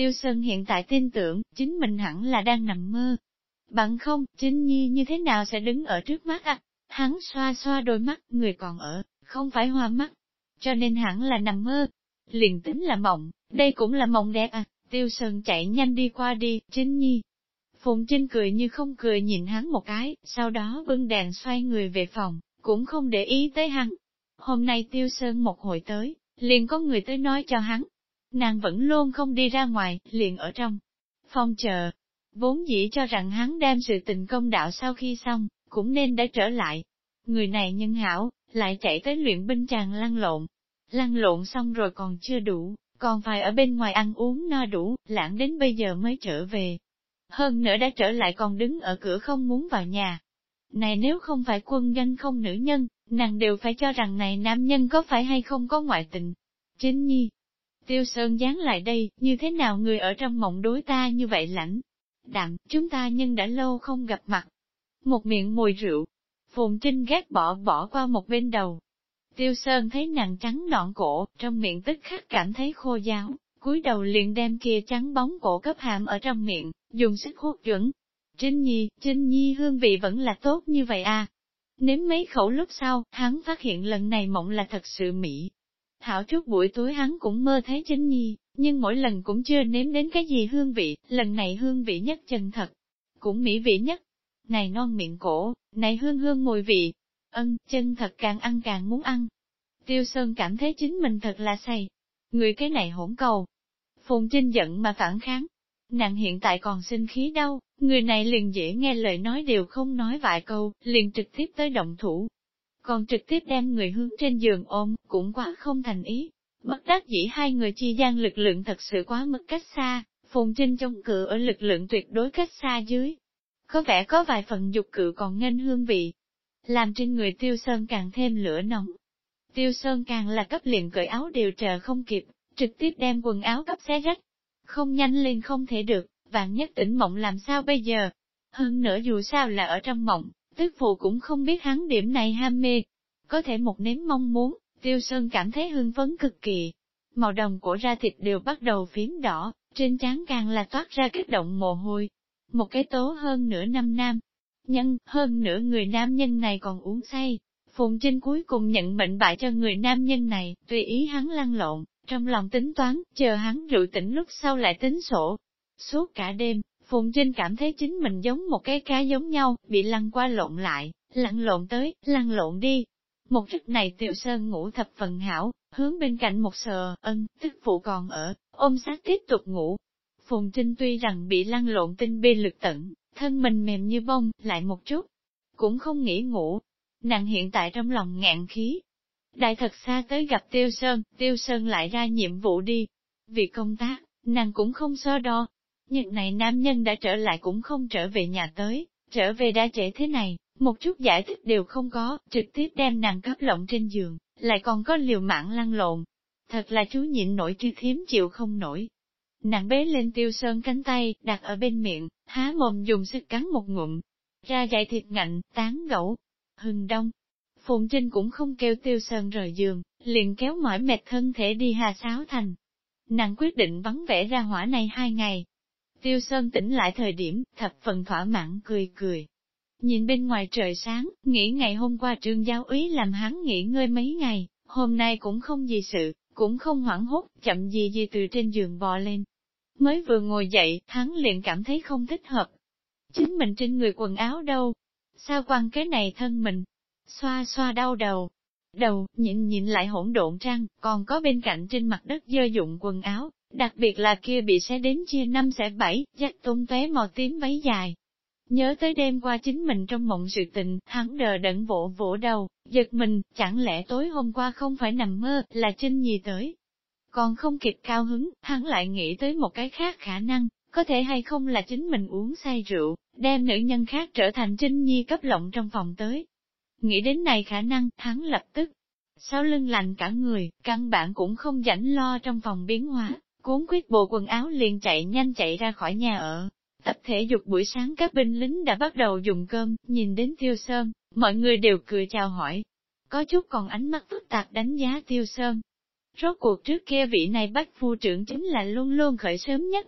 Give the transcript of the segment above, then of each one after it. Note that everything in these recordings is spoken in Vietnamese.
Tiêu Sơn hiện tại tin tưởng, chính mình hẳn là đang nằm mơ. Bằng không, chính Nhi như thế nào sẽ đứng ở trước mắt à? Hắn xoa xoa đôi mắt, người còn ở, không phải hoa mắt. Cho nên hẳn là nằm mơ. Liền tính là mộng, đây cũng là mộng đẹp à. Tiêu Sơn chạy nhanh đi qua đi, chính Nhi. Phùng Trinh cười như không cười nhìn hắn một cái, sau đó bưng đèn xoay người về phòng, cũng không để ý tới hắn. Hôm nay Tiêu Sơn một hồi tới, liền có người tới nói cho hắn. Nàng vẫn luôn không đi ra ngoài, liền ở trong phòng chờ. Vốn dĩ cho rằng hắn đem sự tình công đạo sau khi xong, cũng nên đã trở lại. Người này nhân hảo, lại chạy tới luyện binh chàng lăn lộn. Lăn lộn xong rồi còn chưa đủ, còn phải ở bên ngoài ăn uống no đủ, lãng đến bây giờ mới trở về. Hơn nữa đã trở lại còn đứng ở cửa không muốn vào nhà. Này nếu không phải quân danh không nữ nhân, nàng đều phải cho rằng này nam nhân có phải hay không có ngoại tình. Chính nhi, Tiêu Sơn dán lại đây, như thế nào người ở trong mộng đối ta như vậy lãnh? Đặng, chúng ta nhân đã lâu không gặp mặt. Một miệng mùi rượu. Phùng Trinh ghét bỏ bỏ qua một bên đầu. Tiêu Sơn thấy nàng trắng nõn cổ, trong miệng tức khắc cảm thấy khô giáo, cúi đầu liền đem kia trắng bóng cổ cấp hàm ở trong miệng, dùng sức hút chuẩn. Trinh Nhi, Trinh Nhi hương vị vẫn là tốt như vậy à. Nếm mấy khẩu lúc sau, hắn phát hiện lần này mộng là thật sự mỹ, Thảo trước buổi tối hắn cũng mơ thấy chính nhi, nhưng mỗi lần cũng chưa nếm đến cái gì hương vị, lần này hương vị nhất chân thật, cũng mỹ vị nhất. Này non miệng cổ, này hương hương mùi vị, ân, chân thật càng ăn càng muốn ăn. Tiêu Sơn cảm thấy chính mình thật là say. Người cái này hỗn cầu. Phùng Trinh giận mà phản kháng. Nàng hiện tại còn sinh khí đâu, người này liền dễ nghe lời nói đều không nói vài câu, liền trực tiếp tới động thủ, còn trực tiếp đem người hướng trên giường ôm, cũng quá không thành ý. Bất đắc dĩ hai người chi gian lực lượng thật sự quá mức cách xa, Phùng Trinh trong cửa ở lực lượng tuyệt đối cách xa dưới. Có vẻ có vài phần dục cự còn nghênh hương vị, làm trên người Tiêu Sơn càng thêm lửa nóng, Tiêu Sơn càng là cấp liền cởi áo đều chờ không kịp, trực tiếp đem quần áo cấp xé rách. Không nhanh lên không thể được, vạn nhất tỉnh mộng làm sao bây giờ. Hơn nữa dù sao là ở trong mộng, Tức phụ cũng không biết hắn điểm này ham mê. Có thể một nếm mong muốn, tiêu sơn cảm thấy hưng phấn cực kỳ. Màu đồng của da thịt đều bắt đầu phím đỏ, trên trán càng là toát ra kích động mồ hôi. Một cái tố hơn nửa năm nam. Nhân, hơn nửa người nam nhân này còn uống say. Phùng Trinh cuối cùng nhận mệnh bại cho người nam nhân này, tùy ý hắn lăn lộn, trong lòng tính toán, chờ hắn rượu tỉnh lúc sau lại tính sổ. Suốt cả đêm, Phùng Trinh cảm thấy chính mình giống một cái cá giống nhau, bị lăn qua lộn lại, lăn lộn tới, lăn lộn đi. Một giấc này tiểu sơn ngủ thập phần hảo, hướng bên cạnh một sờ, ân, tức phụ còn ở, ôm sát tiếp tục ngủ. Phùng Trinh tuy rằng bị lăn lộn tinh bê lực tận, thân mình mềm như bông, lại một chút, cũng không nghĩ ngủ. Nàng hiện tại trong lòng ngạn khí. Đại thật xa tới gặp Tiêu Sơn, Tiêu Sơn lại ra nhiệm vụ đi. Vì công tác, nàng cũng không so đo, nhưng này nam nhân đã trở lại cũng không trở về nhà tới, trở về đã trễ thế này, một chút giải thích đều không có, trực tiếp đem nàng cấp lộng trên giường, lại còn có liều mạng lăn lộn. Thật là chú nhịn nổi chứ thiếm chịu không nổi. Nàng bế lên tiêu sơn cánh tay, đặt ở bên miệng, há mồm dùng sức cắn một ngụm. Ra dạy thịt ngạnh, tán gẫu. Hừng đông. Phùng Trinh cũng không kêu tiêu sơn rời giường, liền kéo mỏi mệt thân thể đi hà sáo thành. Nàng quyết định vắng vẻ ra hỏa này hai ngày, Tiêu Sơn tỉnh lại thời điểm, thập phần thỏa mãn cười cười. Nhìn bên ngoài trời sáng, nghĩ ngày hôm qua trương giáo úy làm hắn nghỉ ngơi mấy ngày, hôm nay cũng không gì sự, cũng không hoảng hốt, chậm gì gì từ trên giường bò lên. Mới vừa ngồi dậy, hắn liền cảm thấy không thích hợp. Chính mình trên người quần áo đâu? Sao quăng cái này thân mình? Xoa xoa đau đầu. Đầu, nhịn nhịn lại hỗn độn trăng, còn có bên cạnh trên mặt đất dơ dụng quần áo, Đặc biệt là kia bị xé đến chia năm xẻ bảy, dắt tung tóe màu tím váy dài. Nhớ tới đêm qua chính mình trong mộng sự tình, hắn đờ đẫn vỗ vỗ đầu, giật mình, chẳng lẽ tối hôm qua không phải nằm mơ, là Trinh Nhi tới. Còn không kịp cao hứng, hắn lại nghĩ tới một cái khác khả năng, có thể hay không là chính mình uống say rượu, đem nữ nhân khác trở thành Trinh Nhi cấp lộng trong phòng tới. Nghĩ đến này khả năng, hắn lập tức, sau lưng lạnh cả người, căn bản cũng không rảnh lo trong phòng biến hóa, Cuốn quyết bộ quần áo liền chạy nhanh chạy ra khỏi nhà ở. Tập thể dục buổi sáng các binh lính đã bắt đầu dùng cơm, nhìn đến Tiêu Sơn, mọi người đều cười chào hỏi. Có chút còn ánh mắt phức tạp đánh giá Tiêu Sơn. Rốt cuộc trước kia vị này bắt phu trưởng chính là luôn luôn khởi sớm nhất.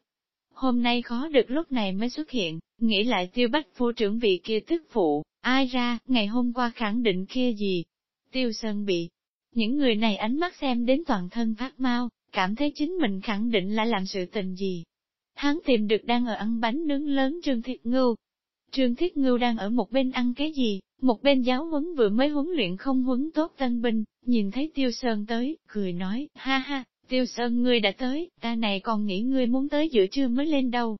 Hôm nay khó được lúc này mới xuất hiện, nghĩ lại tiêu bách phu trưởng vị kia tức phụ, ai ra, ngày hôm qua khẳng định kia gì. Tiêu Sơn bị, những người này ánh mắt xem đến toàn thân phát mau, cảm thấy chính mình khẳng định là làm sự tình gì. Hắn tìm được đang ở ăn bánh nướng lớn Trương Thiết Ngưu. Trương Thiết Ngưu đang ở một bên ăn cái gì, một bên giáo huấn vừa mới huấn luyện không huấn tốt tân binh, nhìn thấy Tiêu Sơn tới, cười nói, ha ha, Tiêu Sơn ngươi đã tới, ta này còn nghĩ ngươi muốn tới giữa trưa mới lên đâu.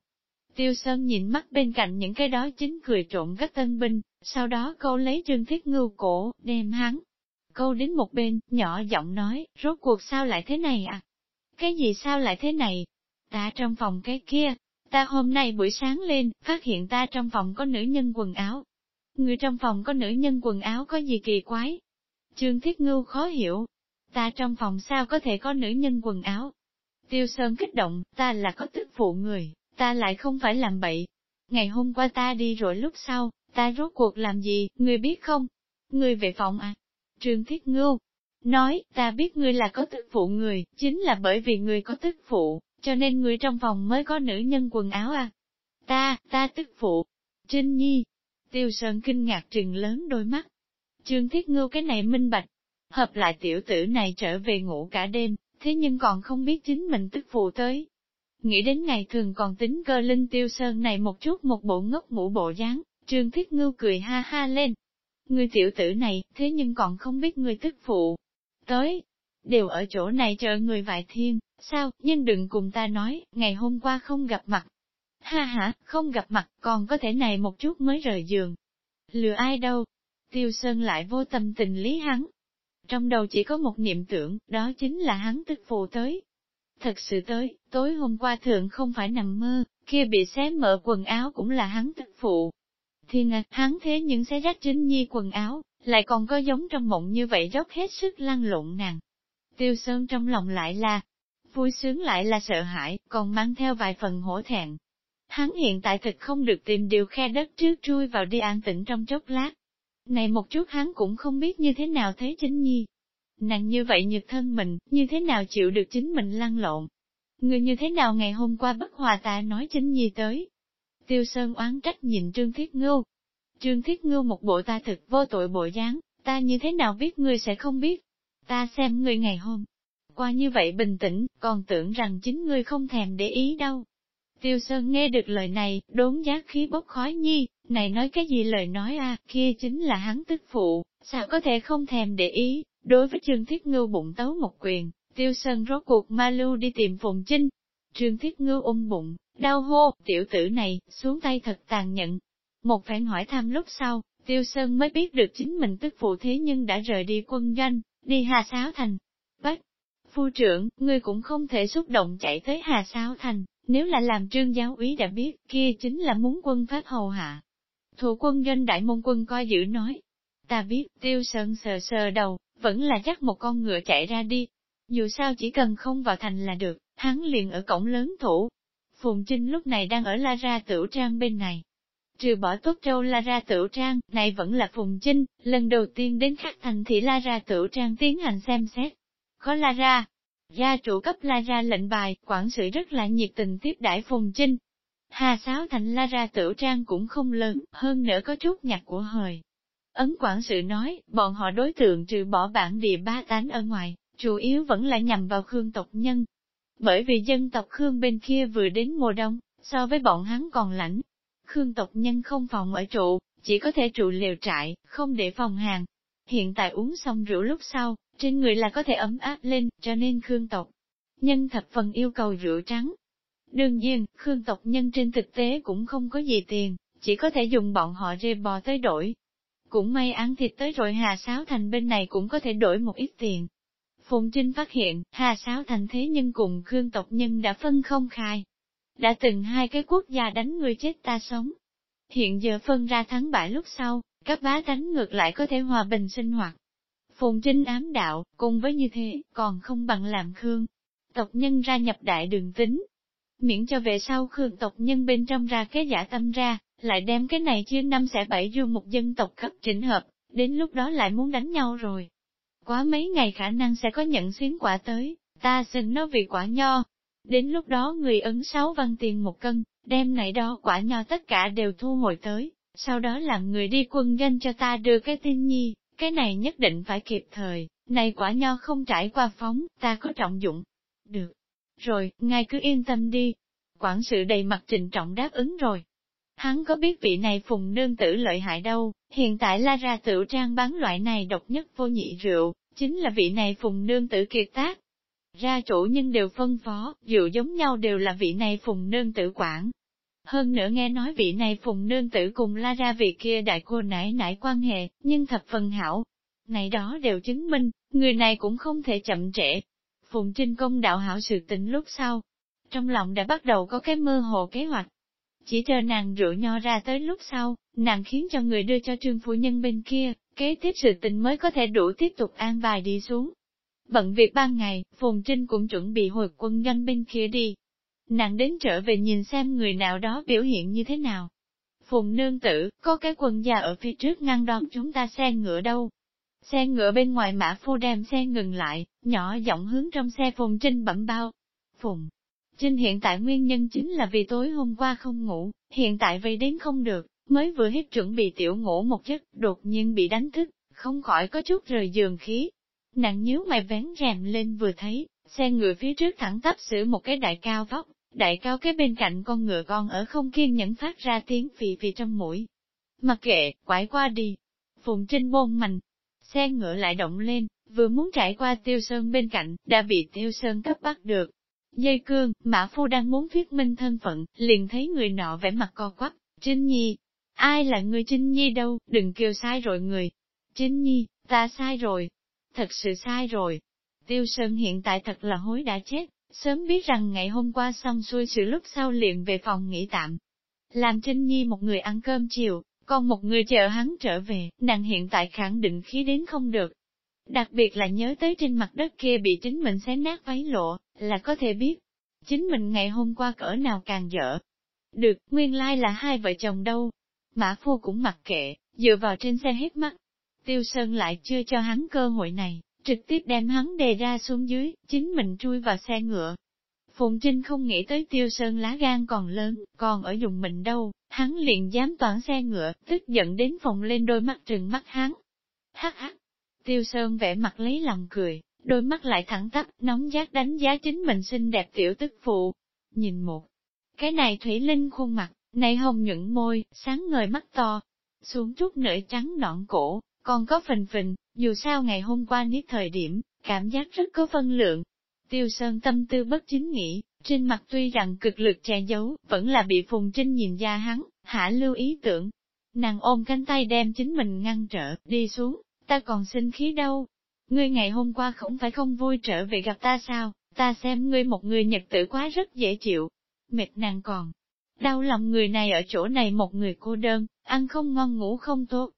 Tiêu Sơn nhìn mắt bên cạnh những cái đó chính cười trộn các tân binh, sau đó câu lấy Trương Thiết Ngưu cổ, đem hắn. Câu đến một bên, nhỏ giọng nói, rốt cuộc sao lại thế này à? Cái gì sao lại thế này? Ta trong phòng cái kia, ta hôm nay buổi sáng lên, phát hiện ta trong phòng có nữ nhân quần áo. Người trong phòng có nữ nhân quần áo có gì kỳ quái? Trương Thiết Ngưu khó hiểu. Ta trong phòng sao có thể có nữ nhân quần áo? Tiêu Sơn kích động, ta là có tức phụ người, ta lại không phải làm bậy. Ngày hôm qua ta đi rồi lúc sau, ta rốt cuộc làm gì, người biết không? người về phòng à? Trương Thiết Ngưu nói, ta biết ngươi là có tức phụ người, chính là bởi vì ngươi có tức phụ, cho nên người trong phòng mới có nữ nhân quần áo à. Ta, ta tức phụ. Trinh Nhi. Tiêu Sơn kinh ngạc trừng lớn đôi mắt. Trương Thiết Ngưu cái này minh bạch. Hợp lại tiểu tử này trở về ngủ cả đêm, thế nhưng còn không biết chính mình tức phụ tới. Nghĩ đến ngày thường còn tính cơ linh Tiêu Sơn này một chút một bộ ngốc ngủ bộ dáng, Trương Thiết Ngưu cười ha ha lên. Người tiểu tử này, thế nhưng còn không biết người tức phụ. Tới, đều ở chỗ này chờ người vài thiên, sao, nhưng đừng cùng ta nói, ngày hôm qua không gặp mặt. Ha ha, không gặp mặt, còn có thể này một chút mới rời giường. Lừa ai đâu? Tiêu Sơn lại vô tâm tình lý hắn. Trong đầu chỉ có một niệm tưởng, đó chính là hắn tức phụ tới. Thật sự tới, tối hôm qua thượng không phải nằm mơ, kia bị xé mở quần áo cũng là hắn tức phụ. Thiên à, hắn thế nhưng xé rách chính nhi quần áo, lại còn có giống trong mộng như vậy dốc hết sức lăn lộn nàng. Tiêu Sơn trong lòng lại là, vui sướng lại là sợ hãi, còn mang theo vài phần hổ thẹn. Hắn hiện tại thực không được tìm điều khe đất trước chui vào đi an tĩnh trong chốc lát. Này một chút hắn cũng không biết như thế nào thế chính nhi. Nàng như vậy nhược thân mình, như thế nào chịu được chính mình lăn lộn. Người như thế nào ngày hôm qua bất hòa ta nói chính nhi tới. Tiêu Sơn oán trách nhìn Trương Thiết Ngưu. Trương Thiết Ngưu một bộ ta thực vô tội bộ dáng, ta như thế nào biết ngươi sẽ không biết. Ta xem ngươi ngày hôm qua như vậy bình tĩnh, còn tưởng rằng chính ngươi không thèm để ý đâu. Tiêu Sơn nghe được lời này, đốn giác khí bốc khói nhi, này nói cái gì lời nói a kia chính là hắn tức phụ, sao có thể không thèm để ý, đối với Trương Thiết Ngưu bụng tấu một quyền, Tiêu Sơn rốt cuộc ma lưu đi tìm Phùng Trinh. Trương Thiết Ngưu ôm bụng, đau hô, tiểu tử này, xuống tay thật tàn nhẫn. Một phen hỏi thăm lúc sau, Tiêu Sơn mới biết được chính mình tức phụ thế nhưng đã rời đi quân doanh, đi Hà Sáo Thành. Bách, phu trưởng, ngươi cũng không thể xúc động chạy tới Hà Sáo Thành, nếu là làm trương giáo úy đã biết, kia chính là muốn quân pháp hầu hạ. Thủ quân doanh đại môn quân coi giữ nói, ta biết, tiêu sơn sờ sờ đầu, vẫn là chắc một con ngựa chạy ra đi. Dù sao chỉ cần không vào thành là được, hắn liền ở cổng lớn thủ. Phùng Trinh lúc này đang ở La Ra Tửu Trang bên này. Trừ bỏ tốt châu La Ra Tửu Trang, này vẫn là Phùng Trinh, lần đầu tiên đến khắc thành thị La Ra Tửu Trang tiến hành xem xét có la ra. Gia chủ cấp la ra lệnh bài, quản sự rất là nhiệt tình tiếp đãi Phùng Trinh. Hà Sáo Thành la ra tửu trang cũng không lớn, hơn nữa có chút nhạc của hời. Ấn quản sự nói, bọn họ đối tượng trừ bỏ bản địa ba tán ở ngoài, chủ yếu vẫn là nhằm vào Khương tộc nhân. Bởi vì dân tộc Khương bên kia vừa đến mùa đông, so với bọn hắn còn lạnh. Khương tộc nhân không phòng ở trụ, chỉ có thể trụ liều trại, không để phòng hàng. Hiện tại uống xong rượu lúc sau, trên người là có thể ấm áp lên, cho nên Khương tộc nhân thập phần yêu cầu rượu trắng. Đương nhiên, Khương tộc nhân trên thực tế cũng không có gì tiền, chỉ có thể dùng bọn họ rê bò tới đổi. Cũng may ăn thịt tới rồi Hà Sáo Thành bên này cũng có thể đổi một ít tiền. Phùng Trinh phát hiện, Hà Sáo Thành thế nhưng cùng Khương tộc nhân đã phân không khai. Đã từng hai cái quốc gia đánh người chết ta sống. Hiện giờ phân ra thắng bại lúc sau, các bá đánh ngược lại có thể hòa bình sinh hoạt. Phùng Trinh ám đạo, cùng với như thế, còn không bằng làm Khương. Tộc nhân ra nhập đại đường tính. Miễn cho về sau Khương tộc nhân bên trong ra cái giả tâm ra, lại đem cái này chia năm sẽ bảy du một dân tộc cấp chỉnh hợp, đến lúc đó lại muốn đánh nhau rồi. quá mấy ngày khả năng sẽ có nhận xuyến quả tới, ta xin nó vì quả nho. Đến lúc đó người ấn sáu văn tiền một cân, đem này đó quả nho tất cả đều thu hồi tới, sau đó làm người đi quân doanh cho ta đưa cái tin nhi, cái này nhất định phải kịp thời, này quả nho không trải qua phóng, ta có trọng dụng. Được. Rồi, ngài cứ yên tâm đi. Quản sự đầy mặt trình trọng đáp ứng rồi. Hắn có biết vị này phùng nương tử lợi hại đâu, hiện tại la ra tựu trang bán loại này độc nhất vô nhị rượu, chính là vị này phùng nương tử kiệt tác. Ra chủ nhưng đều phân phó, rượu giống nhau đều là vị này phùng nương tử quản. Hơn nữa nghe nói vị này phùng nương tử cùng la ra vị kia đại cô nãi nãi quan hệ, nhưng thập phần hảo. Này đó đều chứng minh, người này cũng không thể chậm trễ. Phùng Trinh công đạo hảo sự tình lúc sau. Trong lòng đã bắt đầu có cái mơ hồ kế hoạch. Chỉ chờ nàng rượu nho ra tới lúc sau, nàng khiến cho người đưa cho trương phu nhân bên kia, kế tiếp sự tình mới có thể đủ tiếp tục an bài đi xuống. Bận việc ban ngày, Phùng Trinh cũng chuẩn bị hồi quân doanh bên kia đi. Nàng đến trở về nhìn xem người nào đó biểu hiện như thế nào. Phùng nương tử, có cái quân già ở phía trước ngăn đón chúng ta xe ngựa đâu. Xe ngựa bên ngoài mã phu đem xe ngừng lại, nhỏ giọng hướng trong xe Phùng Trinh bẩm bao. Phùng Trinh hiện tại nguyên nhân chính là vì tối hôm qua không ngủ, hiện tại vây đến không được, mới vừa hết chuẩn bị tiểu ngủ một giấc, đột nhiên bị đánh thức, không khỏi có chút rời giường khí. Nàng nhíu mày vén rèm lên vừa thấy, xe ngựa phía trước thẳng tắp xử một cái đại cao vóc, đại cao cái bên cạnh con ngựa con ở không kiên nhẫn phát ra tiếng phì phì trong mũi. Mặc kệ, quải qua đi. Phùng Trinh bôn mạnh, xe ngựa lại động lên, vừa muốn trải qua tiêu sơn bên cạnh, đã bị tiêu sơn cấp bắt được. Dây cương, mã phu đang muốn thuyết minh thân phận, liền thấy người nọ vẻ mặt co quắp, Trinh Nhi, ai là người Trinh Nhi đâu, đừng kêu sai rồi người. Trinh Nhi, ta sai rồi, thật sự sai rồi. Tiêu Sơn hiện tại thật là hối đã chết, sớm biết rằng ngày hôm qua xong xuôi sự lúc sau liền về phòng nghỉ tạm. Làm Trinh Nhi một người ăn cơm chiều, còn một người chờ hắn trở về, nàng hiện tại khẳng định khí đến không được. Đặc biệt là nhớ tới trên mặt đất kia bị chính mình xé nát váy lộ, là có thể biết, chính mình ngày hôm qua cỡ nào càng dở. Được, nguyên lai là hai vợ chồng đâu. Mã phu cũng mặc kệ, dựa vào trên xe hết mắt. Tiêu Sơn lại chưa cho hắn cơ hội này, trực tiếp đem hắn đề ra xuống dưới, chính mình chui vào xe ngựa. Phùng Trinh không nghĩ tới Tiêu Sơn lá gan còn lớn, còn ở dùng mình đâu, hắn liền dám toán xe ngựa, tức giận đến phòng lên đôi mắt trừng mắt hắn. Hắc hắc, Tiêu Sơn vẽ mặt lấy lòng cười, đôi mắt lại thẳng tắp, nóng giác đánh giá chính mình xinh đẹp tiểu tức phụ. Nhìn một, cái này Thủy Linh khuôn mặt, này hồng nhuận môi, sáng ngời mắt to, xuống chút nửa trắng nõn cổ, còn có phình phình, dù sao ngày hôm qua nít thời điểm, cảm giác rất có phân lượng. Tiêu Sơn tâm tư bất chính nghĩ, trên mặt tuy rằng cực lực che giấu, vẫn là bị Phùng Trinh nhìn ra hắn, hả lưu ý tưởng. Nàng ôm cánh tay đem chính mình ngăn trở, đi xuống, ta còn sinh khí đâu. Ngươi ngày hôm qua không phải không vui trở về gặp ta sao, ta xem ngươi một người nhật tử quá rất dễ chịu. Mệt nàng còn. Đau lòng người này ở chỗ này một người cô đơn, ăn không ngon ngủ không tốt.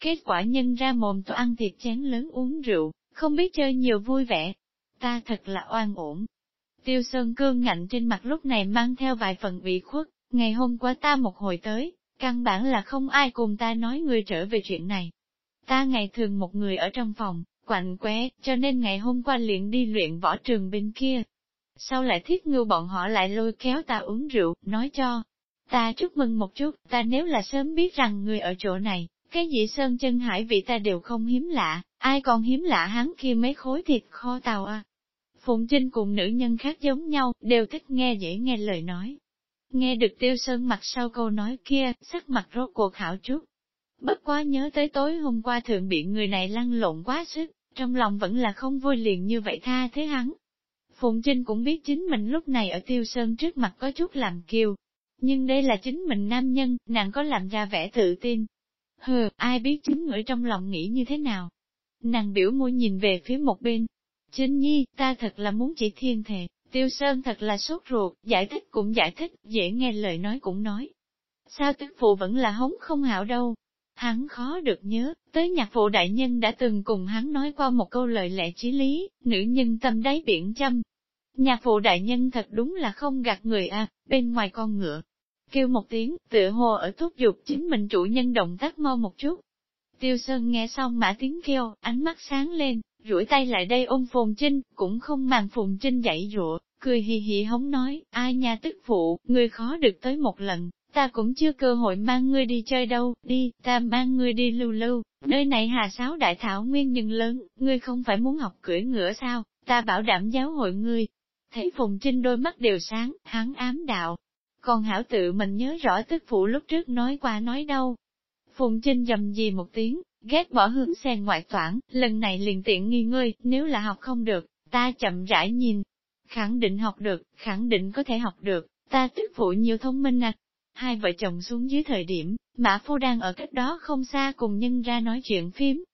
Kết quả nhân ra mồm tôi ăn thịt chén lớn uống rượu, không biết chơi nhiều vui vẻ. Ta thật là oan ổn. Tiêu Sơn cương ngạnh trên mặt lúc này mang theo vài phần ủy khuất, ngày hôm qua ta một hồi tới, căn bản là không ai cùng ta nói người trở về chuyện này, Ta ngày thường một người ở trong phòng, quạnh qué, cho nên ngày hôm qua liền đi luyện võ trường bên kia. Sau lại thiết ngưu bọn họ lại lôi kéo ta uống rượu, nói cho. Ta chúc mừng một chút, ta nếu là sớm biết rằng người ở chỗ này, cái gì sơn chân hải vị ta đều không hiếm lạ, ai còn hiếm lạ hắn kia mấy khối thịt kho tàu à. Phụng Trinh cùng nữ nhân khác giống nhau, đều thích nghe dễ nghe lời nói. Nghe được tiêu sơn mặt sau câu nói kia, sắc mặt rốt cuộc hảo chút, Bất quá nhớ tới tối hôm qua thượng bị người này lăn lộn quá sức, trong lòng vẫn là không vui liền như vậy tha thế hắn. Phụng Trinh cũng biết chính mình lúc này ở Tiêu Sơn trước mặt có chút làm kiêu. Nhưng đây là chính mình nam nhân, nàng có làm ra vẻ tự tin. Hừ, ai biết chính người trong lòng nghĩ như thế nào. Nàng biểu môi nhìn về phía một bên. Trinh Nhi, ta thật là muốn chỉ thiên thề, Tiêu Sơn thật là sốt ruột, giải thích cũng giải thích, dễ nghe lời nói cũng nói. Sao tức phụ vẫn là hống không hảo đâu, Hắn khó được nhớ, tới nhạc phụ đại nhân đã từng cùng hắn nói qua một câu lời lẽ chí lý, nữ nhân tâm đáy biển châm. Nhạc phụ đại nhân thật đúng là không gạt người à, bên ngoài con ngựa. Kêu một tiếng, tựa hồ ở thúc giục chính mình chủ nhân động tác mau một chút. Tiêu Sơn nghe xong mã tiếng kêu, ánh mắt sáng lên, duỗi tay lại đây ôm Phùng Trinh, cũng không màng Phùng Trinh dậy dụa, cười hì hì hống nói, ai nha tức phụ, ngươi khó được tới một lần, ta cũng chưa cơ hội mang ngươi đi chơi đâu, đi, ta mang ngươi đi lưu lưu, nơi này hà sáo đại thảo nguyên nhưng lớn, ngươi không phải muốn học cưỡi ngựa sao, ta bảo đảm giáo hội ngươi. Thấy Phùng Trinh đôi mắt đều sáng, hắn ám đạo. Còn hảo tự mình nhớ rõ tức phụ lúc trước nói qua nói đâu. Phùng Trinh dầm gì một tiếng, ghét bỏ hướng sen ngoại toản, lần này liền tiện nghi ngươi, nếu là học không được, ta chậm rãi nhìn. Khẳng định học được, khẳng định có thể học được, ta tức phụ nhiều thông minh à. Hai vợ chồng xuống dưới thời điểm, Mã Phu đang ở cách đó không xa cùng nhân ra nói chuyện phím.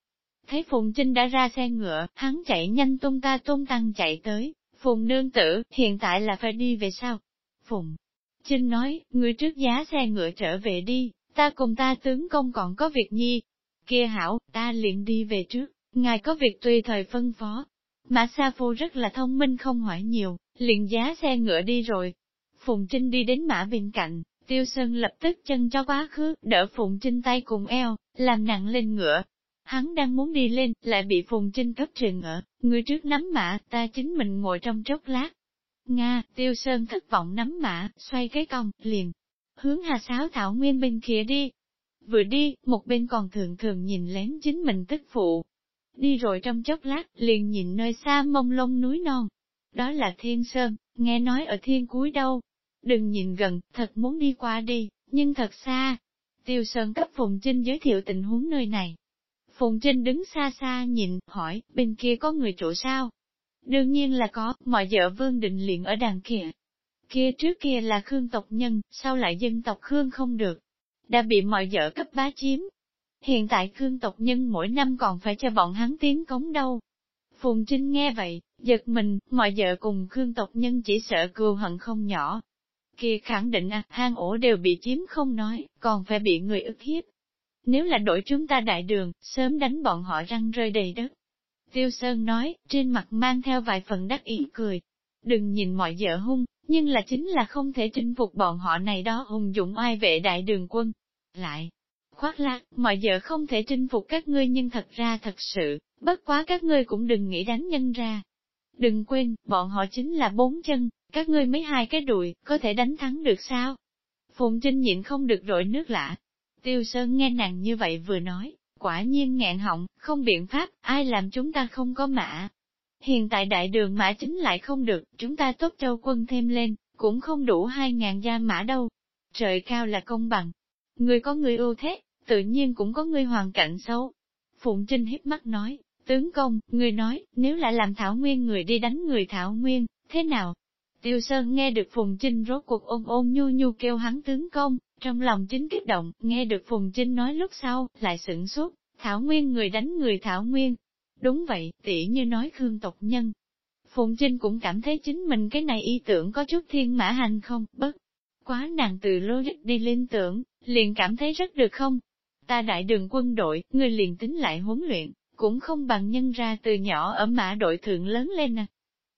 Thấy Phùng Trinh đã ra xe ngựa, hắn chạy nhanh tung ta tung tăng chạy tới, Phùng nương tử, hiện tại là phải đi về sao? Phùng Trinh nói, người trước giá xe ngựa trở về đi, ta cùng ta tướng công còn có việc nhi, kia hảo, ta liền đi về trước, ngài có việc tùy thời phân phó. Mã Sa Phu rất là thông minh không hỏi nhiều, liền giá xe ngựa đi rồi. Phùng Trinh đi đến mã bên cạnh, Tiêu Sơn lập tức chân cho quá khứ, đỡ Phùng Trinh tay cùng eo, làm nặng lên ngựa. Hắn đang muốn đi lên, lại bị Phùng Trinh cấp trường ở, người trước nắm mã, ta chính mình ngồi trong chốc lát. Nga, Tiêu Sơn thất vọng nắm mã, xoay cái cong, liền, hướng hà sáo thảo nguyên bên kia đi, Vừa đi, một bên còn thường thường nhìn lén chính mình tức phụ. Đi rồi trong chốc lát, liền nhìn nơi xa mông lông núi non. Đó là thiên sơn, nghe nói ở thiên cuối đâu. Đừng nhìn gần, thật muốn đi qua đi, nhưng thật xa. Tiêu Sơn cấp Phùng Trinh giới thiệu tình huống nơi này. Phùng Trinh đứng xa xa nhìn, hỏi, bên kia có người trụ sao? Đương nhiên là có, mọi vợ Vương Định liền ở đàn kia. Kia trước kia là Khương tộc nhân, sao lại dân tộc Khương không được? đã bị mọi vợ cấp bá chiếm. Hiện tại khương tộc nhân mỗi năm còn phải cho bọn hắn tiến cống đâu. Phùng Trinh nghe vậy, giật mình, mọi vợ cùng khương tộc nhân chỉ sợ cừu hận không nhỏ. Kia khẳng định à, hang ổ đều bị chiếm không nói, còn phải bị người ức hiếp. Nếu là đổi chúng ta đại đường, sớm đánh bọn họ răng rơi đầy đất. Tiêu Sơn nói, trên mặt mang theo vài phần đắc ý cười. Đừng nhìn mọi vợ hung, nhưng là chính là không thể chinh phục bọn họ này đó hùng dũng ai vệ đại đường quân. Lại, khoác lác, mọi vợ không thể chinh phục các ngươi nhưng thật ra thật sự, bất quá các ngươi cũng đừng nghĩ đánh nhân ra. Đừng quên, bọn họ chính là bốn chân, các ngươi mấy hai cái đùi, có thể đánh thắng được sao? Phùng Trinh nhịn không được rội nước lạ. Tiêu Sơn nghe nàng như vậy vừa nói, quả nhiên nghẹn họng, không biện pháp, ai làm chúng ta không có mã. Hiện tại đại đường mã chính lại không được, chúng ta tốt châu quân thêm lên, cũng không đủ hai ngàn gia mã đâu. Trời cao là công bằng, Người có người ưu thế, tự nhiên cũng có người hoàn cảnh xấu. Phụng Trinh hiếp mắt nói, tướng công, người nói, nếu lại làm Thảo Nguyên người đi đánh người Thảo Nguyên, thế nào? Tiêu Sơn nghe được Phùng Trinh rốt cuộc ôm ôm nhu nhu kêu hắn tướng công, trong lòng chính kích động, nghe được Phùng Trinh nói lúc sau, lại sửng sốt, Thảo Nguyên người đánh người Thảo Nguyên. Đúng vậy, tỉ như nói Khương tộc nhân. Phùng Trinh cũng cảm thấy chính mình cái này ý tưởng có chút thiên mã hành không, bất. Quá nàng từ logic đi liên tưởng, liền cảm thấy rất được không? Ta đại đường quân đội, người liền tính lại huấn luyện, cũng không bằng nhân ra từ nhỏ ở mã đội thượng lớn lên à.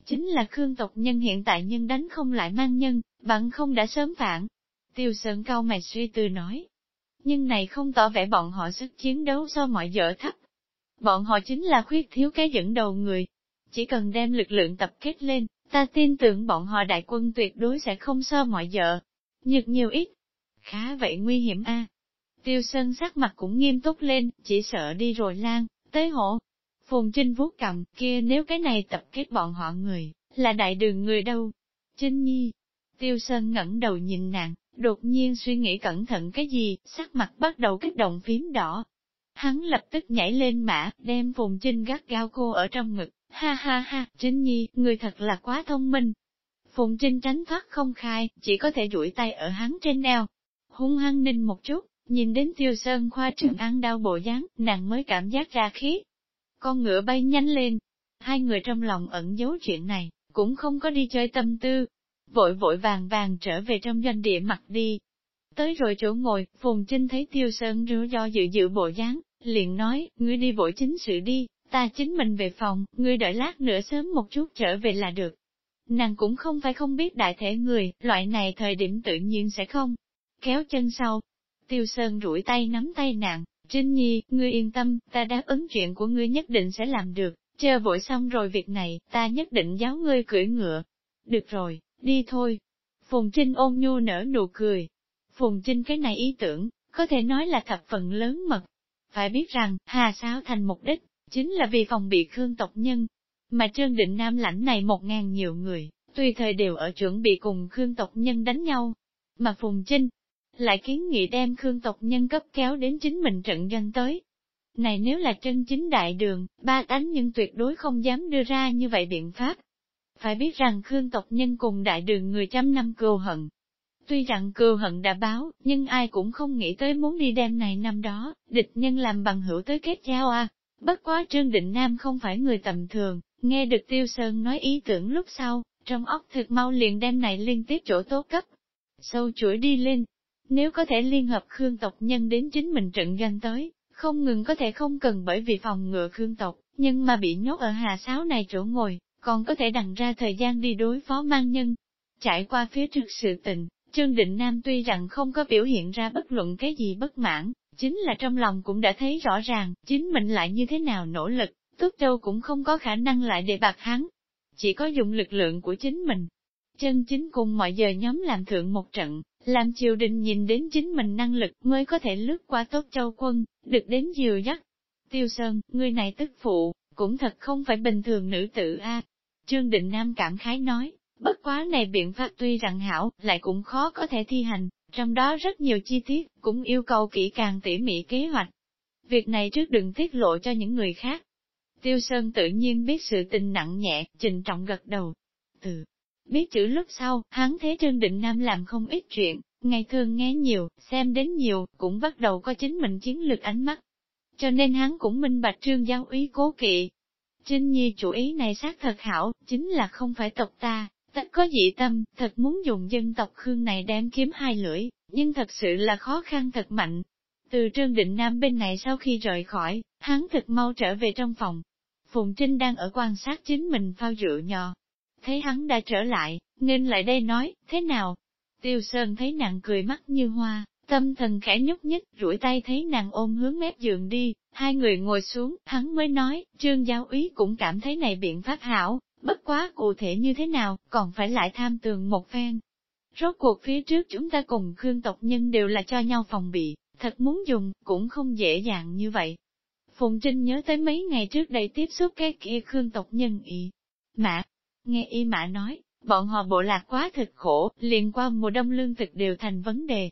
Chính là Khương tộc nhân hiện tại nhân đánh không lại mang nhân, bằng không đã sớm phản. Tiêu sơn cao mày suy tư nói. Nhưng này không tỏ vẻ bọn họ sức chiến đấu so mọi dở thấp. Bọn họ chính là khuyết thiếu cái dẫn đầu người. Chỉ cần đem lực lượng tập kết lên, ta tin tưởng bọn họ đại quân tuyệt đối sẽ không so mọi dở Nhược nhiều ít, Khá vậy nguy hiểm a. Tiêu Sơn sắc mặt cũng nghiêm túc lên, chỉ sợ đi rồi lan, tới hộ. Phùng Trinh vuốt cầm, kia nếu cái này tập kết bọn họ người, là đại đường người đâu? Trinh Nhi. Tiêu Sơn ngẩng đầu nhìn nàng, đột nhiên suy nghĩ cẩn thận cái gì, sắc mặt bắt đầu kích động phím đỏ. Hắn lập tức nhảy lên mã, đem Phùng Trinh gắt gao cô ở trong ngực, ha ha ha, Trinh Nhi, người thật là quá thông minh. Phùng Trinh tránh thoát không khai, chỉ có thể duỗi tay ở hắn trên eo, hung hăng ninh một chút, nhìn đến tiêu sơn khoa trưởng ăn đau bộ dáng, nàng mới cảm giác ra khí. Con ngựa bay nhanh lên, hai người trong lòng ẩn giấu chuyện này, cũng không có đi chơi tâm tư, vội vội vàng vàng trở về trong doanh địa mặt đi. Tới rồi chỗ ngồi, Phùng Trinh thấy Tiêu Sơn rứa do dự dự bộ dáng, liền nói, ngươi đi vội chính sự đi, ta chính mình về phòng, ngươi đợi lát nữa sớm một chút trở về là được. Nàng cũng không phải không biết đại thể người, loại này thời điểm tự nhiên sẽ không kéo chân sau. Tiêu Sơn rủi tay nắm tay nàng, Trinh Nhi, ngươi yên tâm, ta đáp ứng chuyện của ngươi nhất định sẽ làm được, Chờ vội xong rồi việc này, ta nhất định giáo ngươi cưỡi ngựa. Được rồi, đi thôi. Phùng Trinh ôn nhu nở nụ cười. Phùng Trinh cái này ý tưởng, có thể nói là thập phần lớn mật. Phải biết rằng, Hà Sáo thành mục đích, chính là vì phòng bị Khương tộc nhân. Mà Trương Định Nam lãnh này một ngàn nhiều người, tùy thời đều ở chuẩn bị cùng Khương tộc nhân đánh nhau. Mà Phùng Trinh, lại kiến nghị đem Khương tộc nhân cấp kéo đến chính mình trận doanh tới. Này nếu là chân chính đại đường, ba đánh nhưng tuyệt đối không dám đưa ra như vậy biện pháp. Phải biết rằng Khương tộc nhân cùng đại đường người trăm năm cừu hận. Tuy rằng cừu hận đã báo, nhưng ai cũng không nghĩ tới muốn đi đem này năm đó, địch nhân làm bằng hữu tới kết giao à. Bất quá Trương Định Nam không phải người tầm thường, nghe được Tiêu Sơn nói ý tưởng lúc sau, trong óc thực mau liền đem này liên tiếp chỗ tốt cấp. Sâu chuỗi đi lên, nếu có thể liên hợp Khương tộc nhân đến chính mình trận ganh tới, không ngừng có thể không cần bởi vì phòng ngựa Khương tộc, nhưng mà bị nhốt ở hà sáo này chỗ ngồi, còn có thể đằng ra thời gian đi đối phó mang nhân. Trải qua phía trước sự tình, Trương Định Nam tuy rằng không có biểu hiện ra bất luận cái gì bất mãn, chính là trong lòng cũng đã thấy rõ ràng, chính mình lại như thế nào nỗ lực, Túc Châu cũng không có khả năng lại để bạc hắn. Chỉ có dùng lực lượng của chính mình. Chân chính cùng mọi giờ nhóm làm thượng một trận, làm triều đình nhìn đến chính mình năng lực mới có thể lướt qua tốt châu quân, được đến dìu dắt. Tiêu Sơn, người này tức phụ, cũng thật không phải bình thường nữ tử a. Trương Định Nam cảm khái nói, bất quá này biện pháp tuy rằng hảo, lại cũng khó có thể thi hành, trong đó rất nhiều chi tiết, cũng yêu cầu kỹ càng tỉ mỉ kế hoạch. Việc này trước đừng tiết lộ cho những người khác. Tiêu Sơn tự nhiên biết sự tình nặng nhẹ, trình trọng gật đầu. Từ biết chữ lúc sau, hắn thế Trương Định Nam làm không ít chuyện, ngày thường nghe nhiều, xem đến nhiều, cũng bắt đầu có chính mình chiến lược ánh mắt. Cho nên hắn cũng minh bạch Trương Giao Ý cố kỵ. Trinh Nhi chủ ý này xác thật hảo, chính là không phải tộc ta, tất có dị tâm, thật muốn dùng dân tộc Khương này đem kiếm hai lưỡi, nhưng thật sự là khó khăn thật mạnh. Từ Trương Định Nam bên này sau khi rời khỏi, hắn thật mau trở về trong phòng. Phùng Trinh đang ở quan sát chính mình phao rượu nhỏ, thấy hắn đã trở lại, nên lại đây nói, thế nào? Tiêu Sơn thấy nàng cười mắt như hoa, tâm thần khẽ nhúc nhích, rủi tay thấy nàng ôm hướng mép giường đi, hai người ngồi xuống, hắn mới nói, trương giáo úy cũng cảm thấy này biện pháp hảo, bất quá cụ thể như thế nào, còn phải lại tham tường một phen. Rốt cuộc phía trước chúng ta cùng Khương tộc nhân đều là cho nhau phòng bị, thật muốn dùng, cũng không dễ dàng như vậy. Phùng Trinh nhớ tới mấy ngày trước đây tiếp xúc cái kia Khương tộc nhân ý. Mã, Nghe y mã nói, bọn họ bộ lạc quá thực khổ, liền qua mùa đông lương thực đều thành vấn đề.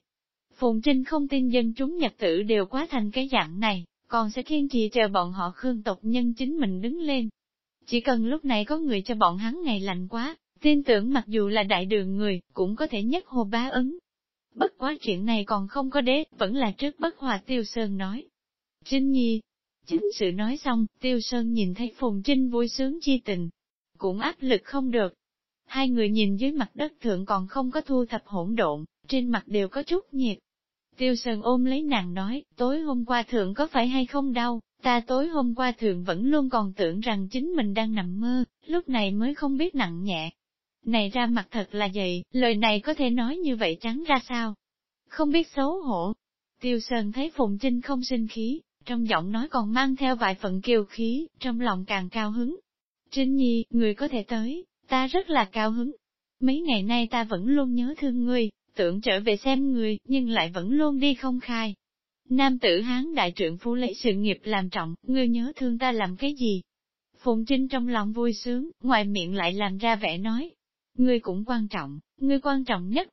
Phùng Trinh không tin dân chúng nhật tử đều quá thành cái dạng này, còn sẽ kiên trì chờ bọn họ khương tộc nhân chính mình đứng lên. Chỉ cần lúc này có người cho bọn hắn ngày lành quá, tin tưởng mặc dù là đại đường người, cũng có thể nhất hồ bá ứng. Bất quá chuyện này còn không có đế, vẫn là trước bất hòa Tiêu Sơn nói. Trinh Nhi, chính sự nói xong, Tiêu Sơn nhìn thấy Phùng Trinh vui sướng chi tình, cũng áp lực không được. Hai người nhìn dưới mặt đất thượng còn không có thu thập hỗn độn, trên mặt đều có chút nhiệt. Tiêu Sơn ôm lấy nàng nói, tối hôm qua thượng có phải hay không đau, ta tối hôm qua thượng vẫn luôn còn tưởng rằng chính mình đang nằm mơ, lúc này mới không biết nặng nhẹ. Này ra mặt thật là vậy, lời này có thể nói như vậy trắng ra sao? Không biết xấu hổ. Tiêu Sơn thấy Phùng Trinh không sinh khí, trong giọng nói còn mang theo vài phần kiều khí, trong lòng càng cao hứng, Trinh Nhi, người có thể tới, ta rất là cao hứng. Mấy ngày nay ta vẫn luôn nhớ thương người, tưởng trở về xem người, nhưng lại vẫn luôn đi không khai. Nam tử Hán đại trưởng phu lấy sự nghiệp làm trọng, ngươi nhớ thương ta làm cái gì? Phùng Trinh trong lòng vui sướng, ngoài miệng lại làm ra vẻ nói. Ngươi cũng quan trọng, ngươi quan trọng nhất.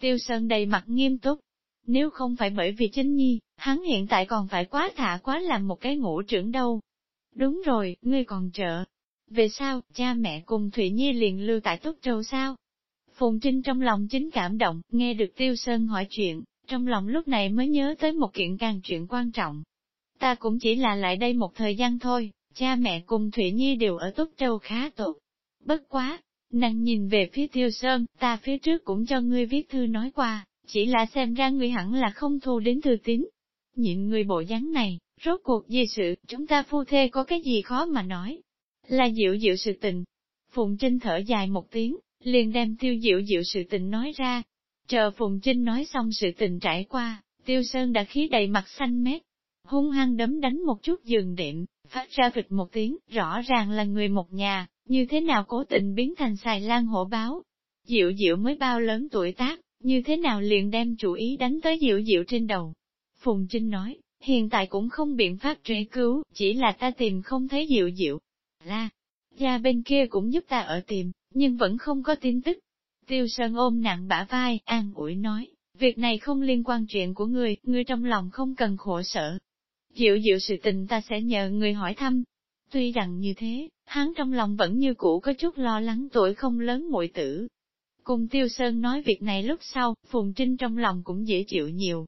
Tiêu Sơn đầy mặt nghiêm túc. Nếu không phải bởi vì Trinh Nhi, hắn hiện tại còn phải quá thả quá làm một cái ngũ trưởng đâu. Đúng rồi, ngươi còn trợ, về sao, cha mẹ cùng Thủy Nhi liền lưu tại Túc Châu sao? Phùng Trinh trong lòng chính cảm động, nghe được Tiêu Sơn hỏi chuyện, trong lòng lúc này mới nhớ tới một kiện càng chuyện quan trọng. Ta cũng chỉ là lại đây một thời gian thôi, cha mẹ cùng Thủy Nhi đều ở Túc Châu khá tốt. Bất quá, nàng nhìn về phía Tiêu Sơn, ta phía trước cũng cho ngươi viết thư nói qua, chỉ là xem ra ngươi hẳn là không thu đến thư tín. Nhịn người bộ dáng này, rốt cuộc gì sự, chúng ta phu thê có cái gì khó mà nói, là dịu dịu sự tình. Phùng Trinh thở dài một tiếng, liền đem tiêu dịu dịu sự tình nói ra. Chờ Phùng Trinh nói xong sự tình trải qua, tiêu sơn đã khí đầy mặt xanh mét. hung hăng đấm đánh một chút giường đệm, phát ra vịt một tiếng, rõ ràng là người một nhà, như thế nào cố tình biến thành xài lan hổ báo. Diệu diệu mới bao lớn tuổi tác, như thế nào liền đem chủ ý đánh tới diệu diệu trên đầu. Phùng Trinh nói, hiện tại cũng không biện pháp truy cứu, chỉ là ta tìm không thấy diệu diệu ra. gia bên kia cũng giúp ta ở tìm, nhưng vẫn không có tin tức. Tiêu Sơn ôm nặng bả vai, an ủi nói, việc này không liên quan chuyện của người, người trong lòng không cần khổ sở. Dịu dịu sự tình ta sẽ nhờ người hỏi thăm. Tuy rằng như thế, hắn trong lòng vẫn như cũ có chút lo lắng tuổi không lớn muội tử. Cùng Tiêu Sơn nói việc này lúc sau, Phùng Trinh trong lòng cũng dễ chịu nhiều.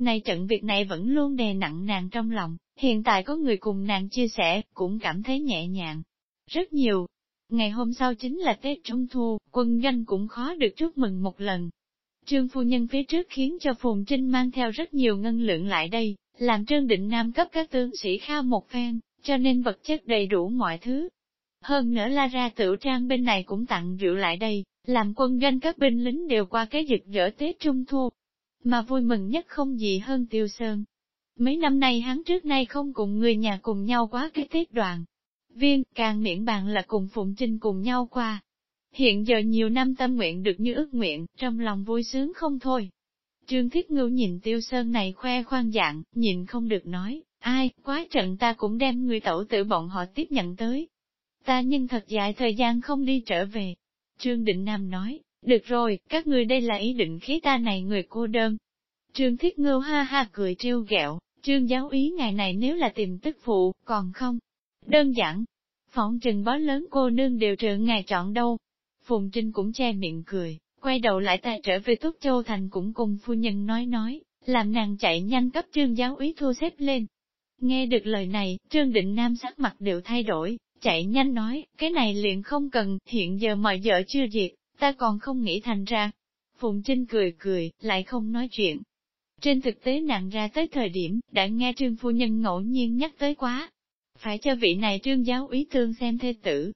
Này trận việc này vẫn luôn đè nặng nàng trong lòng, hiện tại có người cùng nàng chia sẻ, cũng cảm thấy nhẹ nhàng. Rất nhiều. Ngày hôm sau chính là Tết Trung Thu, quân doanh cũng khó được chúc mừng một lần. Trương phu nhân phía trước khiến cho Phùng Trinh mang theo rất nhiều ngân lượng lại đây, làm Trương Định Nam cấp các tướng sĩ khao một phen, cho nên vật chất đầy đủ mọi thứ. Hơn nữa la ra tiểu trang bên này cũng tặng rượu lại đây, làm quân doanh các binh lính đều qua cái dịp dở Tết Trung Thu. Mà vui mừng nhất không gì hơn Tiêu Sơn. Mấy năm nay hắn trước nay không cùng người nhà cùng nhau quá cái Tết đoàn. Viên, càng miễn bàn là cùng Phụng Trinh cùng nhau qua. Hiện giờ nhiều năm tâm nguyện được như ước nguyện, trong lòng vui sướng không thôi. Trương Thiết Ngưu nhìn Tiêu Sơn này khoe khoang dạng, nhìn không được nói, ai, quá trận ta cũng đem người tẩu tử bọn họ tiếp nhận tới. Ta nhưng thật dài thời gian không đi trở về, Trương Định Nam nói, được rồi, các người đây là ý định khí ta này người cô đơn. Trương Thiết Ngưu ha ha cười trêu ghẹo, trương giáo ý ngày này nếu là tìm tức phụ, còn không. Đơn giản, phỏng trừng bó lớn cô nương đều trượng ngài chọn đâu. Phùng Trinh cũng che miệng cười, quay đầu lại ta trở về Túc Châu Thành cũng cùng phu nhân nói nói, làm nàng chạy nhanh cấp trương giáo ý thu xếp lên. Nghe được lời này, trương định nam sắc mặt đều thay đổi, chạy nhanh nói, cái này liền không cần, hiện giờ mọi vợ chưa diệt, ta còn không nghĩ thành ra. Phùng Trinh cười cười, lại không nói chuyện. Trên thực tế nàng ra tới thời điểm, đã nghe trương phu nhân ngẫu nhiên nhắc tới quá. Phải cho vị này trương giáo úy tương xem thê tử.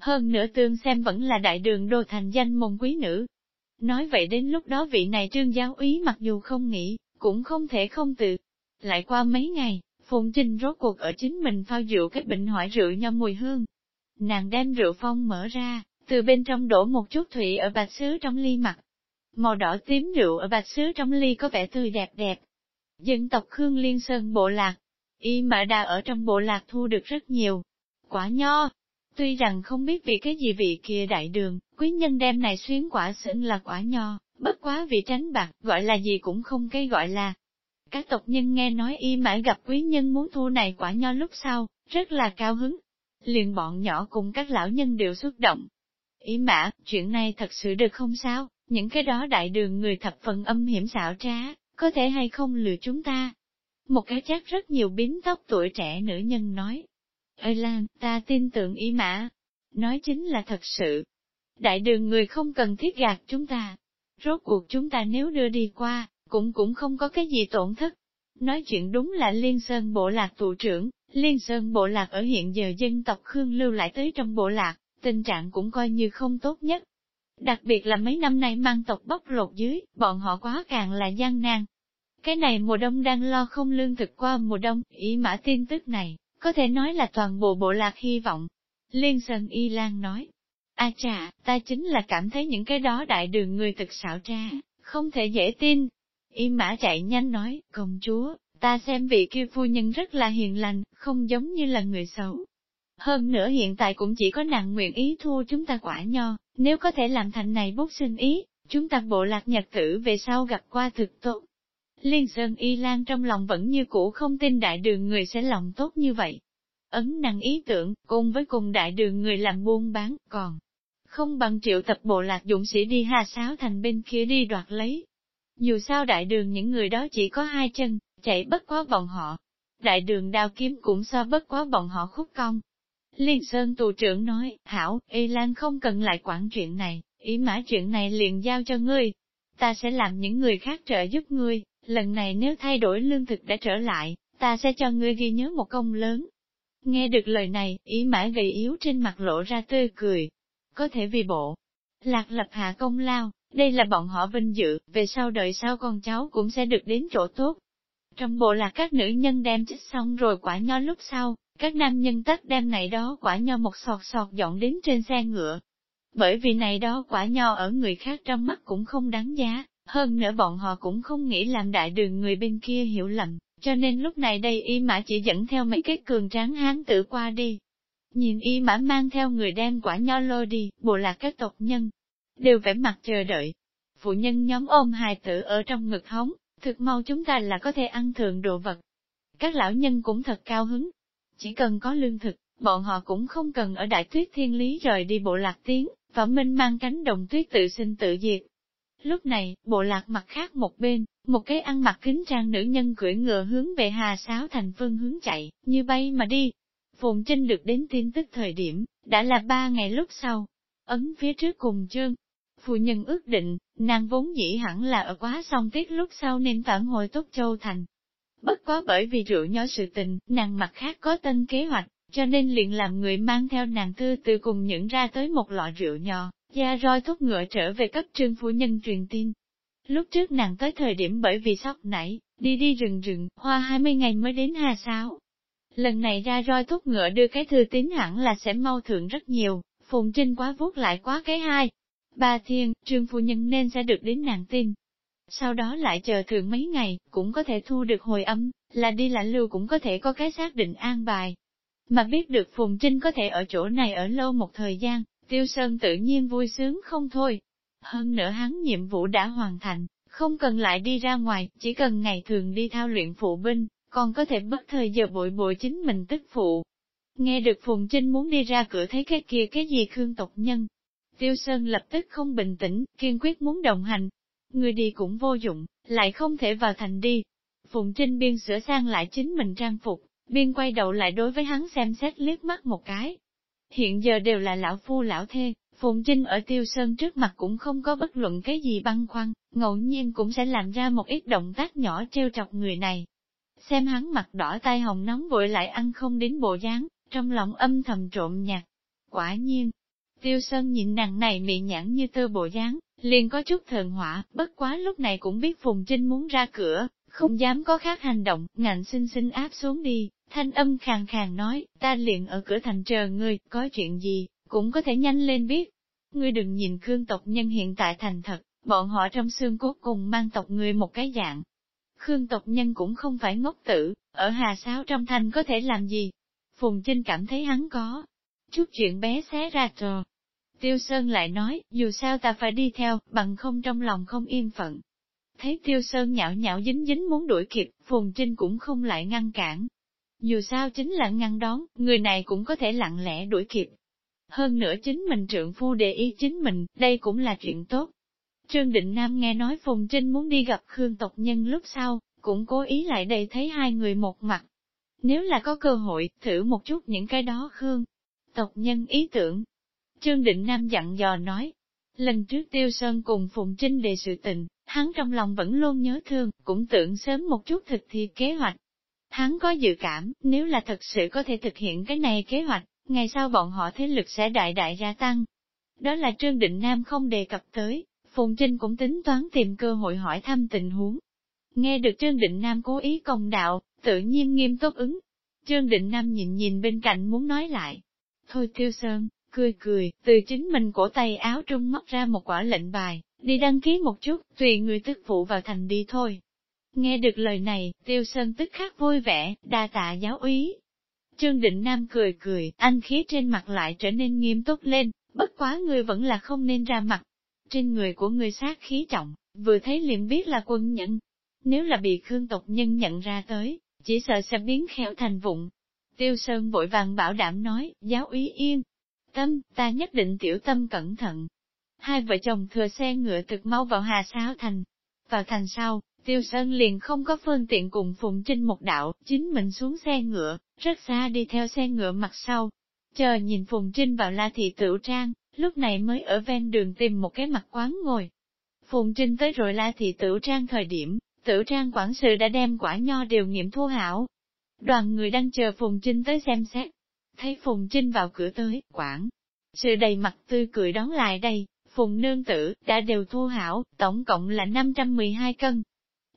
Hơn nữa tương xem vẫn là đại đường đô thành danh môn quý nữ. Nói vậy đến lúc đó vị này trương giáo úy mặc dù không nghĩ, cũng không thể không tự. Lại qua mấy ngày, Phùng Trinh rốt cuộc ở chính mình phao rượu cái bệnh hỏi rượu nho mùi hương. Nàng đem rượu phong mở ra, từ bên trong đổ một chút thủy ở bạch sứ trong ly mặt. Màu đỏ tím rượu ở bạch sứ trong ly có vẻ tươi đẹp đẹp. Dân tộc Khương Liên Sơn bộ lạc, y mà đà ở trong bộ lạc thu được rất nhiều. Quả nho, tuy rằng không biết vì cái gì vị kia đại đường, quý nhân đem này xuyến quả xỉn là quả nho, bất quá vì tránh bạc, gọi là gì cũng không cái gọi là, các tộc nhân nghe nói y mãi gặp quý nhân muốn thu này quả nho lúc sau, rất là cao hứng. Liền bọn nhỏ cùng các lão nhân đều xúc động. Ý mã, chuyện này thật sự được không sao, những cái đó đại đường người thập phần âm hiểm xảo trá, có thể hay không lừa chúng ta. Một cái chắc rất nhiều biến tóc tuổi trẻ nữ nhân nói. Ơi Lan, ta tin tưởng ý mã. Nói chính là thật sự. Đại đường người không cần thiết gạt chúng ta. Rốt cuộc chúng ta nếu đưa đi qua, cũng cũng không có cái gì tổn thất. Nói chuyện đúng là Liên Sơn Bộ Lạc tụ trưởng, Liên Sơn Bộ Lạc ở hiện giờ dân tộc Khương lưu lại tới trong Bộ Lạc, tình trạng cũng coi như không tốt nhất. Đặc biệt là mấy năm nay mang tộc bóc lột dưới, bọn họ quá càng là gian nan. Cái này mùa đông đang lo không lương thực qua mùa đông, ý mã tin tức này, có thể nói là toàn bộ bộ lạc hy vọng. Liên Sơn Y Lan nói, A chà, ta chính là cảm thấy những cái đó đại đường người thực xảo tra, không thể dễ tin, Y mã chạy nhanh nói, công chúa, ta xem vị kia phu nhân rất là hiền lành, không giống như là người xấu. Hơn nữa hiện tại cũng chỉ có nàng nguyện ý thua chúng ta quả nho, nếu có thể làm thành này bút sinh ý, chúng ta bộ lạc nhật tử về sau gặp qua thực tốt. Liên Sơn Y Lan trong lòng vẫn như cũ không tin đại đường người sẽ lòng tốt như vậy. Ấn năng ý tưởng, cùng với cùng đại đường người làm buôn bán, còn không bằng triệu tập bộ lạc dũng sĩ đi hà sáo thành bên kia đi đoạt lấy, dù sao đại đường những người đó chỉ có hai chân, chạy bất quá bọn họ. Đại đường đao kiếm cũng so bất quá bọn họ khúc công. Liên Sơn tù trưởng nói, Hảo, Y Lan không cần lại quản chuyện này, ý mã chuyện này liền giao cho ngươi. Ta sẽ làm những người khác trợ giúp ngươi, lần này nếu thay đổi lương thực đã trở lại, ta sẽ cho ngươi ghi nhớ một công lớn. Nghe được lời này, ý mã gầy yếu trên mặt lộ ra tươi cười. Có thể vì bộ, lạc lập hạ công lao, đây là bọn họ vinh dự, về sau đời sau con cháu cũng sẽ được đến chỗ tốt. Trong bộ là các nữ nhân đem chích xong rồi quả nho lúc sau, các nam nhân tất đem này đó quả nho một sọt sọt dọn đến trên xe ngựa. Bởi vì này đó quả nho ở người khác trong mắt cũng không đáng giá, hơn nữa bọn họ cũng không nghĩ làm đại đường người bên kia hiểu lầm, cho nên lúc này đây y mã chỉ dẫn theo mấy cái cường tráng hán tử qua đi. Nhìn y mã mang theo người đem quả nho lôi đi, bộ lạc các tộc nhân, đều vẻ mặt chờ đợi. Phụ nhân nhóm ôm hài tử ở trong ngực hóng, thực mau chúng ta là có thể ăn thường đồ vật. Các lão nhân cũng thật cao hứng. Chỉ cần có lương thực, bọn họ cũng không cần ở đại tuyết thiên lý rời đi bộ lạc tiến, và minh mang cánh đồng tuyết tự sinh tự diệt. Lúc này, bộ lạc mặt khác một bên, một cái ăn mặc kính trang nữ nhân cưỡi ngựa hướng về Hà Sáo thành phương hướng chạy, như bay mà đi. Phùng Trinh được đến tin tức thời điểm, đã là ba ngày lúc sau. Ấn phía trước cùng chương. Phụ nhân ước định, nàng vốn dĩ hẳn là ở quá song tiết lúc sau nên phản hồi tốt châu thành. Bất quá bởi vì rượu nho sự tình, nàng mặt khác có tân kế hoạch, cho nên liền làm người mang theo nàng tư từ cùng những ra tới một lọ rượu nho, Gia roi thúc ngựa trở về cấp trương phu nhân truyền tin. Lúc trước nàng tới thời điểm bởi vì sóc nảy, đi đi rừng rừng, hoa 20 ngày mới đến Hà Sáo. Lần này ra roi thúc ngựa đưa cái thư tín hẳn là sẽ mau thượng rất nhiều, Phùng Trinh quá vuốt lại quá cái hai. Ba thiên, trương phu nhân nên sẽ được đến nàng tin. Sau đó lại chờ thường mấy ngày, cũng có thể thu được hồi âm, là đi là lưu cũng có thể có cái xác định an bài. Mà biết được Phùng Trinh có thể ở chỗ này ở lâu một thời gian, Tiêu Sơn tự nhiên vui sướng không thôi. Hơn nữa hắn nhiệm vụ đã hoàn thành, không cần lại đi ra ngoài, chỉ cần ngày thường đi thao luyện phụ binh, còn có thể bất thời giờ bội bội chính mình tức phụ. Nghe được Phùng Trinh muốn đi ra cửa thấy cái kia cái gì khương tộc nhân. Tiêu Sơn lập tức không bình tĩnh, kiên quyết muốn đồng hành. Người đi cũng vô dụng, lại không thể vào thành đi. Phùng Trinh biên sửa sang lại chính mình trang phục, biên quay đầu lại đối với hắn xem xét liếc mắt một cái, hiện giờ đều là lão phu lão thê, Phùng Trinh ở Tiêu Sơn trước mặt cũng không có bất luận cái gì băn khoăn, ngẫu nhiên cũng sẽ làm ra một ít động tác nhỏ trêu chọc người này. Xem hắn mặt đỏ tai hồng nóng vội lại ăn không đến bộ dáng, trong lòng âm thầm trộm nhạt. Quả nhiên, Tiêu Sơn nhìn nàng này miệng nhãn như tơ bộ dáng, liền có chút thần hỏa, bất quá lúc này cũng biết Phùng Trinh muốn ra cửa, không dám có khác hành động, ngạnh xin xin áp xuống đi, Thanh âm khàn khàn nói, ta liền ở cửa thành chờ ngươi, có chuyện gì, cũng có thể nhanh lên biết. Ngươi đừng nhìn Khương tộc nhân hiện tại thành thật, bọn họ trong xương cốt cùng mang tộc ngươi một cái dạng. Khương tộc nhân cũng không phải ngốc tử, ở Hà Sáo trong thành có thể làm gì. Phùng Trinh cảm thấy hắn có chút chuyện bé xé ra trò. Tiêu Sơn lại nói, dù sao ta phải đi theo, bằng không trong lòng không yên phận. Thấy Tiêu Sơn nhạo nhạo dính dính muốn đuổi kịp, Phùng Trinh cũng không lại ngăn cản, dù sao chính là ngăn đón, người này cũng có thể lặng lẽ đuổi kịp. Hơn nữa chính mình trượng phu để ý chính mình, đây cũng là chuyện tốt. Trương Định Nam nghe nói Phùng Trinh muốn đi gặp Khương tộc nhân lúc sau, cũng cố ý lại đây thấy hai người một mặt. Nếu là có cơ hội, thử một chút những cái đó Khương tộc nhân ý tưởng. Trương Định Nam dặn dò nói, lần trước Tiêu Sơn cùng Phùng Trinh đề sự tình, hắn trong lòng vẫn luôn nhớ thương, cũng tưởng sớm một chút thực thi kế hoạch. Hắn có dự cảm, nếu là thật sự có thể thực hiện cái này kế hoạch, ngày sau bọn họ thế lực sẽ đại đại gia tăng. Đó là Trương Định Nam không đề cập tới, Phùng Trinh cũng tính toán tìm cơ hội hỏi thăm tình huống. Nghe được Trương Định Nam cố ý công đạo, tự nhiên nghiêm túc ứng. Trương Định Nam nhìn nhìn bên cạnh muốn nói lại. Thôi Tiêu Sơn, cười cười, từ chính mình cổ tay áo trung móc ra một quả lệnh bài, đi đăng ký một chút, tùy người tức phụ vào thành đi thôi. Nghe được lời này, tiêu sơn tức khắc vui vẻ, đa tạ giáo úy. Trương Định Nam cười cười, anh khí trên mặt lại trở nên nghiêm túc lên, bất quá người vẫn là không nên ra mặt. Trên người của người sát khí trọng, vừa thấy liền biết là quân nhân Nếu là bị Khương tộc nhân nhận ra tới, chỉ sợ sẽ biến khéo thành vụng. Tiêu Sơn vội vàng bảo đảm nói, giáo úy yên. Tâm, ta nhất định tiểu tâm cẩn thận. Hai vợ chồng thừa xe ngựa thực mau vào Hà sáo Thành. Vào thành sau, Tiêu Sơn liền không có phương tiện cùng Phùng Trinh một đạo, chính mình xuống xe ngựa, rất xa đi theo xe ngựa mặt sau. Chờ nhìn Phùng Trinh vào la thị tửu trang, lúc này mới ở ven đường tìm một cái mặt quán ngồi. Phùng Trinh tới rồi la thị tửu trang thời điểm, tửu trang quản sự đã đem quả nho đều nghiệm thu hảo. Đoàn người đang chờ Phùng Trinh tới xem xét. Thấy Phùng Trinh vào cửa tới, quảng, Sự đầy mặt tươi cười đón lại đây, Phùng Nương Tử, đã đều thu hảo, tổng cộng là 512 cân,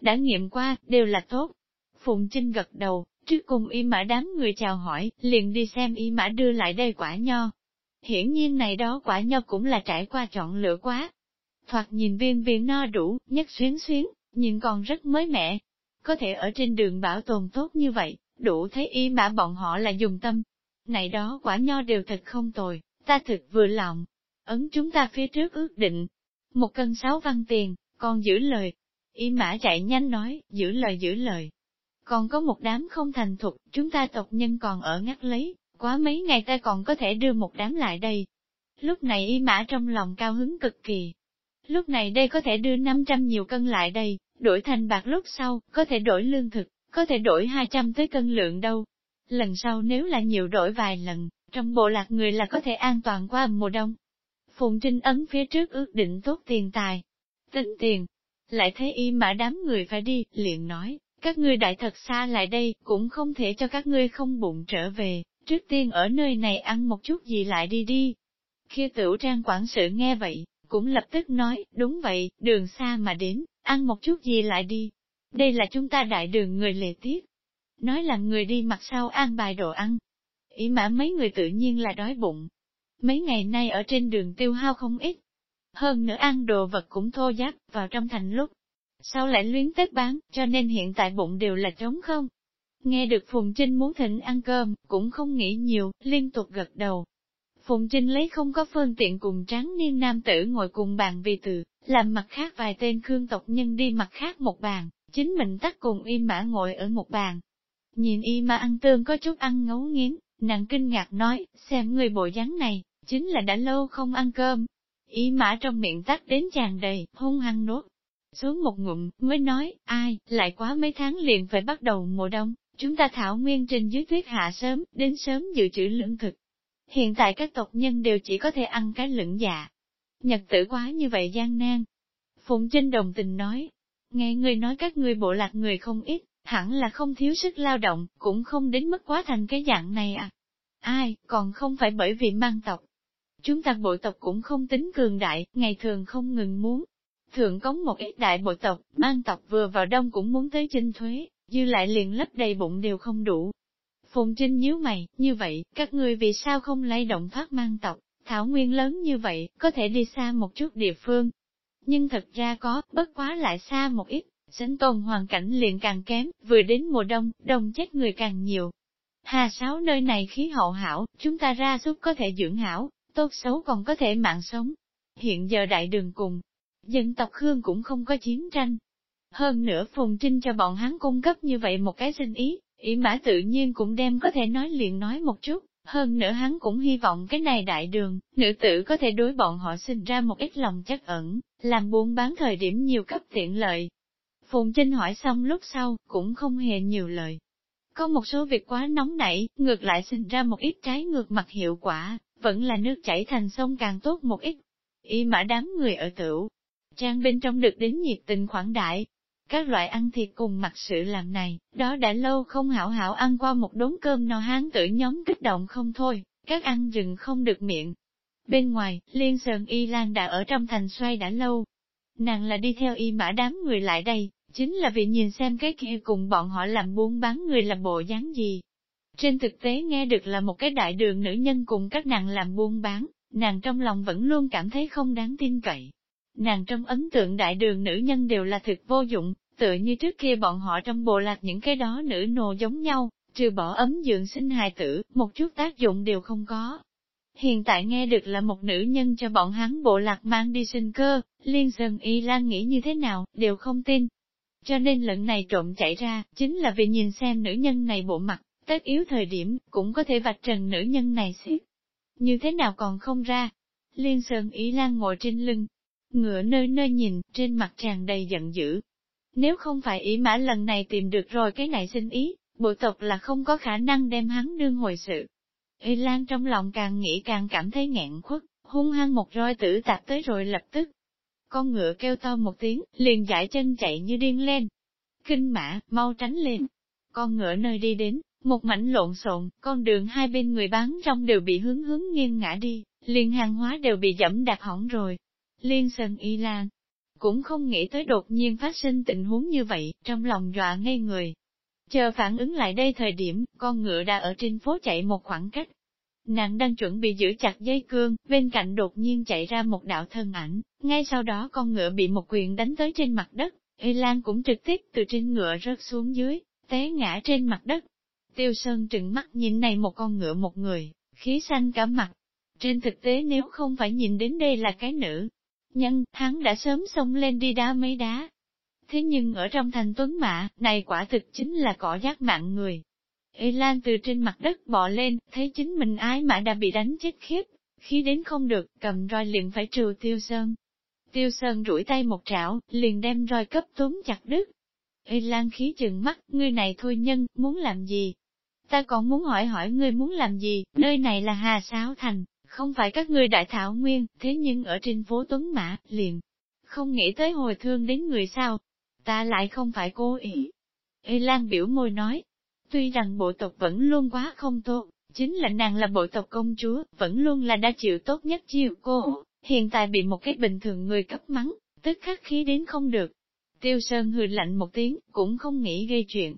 đã nghiệm qua, đều là tốt. Phùng Trinh gật đầu, trước cùng y mã đám người chào hỏi, liền đi xem y mã đưa lại đây quả nho. Hiển nhiên này đó quả nho cũng là trải qua chọn lựa quá. Thoạt nhìn viên viên no đủ, nhất xuyến xuyến, nhìn còn rất mới mẻ. Có thể ở trên đường bảo tồn tốt như vậy, đủ thấy y mã bọn họ là dùng tâm. Này đó quả nho đều thật không tồi, ta thực vừa lòng. Ấn chúng ta phía trước ước định. Một cân sáu văn tiền, còn giữ lời. Y mã chạy nhanh nói, giữ lời giữ lời. Còn có một đám không thành thục, chúng ta tộc nhân còn ở ngắt lấy, quá mấy ngày ta còn có thể đưa một đám lại đây. Lúc này y mã trong lòng cao hứng cực kỳ. Lúc này đây có thể đưa 500 nhiều cân lại đây, đổi thành bạc lúc sau, có thể đổi lương thực, có thể đổi 200 tới cân lượng đâu. Lần sau nếu là nhiều đổi vài lần, trong bộ lạc người là có thể an toàn qua mùa đông. Phùng Trinh ấn phía trước ước định tốt tiền tài. Tính tiền. Lại thấy y mã đám người phải đi, liền nói, các ngươi đại thật xa lại đây, cũng không thể cho các ngươi không bụng trở về, trước tiên ở nơi này ăn một chút gì lại đi đi. Khi tửu trang quản sự nghe vậy, cũng lập tức nói, đúng vậy, đường xa mà đến, ăn một chút gì lại đi. Đây là chúng ta đại đường người lệ tiết. Nói là người đi mặt sau an bài đồ ăn. Ý mã mấy người tự nhiên là đói bụng. Mấy ngày nay ở trên đường tiêu hao không ít. Hơn nữa ăn đồ vật cũng thô giáp vào trong thành lúc. Sau lại luyến tết bán, cho nên hiện tại bụng đều là trống không. Nghe được Phùng Trinh muốn thịnh ăn cơm, cũng không nghĩ nhiều, liên tục gật đầu. Phùng Trinh lấy không có phương tiện cùng tráng niên nam tử ngồi cùng bàn vì từ, làm mặt khác vài tên khương tộc nhân đi mặt khác một bàn, chính mình tắt cùng y mã ngồi ở một bàn. Nhìn y mà ăn tương có chút ăn ngấu nghiến, nàng kinh ngạc nói, xem người bộ dáng này, chính là đã lâu không ăn cơm. Y mã trong miệng tắt đến tràn đầy, hung hăng nuốt. Xuống một ngụm, mới nói, ai, lại quá mấy tháng liền phải bắt đầu mùa đông, chúng ta thảo nguyên trên dưới tuyết hạ sớm, đến sớm dự trữ lưỡng thực. Hiện tại các tộc nhân đều chỉ có thể ăn cái lưỡng dạ. Nhật tử quá như vậy gian nan. Phụng Trinh đồng tình nói, nghe người nói các ngươi bộ lạc người không ít, hẳn là không thiếu sức lao động, cũng không đến mức quá thành cái dạng này à. Ai, còn không phải bởi vì mang tộc. Chúng ta bộ tộc cũng không tính cường đại, ngày thường không ngừng muốn. Thượng cống một ít đại bộ tộc, mang tộc vừa vào đông cũng muốn tới chinh thuế, dư lại liền lấp đầy bụng đều không đủ. Phùng Trinh nhíu mày, như vậy, các ngươi vì sao không lay động thoát mang tộc, thảo nguyên lớn như vậy, có thể đi xa một chút địa phương. Nhưng thật ra có, bất quá lại xa một ít, sinh tồn hoàn cảnh liền càng kém, vừa đến mùa đông, đông chết người càng nhiều. Hà sáu nơi này khí hậu hảo, chúng ta ra giúp có thể dưỡng hảo, tốt xấu còn có thể mạng sống. Hiện giờ đại đường cùng, dân tộc Khương cũng không có chiến tranh. Hơn nữa Phùng Trinh cho bọn hắn cung cấp như vậy một cái sinh ý, ý mã tự nhiên cũng đem có thể nói liền nói một chút, hơn nữa hắn cũng hy vọng cái này đại đường, nữ tử có thể đối bọn họ sinh ra một ít lòng chắc ẩn, làm buôn bán thời điểm nhiều cấp tiện lợi. Phùng Trinh hỏi xong lúc sau, cũng không hề nhiều lời. Có một số việc quá nóng nảy, ngược lại sinh ra một ít trái ngược mặt hiệu quả, vẫn là nước chảy thành sông càng tốt một ít. Y mã đám người ở tửu, trang bên trong được đến nhiệt tình khoản đại. Các loại ăn thịt cùng mặt sự làm này, đó đã lâu không hảo hảo ăn qua một đốn cơm no hán tử nhóm kích động không thôi, các ăn rừng không được miệng. Bên ngoài, Liên Sơn Y Lan đã ở trong thành xoay đã lâu. Nàng là đi theo y mã đám người lại đây, chính là vì nhìn xem cái kia cùng bọn họ làm buôn bán người làm bộ dáng gì. Trên thực tế nghe được là một cái đại đường nữ nhân cùng các nàng làm buôn bán, nàng trong lòng vẫn luôn cảm thấy không đáng tin cậy. Nàng trong ấn tượng đại đường nữ nhân đều là thực vô dụng, tựa như trước kia bọn họ trong bộ lạc những cái đó nữ nô giống nhau, trừ bỏ ấm dưỡng sinh hài tử, một chút tác dụng đều không có. Hiện tại nghe được là một nữ nhân cho bọn hắn bộ lạc mang đi sinh cơ, liên sơn y lan nghĩ như thế nào, đều không tin. Cho nên lần này trộm chạy ra, chính là vì nhìn xem nữ nhân này bộ mặt, tất yếu thời điểm, cũng có thể vạch trần nữ nhân này xiết. Như thế nào còn không ra? Liên Sơn Ý Lan ngồi trên lưng, ngựa nơi nơi nhìn, trên mặt tràn đầy giận dữ. Nếu không phải ý mã lần này tìm được rồi cái này xin ý, bộ tộc là không có khả năng đem hắn đương hồi sự. Y Lan trong lòng càng nghĩ càng cảm thấy nghẹn khuất, hung hăng một roi tử tạp tới rồi lập tức. Con ngựa kêu to một tiếng, liền giải chân chạy như điên lên. Kinh mã, mau tránh lên. Con ngựa nơi đi đến, một mảnh lộn xộn, con đường hai bên người bán rong đều bị hướng hướng nghiêng ngã đi, liền hàng hóa đều bị dẫm đạp hỏng rồi. Liên Sơn Y Lan cũng không nghĩ tới đột nhiên phát sinh tình huống như vậy, trong lòng dọa ngây người. Chờ phản ứng lại đây thời điểm, con ngựa đã ở trên phố chạy một khoảng cách. Nàng đang chuẩn bị giữ chặt dây cương, bên cạnh đột nhiên chạy ra một đạo thân ảnh, ngay sau đó con ngựa bị một quyền đánh tới trên mặt đất, Y Lan cũng trực tiếp từ trên ngựa rớt xuống dưới, té ngã trên mặt đất. Tiêu Sơn trừng mắt nhìn này một con ngựa một người, khí xanh cả mặt. Trên thực tế nếu không phải nhìn đến đây là cái nữ nhân, hắn đã sớm xông lên đi đá mấy đá. Thế nhưng ở trong thành tuấn mã, này quả thực chính là cỏ giác mạng người. Y Lan từ trên mặt đất bò lên, thấy chính mình ái mã đã bị đánh chết khiếp, khi đến không được, cầm roi liền phải trừ Tiêu Sơn. Tiêu Sơn rủi tay một trảo, liền đem roi cấp túm chặt đứt. Y Lan khí chừng mắt, ngươi này thôi nhân, muốn làm gì? Ta còn muốn hỏi hỏi ngươi muốn làm gì, nơi này là Hà Sáo Thành, không phải các ngươi đại thảo nguyên, thế nhưng ở trên phố Tuấn Mã, liền, không nghĩ tới hồi thương đến người sao. Ta lại không phải cố ý. Y Lan biểu môi nói, tuy rằng bộ tộc vẫn luôn quá không tốt, chính là nàng là bộ tộc công chúa, vẫn luôn là đã chịu tốt nhất chiều cô, hiện tại bị một cái bình thường người cấp mắng, tức khắc khí đến không được. Tiêu Sơn hừ lạnh một tiếng, cũng không nghĩ gây chuyện.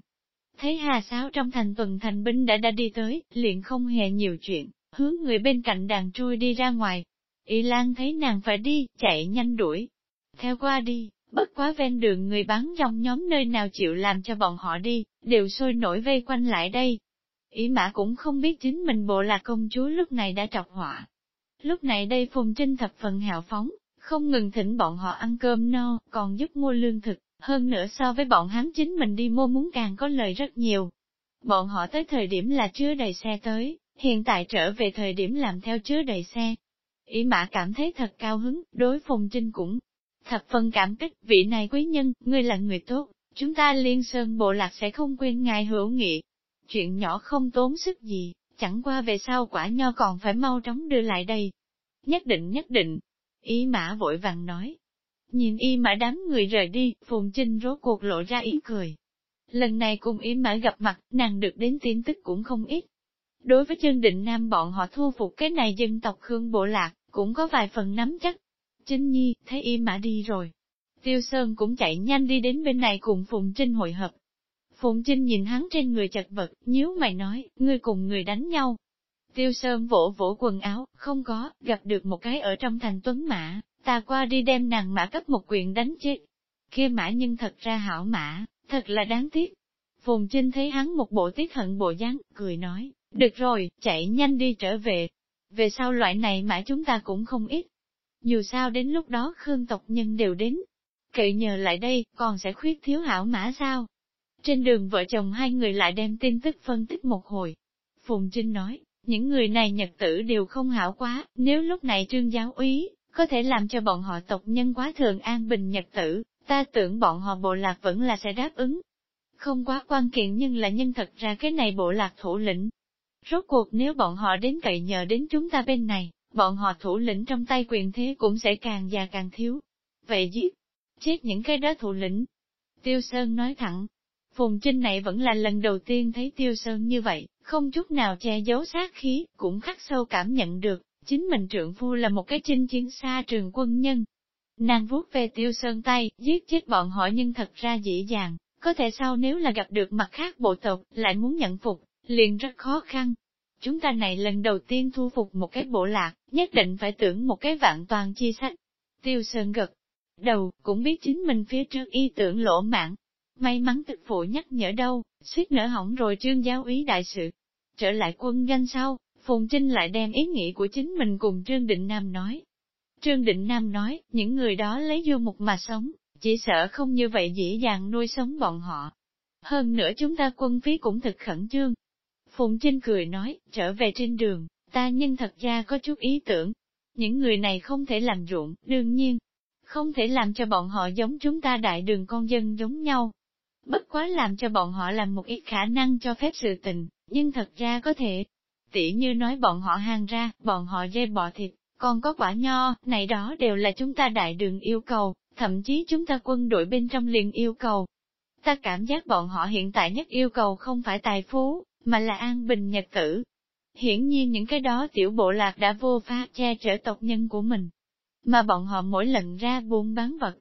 Thấy Hà Sáo trong thành tuần thành binh đã đã đi tới, liền không hề nhiều chuyện, hướng người bên cạnh đàn trôi đi ra ngoài. Y Lan thấy nàng phải đi, chạy nhanh đuổi. Theo qua đi, bất quá ven đường người bán dòng nhóm nơi nào chịu làm cho bọn họ đi, đều sôi nổi vây quanh lại đây. Ý mã cũng không biết chính mình bộ là công chúa lúc này đã trọc họa. Lúc này đây Phùng Trinh thập phần hào phóng, không ngừng thỉnh bọn họ ăn cơm no, còn giúp mua lương thực, hơn nữa so với bọn hắn chính mình đi mua muốn càng có lời rất nhiều. Bọn họ tới thời điểm là chưa đầy xe tới, hiện tại trở về thời điểm làm theo chứa đầy xe. Ý mã cảm thấy thật cao hứng, đối Phùng Trinh cũng thập phần cảm kích, vị này quý nhân, ngươi là người tốt, chúng ta liên sơn bộ lạc sẽ không quên ngài hữu nghị. Chuyện nhỏ không tốn sức gì, chẳng qua về sau quả nho còn phải mau chóng đưa lại đây. Nhất định nhất định, ý mã vội vàng nói. Nhìn y mã đám người rời đi, Phùng Trinh rốt cuộc lộ ra ý cười. Lần này cùng y mã gặp mặt, nàng được đến tin tức cũng không ít, Đối với chân định nam bọn họ thu phục cái này dân tộc Khương Bộ Lạc, cũng có vài phần nắm chắc. Trinh Nhi, thấy y mã đi rồi. Tiêu Sơn cũng chạy nhanh đi đến bên này cùng Phùng Trinh hội hợp. Phùng Trinh nhìn hắn trên người chật vật, nhíu mày nói, ngươi cùng người đánh nhau. Tiêu Sơn vỗ vỗ quần áo, không có, gặp được một cái ở trong thành tuấn mã, ta qua đi đem nàng mã cấp một quyền đánh chết. kia mã nhưng thật ra hảo mã, thật là đáng tiếc. Phùng Trinh thấy hắn một bộ tiếc hận bộ dáng, cười nói, được rồi, chạy nhanh đi trở về. Về sau loại này mã chúng ta cũng không ít. Dù sao đến lúc đó Khương tộc nhân đều đến. Cậy nhờ lại đây, còn sẽ khuyết thiếu hảo mã sao? Trên đường vợ chồng hai người lại đem tin tức phân tích một hồi. Phùng Trinh nói, những người này nhật tử đều không hảo quá, nếu lúc này trương giáo úy, có thể làm cho bọn họ tộc nhân quá thường an bình nhật tử, ta tưởng bọn họ bộ lạc vẫn là sẽ đáp ứng. Không quá quan kiện nhưng là nhân thật ra cái này bộ lạc thủ lĩnh, Rốt cuộc nếu bọn họ đến cậy nhờ đến chúng ta bên này, bọn họ thủ lĩnh trong tay quyền thế cũng sẽ càng già càng thiếu. Vậy giết, chết những cái đó thủ lĩnh. Tiêu Sơn nói thẳng, Phùng Trinh này vẫn là lần đầu tiên thấy Tiêu Sơn như vậy, không chút nào che giấu sát khí, cũng khắc sâu cảm nhận được, chính mình trượng phu là một cái chinh chiến xa trường quân nhân. Nàng vuốt về Tiêu Sơn tay, giết chết bọn họ nhưng thật ra dễ dàng, có thể sau nếu là gặp được mặt khác bộ tộc, lại muốn nhận phục, liền rất khó khăn. Chúng ta này lần đầu tiên thu phục một cái bộ lạc, nhất định phải tưởng một cái vạn toàn chi sách. Tiêu Sơn gật đầu, cũng biết chính mình phía trước y tưởng lỗ mạng. May mắn thực phụ nhắc nhở đâu, suýt nở hỏng rồi trương giáo ý đại sự. Trở lại quân danh sau, Phùng Trinh lại đem ý nghĩ của chính mình cùng Trương Định Nam nói. Trương Định Nam nói, những người đó lấy du mục mà sống, chỉ sợ không như vậy dễ dàng nuôi sống bọn họ. Hơn nữa chúng ta quân phí cũng thực khẩn trương, Phùng Trinh cười nói, trở về trên đường, ta nhưng thật ra có chút ý tưởng. Những người này không thể làm ruộng, đương nhiên, không thể làm cho bọn họ giống chúng ta đại đường con dân giống nhau. Bất quá làm cho bọn họ làm một ít khả năng cho phép sự tình, nhưng thật ra có thể. Tỉ như nói bọn họ hàng ra, bọn họ dê bò thịt, còn có quả nho, này đó đều là chúng ta đại đường yêu cầu, thậm chí chúng ta quân đội bên trong liền yêu cầu. Ta cảm giác bọn họ hiện tại nhất yêu cầu không phải tài phú, mà là an bình nhật tử. Hiển nhiên những cái đó tiểu bộ lạc đã vô pháp che chở tộc nhân của mình. Mà bọn họ mỗi lần ra buôn bán vật,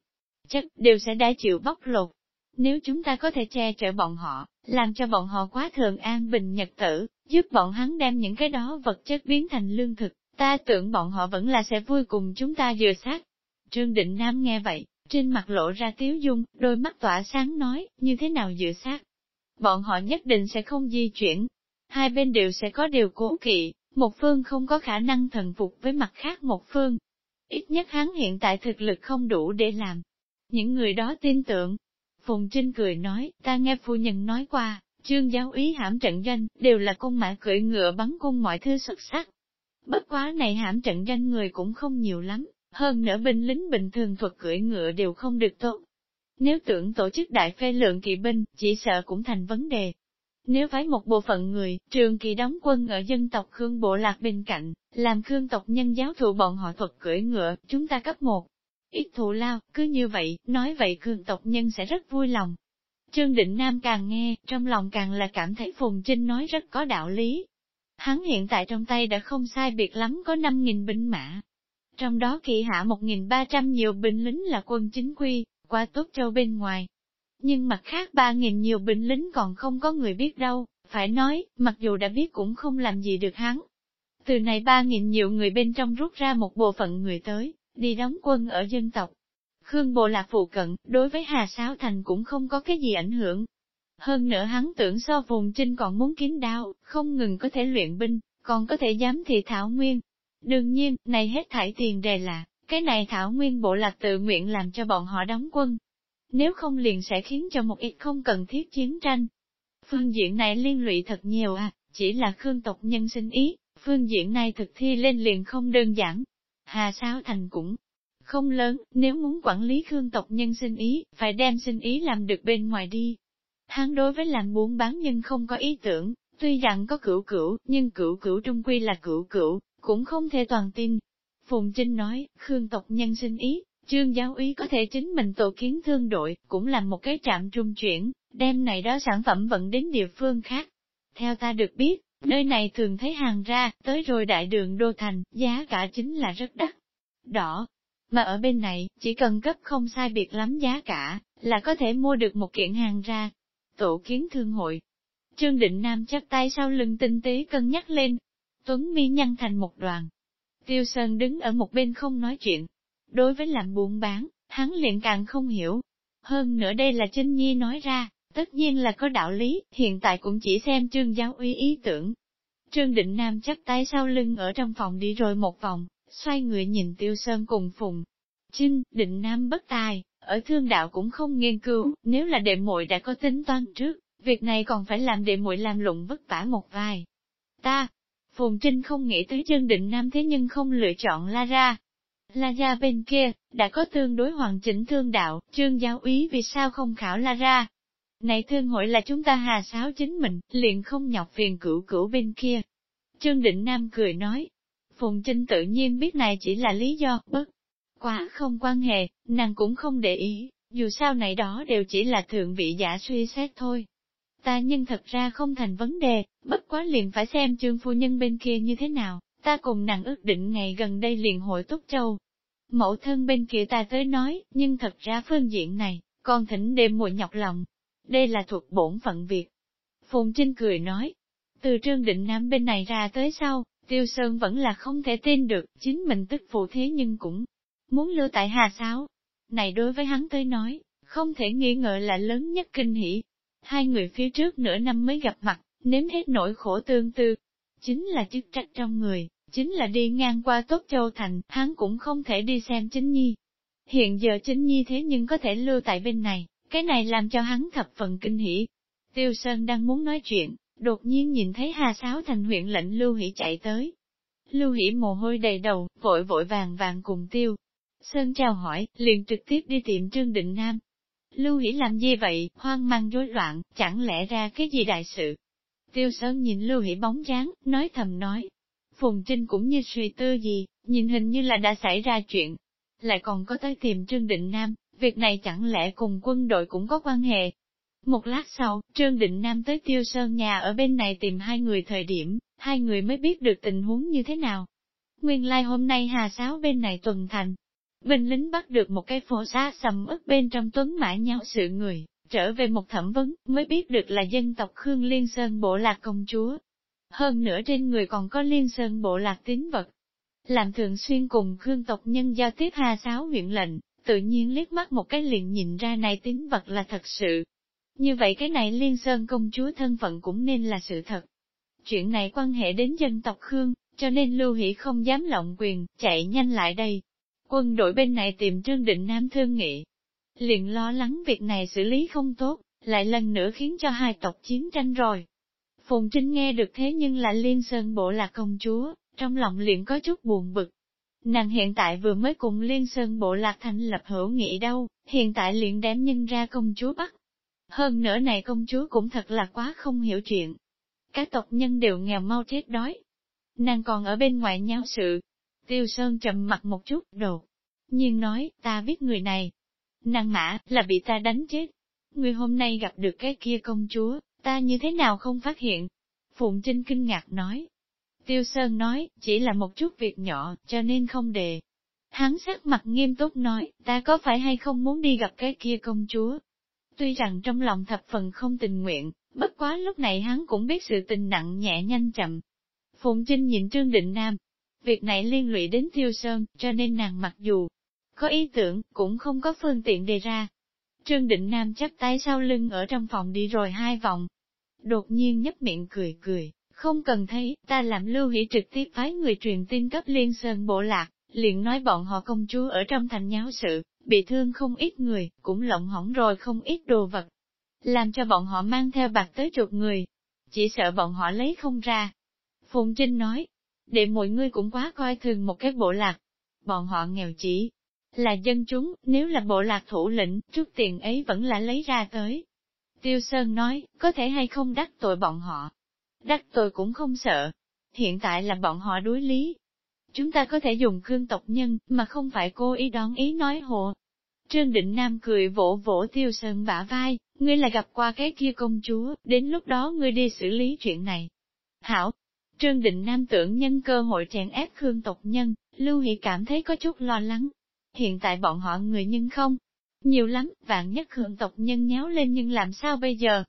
chắc đều sẽ đã chịu bóc lột. Nếu chúng ta có thể che chở bọn họ, làm cho bọn họ quá thường an bình nhật tử, giúp bọn hắn đem những cái đó vật chất biến thành lương thực, ta tưởng bọn họ vẫn là sẽ vui cùng chúng ta dừa sát. Trương Định Nam nghe vậy, trên mặt lộ ra tiếu dung, đôi mắt tỏa sáng nói, như thế nào dựa sát. Bọn họ nhất định sẽ không di chuyển. Hai bên đều sẽ có điều cố kỵ, một phương không có khả năng thần phục với mặt khác một phương. Ít nhất hắn hiện tại thực lực không đủ để làm. Những người đó tin tưởng. Phùng Trinh cười nói, ta nghe phu nhân nói qua, trương giáo ý hãm trận doanh, đều là con mã cưỡi ngựa bắn cung mọi thứ xuất sắc. Bất quá này hãm trận doanh người cũng không nhiều lắm, hơn nữa binh lính bình thường thuật cưỡi ngựa đều không được tốt. Nếu tưởng tổ chức đại phê lượng kỵ binh, chỉ sợ cũng thành vấn đề. Nếu phái một bộ phận người, trường kỳ đóng quân ở dân tộc Khương Bộ Lạc bên cạnh, làm Khương tộc nhân giáo thụ bọn họ thuật cưỡi ngựa, chúng ta cấp một. Ít thù lao, cứ như vậy, nói vậy Khương tộc nhân sẽ rất vui lòng. Trương Định Nam càng nghe, trong lòng càng là cảm thấy Phùng Trinh nói rất có đạo lý. Hắn hiện tại trong tay đã không sai biệt lắm có 5.000 binh mã, trong đó kỵ hạ 1.300 nhiều binh lính là quân chính quy, qua tốt châu bên ngoài. Nhưng mặt khác ba nghìn nhiều binh lính còn không có người biết đâu, phải nói, mặc dù đã biết cũng không làm gì được hắn. Từ này ba nghìn nhiều người bên trong rút ra một bộ phận người tới, đi đóng quân ở dân tộc. Khương Bộ Lạc phụ cận, đối với Hà Sáo Thành cũng không có cái gì ảnh hưởng. Hơn nữa hắn tưởng so vùng trinh còn muốn kiếm đao, không ngừng có thể luyện binh, còn có thể dám thị thảo nguyên, Đương nhiên, này hết thải tiền đề là, cái này Thảo Nguyên Bộ Lạc tự nguyện làm cho bọn họ đóng quân. Nếu không liền sẽ khiến cho một ít không cần thiết chiến tranh. Phương diện này liên lụy thật nhiều à, chỉ là khương tộc nhân sinh ý, phương diện này thực thi lên liền không đơn giản. Hà Sao Thành cũng không lớn, nếu muốn quản lý khương tộc nhân sinh ý, phải đem sinh ý làm được bên ngoài đi. Hắn đối với làm buôn bán nhân không có ý tưởng, tuy rằng có cửu cửu, nhưng cửu cửu trung quy là cửu cửu, cũng không thể toàn tin. Phùng Trinh nói, Khương tộc nhân sinh ý, trương giáo ý có thể chính mình tổ kiến thương đội, cũng làm một cái trạm trung chuyển, đem này đó sản phẩm vận đến địa phương khác. Theo ta được biết, nơi này thường thấy hàng ra, tới rồi đại đường đô thành, giá cả chính là rất đắt. Đỏ, mà ở bên này, chỉ cần cấp không sai biệt lắm giá cả, là có thể mua được một kiện hàng ra. Tổ kiến thương hội. Trương Định Nam chắc tay sau lưng tinh tế cân nhắc lên, Tuấn mi nhăn thành một đoàn. Tiêu Sơn đứng ở một bên không nói chuyện. Đối với làm buôn bán, hắn liền càng không hiểu. Hơn nữa đây là Trinh Nhi nói ra, tất nhiên là có đạo lý, hiện tại cũng chỉ xem trương giáo uy ý tưởng. Trương Định Nam chắc tay sau lưng ở trong phòng đi rồi một vòng, xoay người nhìn Tiêu Sơn cùng Phùng. Trinh, Định Nam bất tài, ở thương đạo cũng không nghiên cứu, nếu là đệ muội đã có tính toán trước, việc này còn phải làm đệ muội làm lụng vất vả một vài. Ta, Phùng Trinh không nghĩ tới chân định nam thế nhưng không lựa chọn La Ra. La Ra bên kia, đã có tương đối hoàn chỉnh thương đạo, trương giáo úy vì sao không khảo La Ra. Này thương hội là chúng ta hà sáo chính mình, liền không nhọc phiền cửu cửu bên kia. Trương Định Nam cười nói, Phùng Trinh tự nhiên biết này chỉ là lý do, bất. quá không quan hệ, nàng cũng không để ý, dù sao này đó đều chỉ là thượng vị giả suy xét thôi. Ta nhưng thật ra không thành vấn đề, bất quá liền phải xem trương phu nhân bên kia như thế nào, ta cùng nàng ước định ngày gần đây liền hội Túc Châu. Mẫu thân bên kia ta tới nói, nhưng thật ra phương diện này, con thỉnh đêm muội nhọc lòng. Đây là thuộc bổn phận việc. Phùng Trinh cười nói, từ trương định nam bên này ra tới sau, Tiêu Sơn vẫn là không thể tin được, chính mình tức phụ thế nhưng cũng muốn lưu tại Hà Sáo. Này đối với hắn tới nói, không thể nghi ngờ là lớn nhất kinh hỷ, Hai người phía trước nửa năm mới gặp mặt, nếm hết nỗi khổ tương tư. Chính là chức trách trong người, chính là đi ngang qua Tốt Châu Thành, hắn cũng không thể đi xem chính nhi. Hiện giờ chính nhi thế nhưng có thể lưu tại bên này, cái này làm cho hắn thập phần kinh hỉ. Tiêu Sơn đang muốn nói chuyện, đột nhiên nhìn thấy Hà Sáo thành huyện lệnh Lưu Hỷ chạy tới. Lưu Hỷ mồ hôi đầy đầu, vội vội vàng vàng cùng Tiêu. Sơn chào hỏi, liền trực tiếp đi tiệm Trương Định Nam. Lưu Hỷ làm gì vậy, hoang mang rối loạn, chẳng lẽ ra cái gì đại sự? Tiêu Sơn nhìn Lưu Hỷ bóng dáng, nói thầm nói. Phùng Trinh cũng như suy tư gì, nhìn hình như là đã xảy ra chuyện. Lại còn có tới tìm Trương Định Nam, việc này chẳng lẽ cùng quân đội cũng có quan hệ? Một lát sau, Trương Định Nam tới Tiêu Sơn nhà ở bên này tìm hai người thời điểm, hai người mới biết được tình huống như thế nào. Nguyên lai like hôm nay Hà Sáo bên này tuần thành, Binh lính bắt được một cái phổ xa sầm ức bên trong tuấn mã nhau sự người, trở về một thẩm vấn, mới biết được là dân tộc Khương Liên Sơn bộ lạc công chúa. Hơn nữa trên người còn có Liên Sơn bộ lạc tín vật. Làm thường xuyên cùng Khương tộc nhân giao tiếp hà sáo huyện lệnh, tự nhiên liếc mắt một cái liền nhìn ra này tín vật là thật sự. Như vậy cái này Liên Sơn công chúa thân phận cũng nên là sự thật. Chuyện này quan hệ đến dân tộc Khương, cho nên Lưu Hỷ không dám lộng quyền, chạy nhanh lại đây. Quân đội bên này tìm Trương Định Nam thương nghị. Liền lo lắng việc này xử lý không tốt, lại lần nữa khiến cho hai tộc chiến tranh rồi. Phùng Trinh nghe được thế nhưng là Liên Sơn Bộ là công chúa, trong lòng liền có chút buồn bực. Nàng hiện tại vừa mới cùng Liên Sơn Bộ Lạc thành lập hữu nghị đâu, hiện tại liền đem nhân ra công chúa bắt. Hơn nữa này công chúa cũng thật là quá không hiểu chuyện. Các tộc nhân đều nghèo mau chết đói, nàng còn ở bên ngoài nháo sự. Tiêu Sơn trầm mặt một chút, đột. Nhưng nói, ta biết người này. Nàng mã, là bị ta đánh chết. Người hôm nay gặp được cái kia công chúa, ta như thế nào không phát hiện? Phụng Trinh kinh ngạc nói. Tiêu Sơn nói, chỉ là một chút việc nhỏ, cho nên không đề. Hắn sắc mặt nghiêm túc nói, ta có phải hay không muốn đi gặp cái kia công chúa? Tuy rằng trong lòng thập phần không tình nguyện, bất quá lúc này hắn cũng biết sự tình nặng nhẹ nhanh chậm, Phụng Trinh nhìn Trương Định Nam. Việc này liên lụy đến Tiêu Sơn, cho nên nàng mặc dù có ý tưởng, cũng không có phương tiện đề ra. Trương Định Nam chắp tay sau lưng ở trong phòng đi rồi hai vòng. Đột nhiên nhấp miệng cười cười, không cần thấy, ta làm lưu hỷ trực tiếp phái người truyền tin cấp Liên Sơn bộ lạc, liền nói bọn họ công chúa ở trong thành nháo sự, bị thương không ít người, cũng lộng hỏng rồi không ít đồ vật. Làm cho bọn họ mang theo bạc tới chục người, chỉ sợ bọn họ lấy không ra, Phùng Trinh nói, để mọi người cũng quá coi thường một cái bộ lạc. Bọn họ nghèo chỉ là dân chúng, nếu là bộ lạc thủ lĩnh, chút tiền ấy vẫn là lấy ra tới. Tiêu Sơn nói, có thể hay không đắc tội bọn họ. Đắc tội cũng không sợ. Hiện tại là bọn họ đối lý. Chúng ta có thể dùng cương tộc nhân, mà không phải cô ý đón ý nói hộ. Trương Định Nam cười vỗ vỗ Tiêu Sơn bả vai, ngươi là gặp qua cái kia công chúa, đến lúc đó ngươi đi xử lý chuyện này. Hảo, Trương Định Nam tưởng nhân cơ hội chèn ép Khương tộc nhân, Lưu Hỷ cảm thấy có chút lo lắng. Hiện tại bọn họ người nhân không? Nhiều lắm, vạn nhất Khương tộc nhân nháo lên nhưng làm sao bây giờ?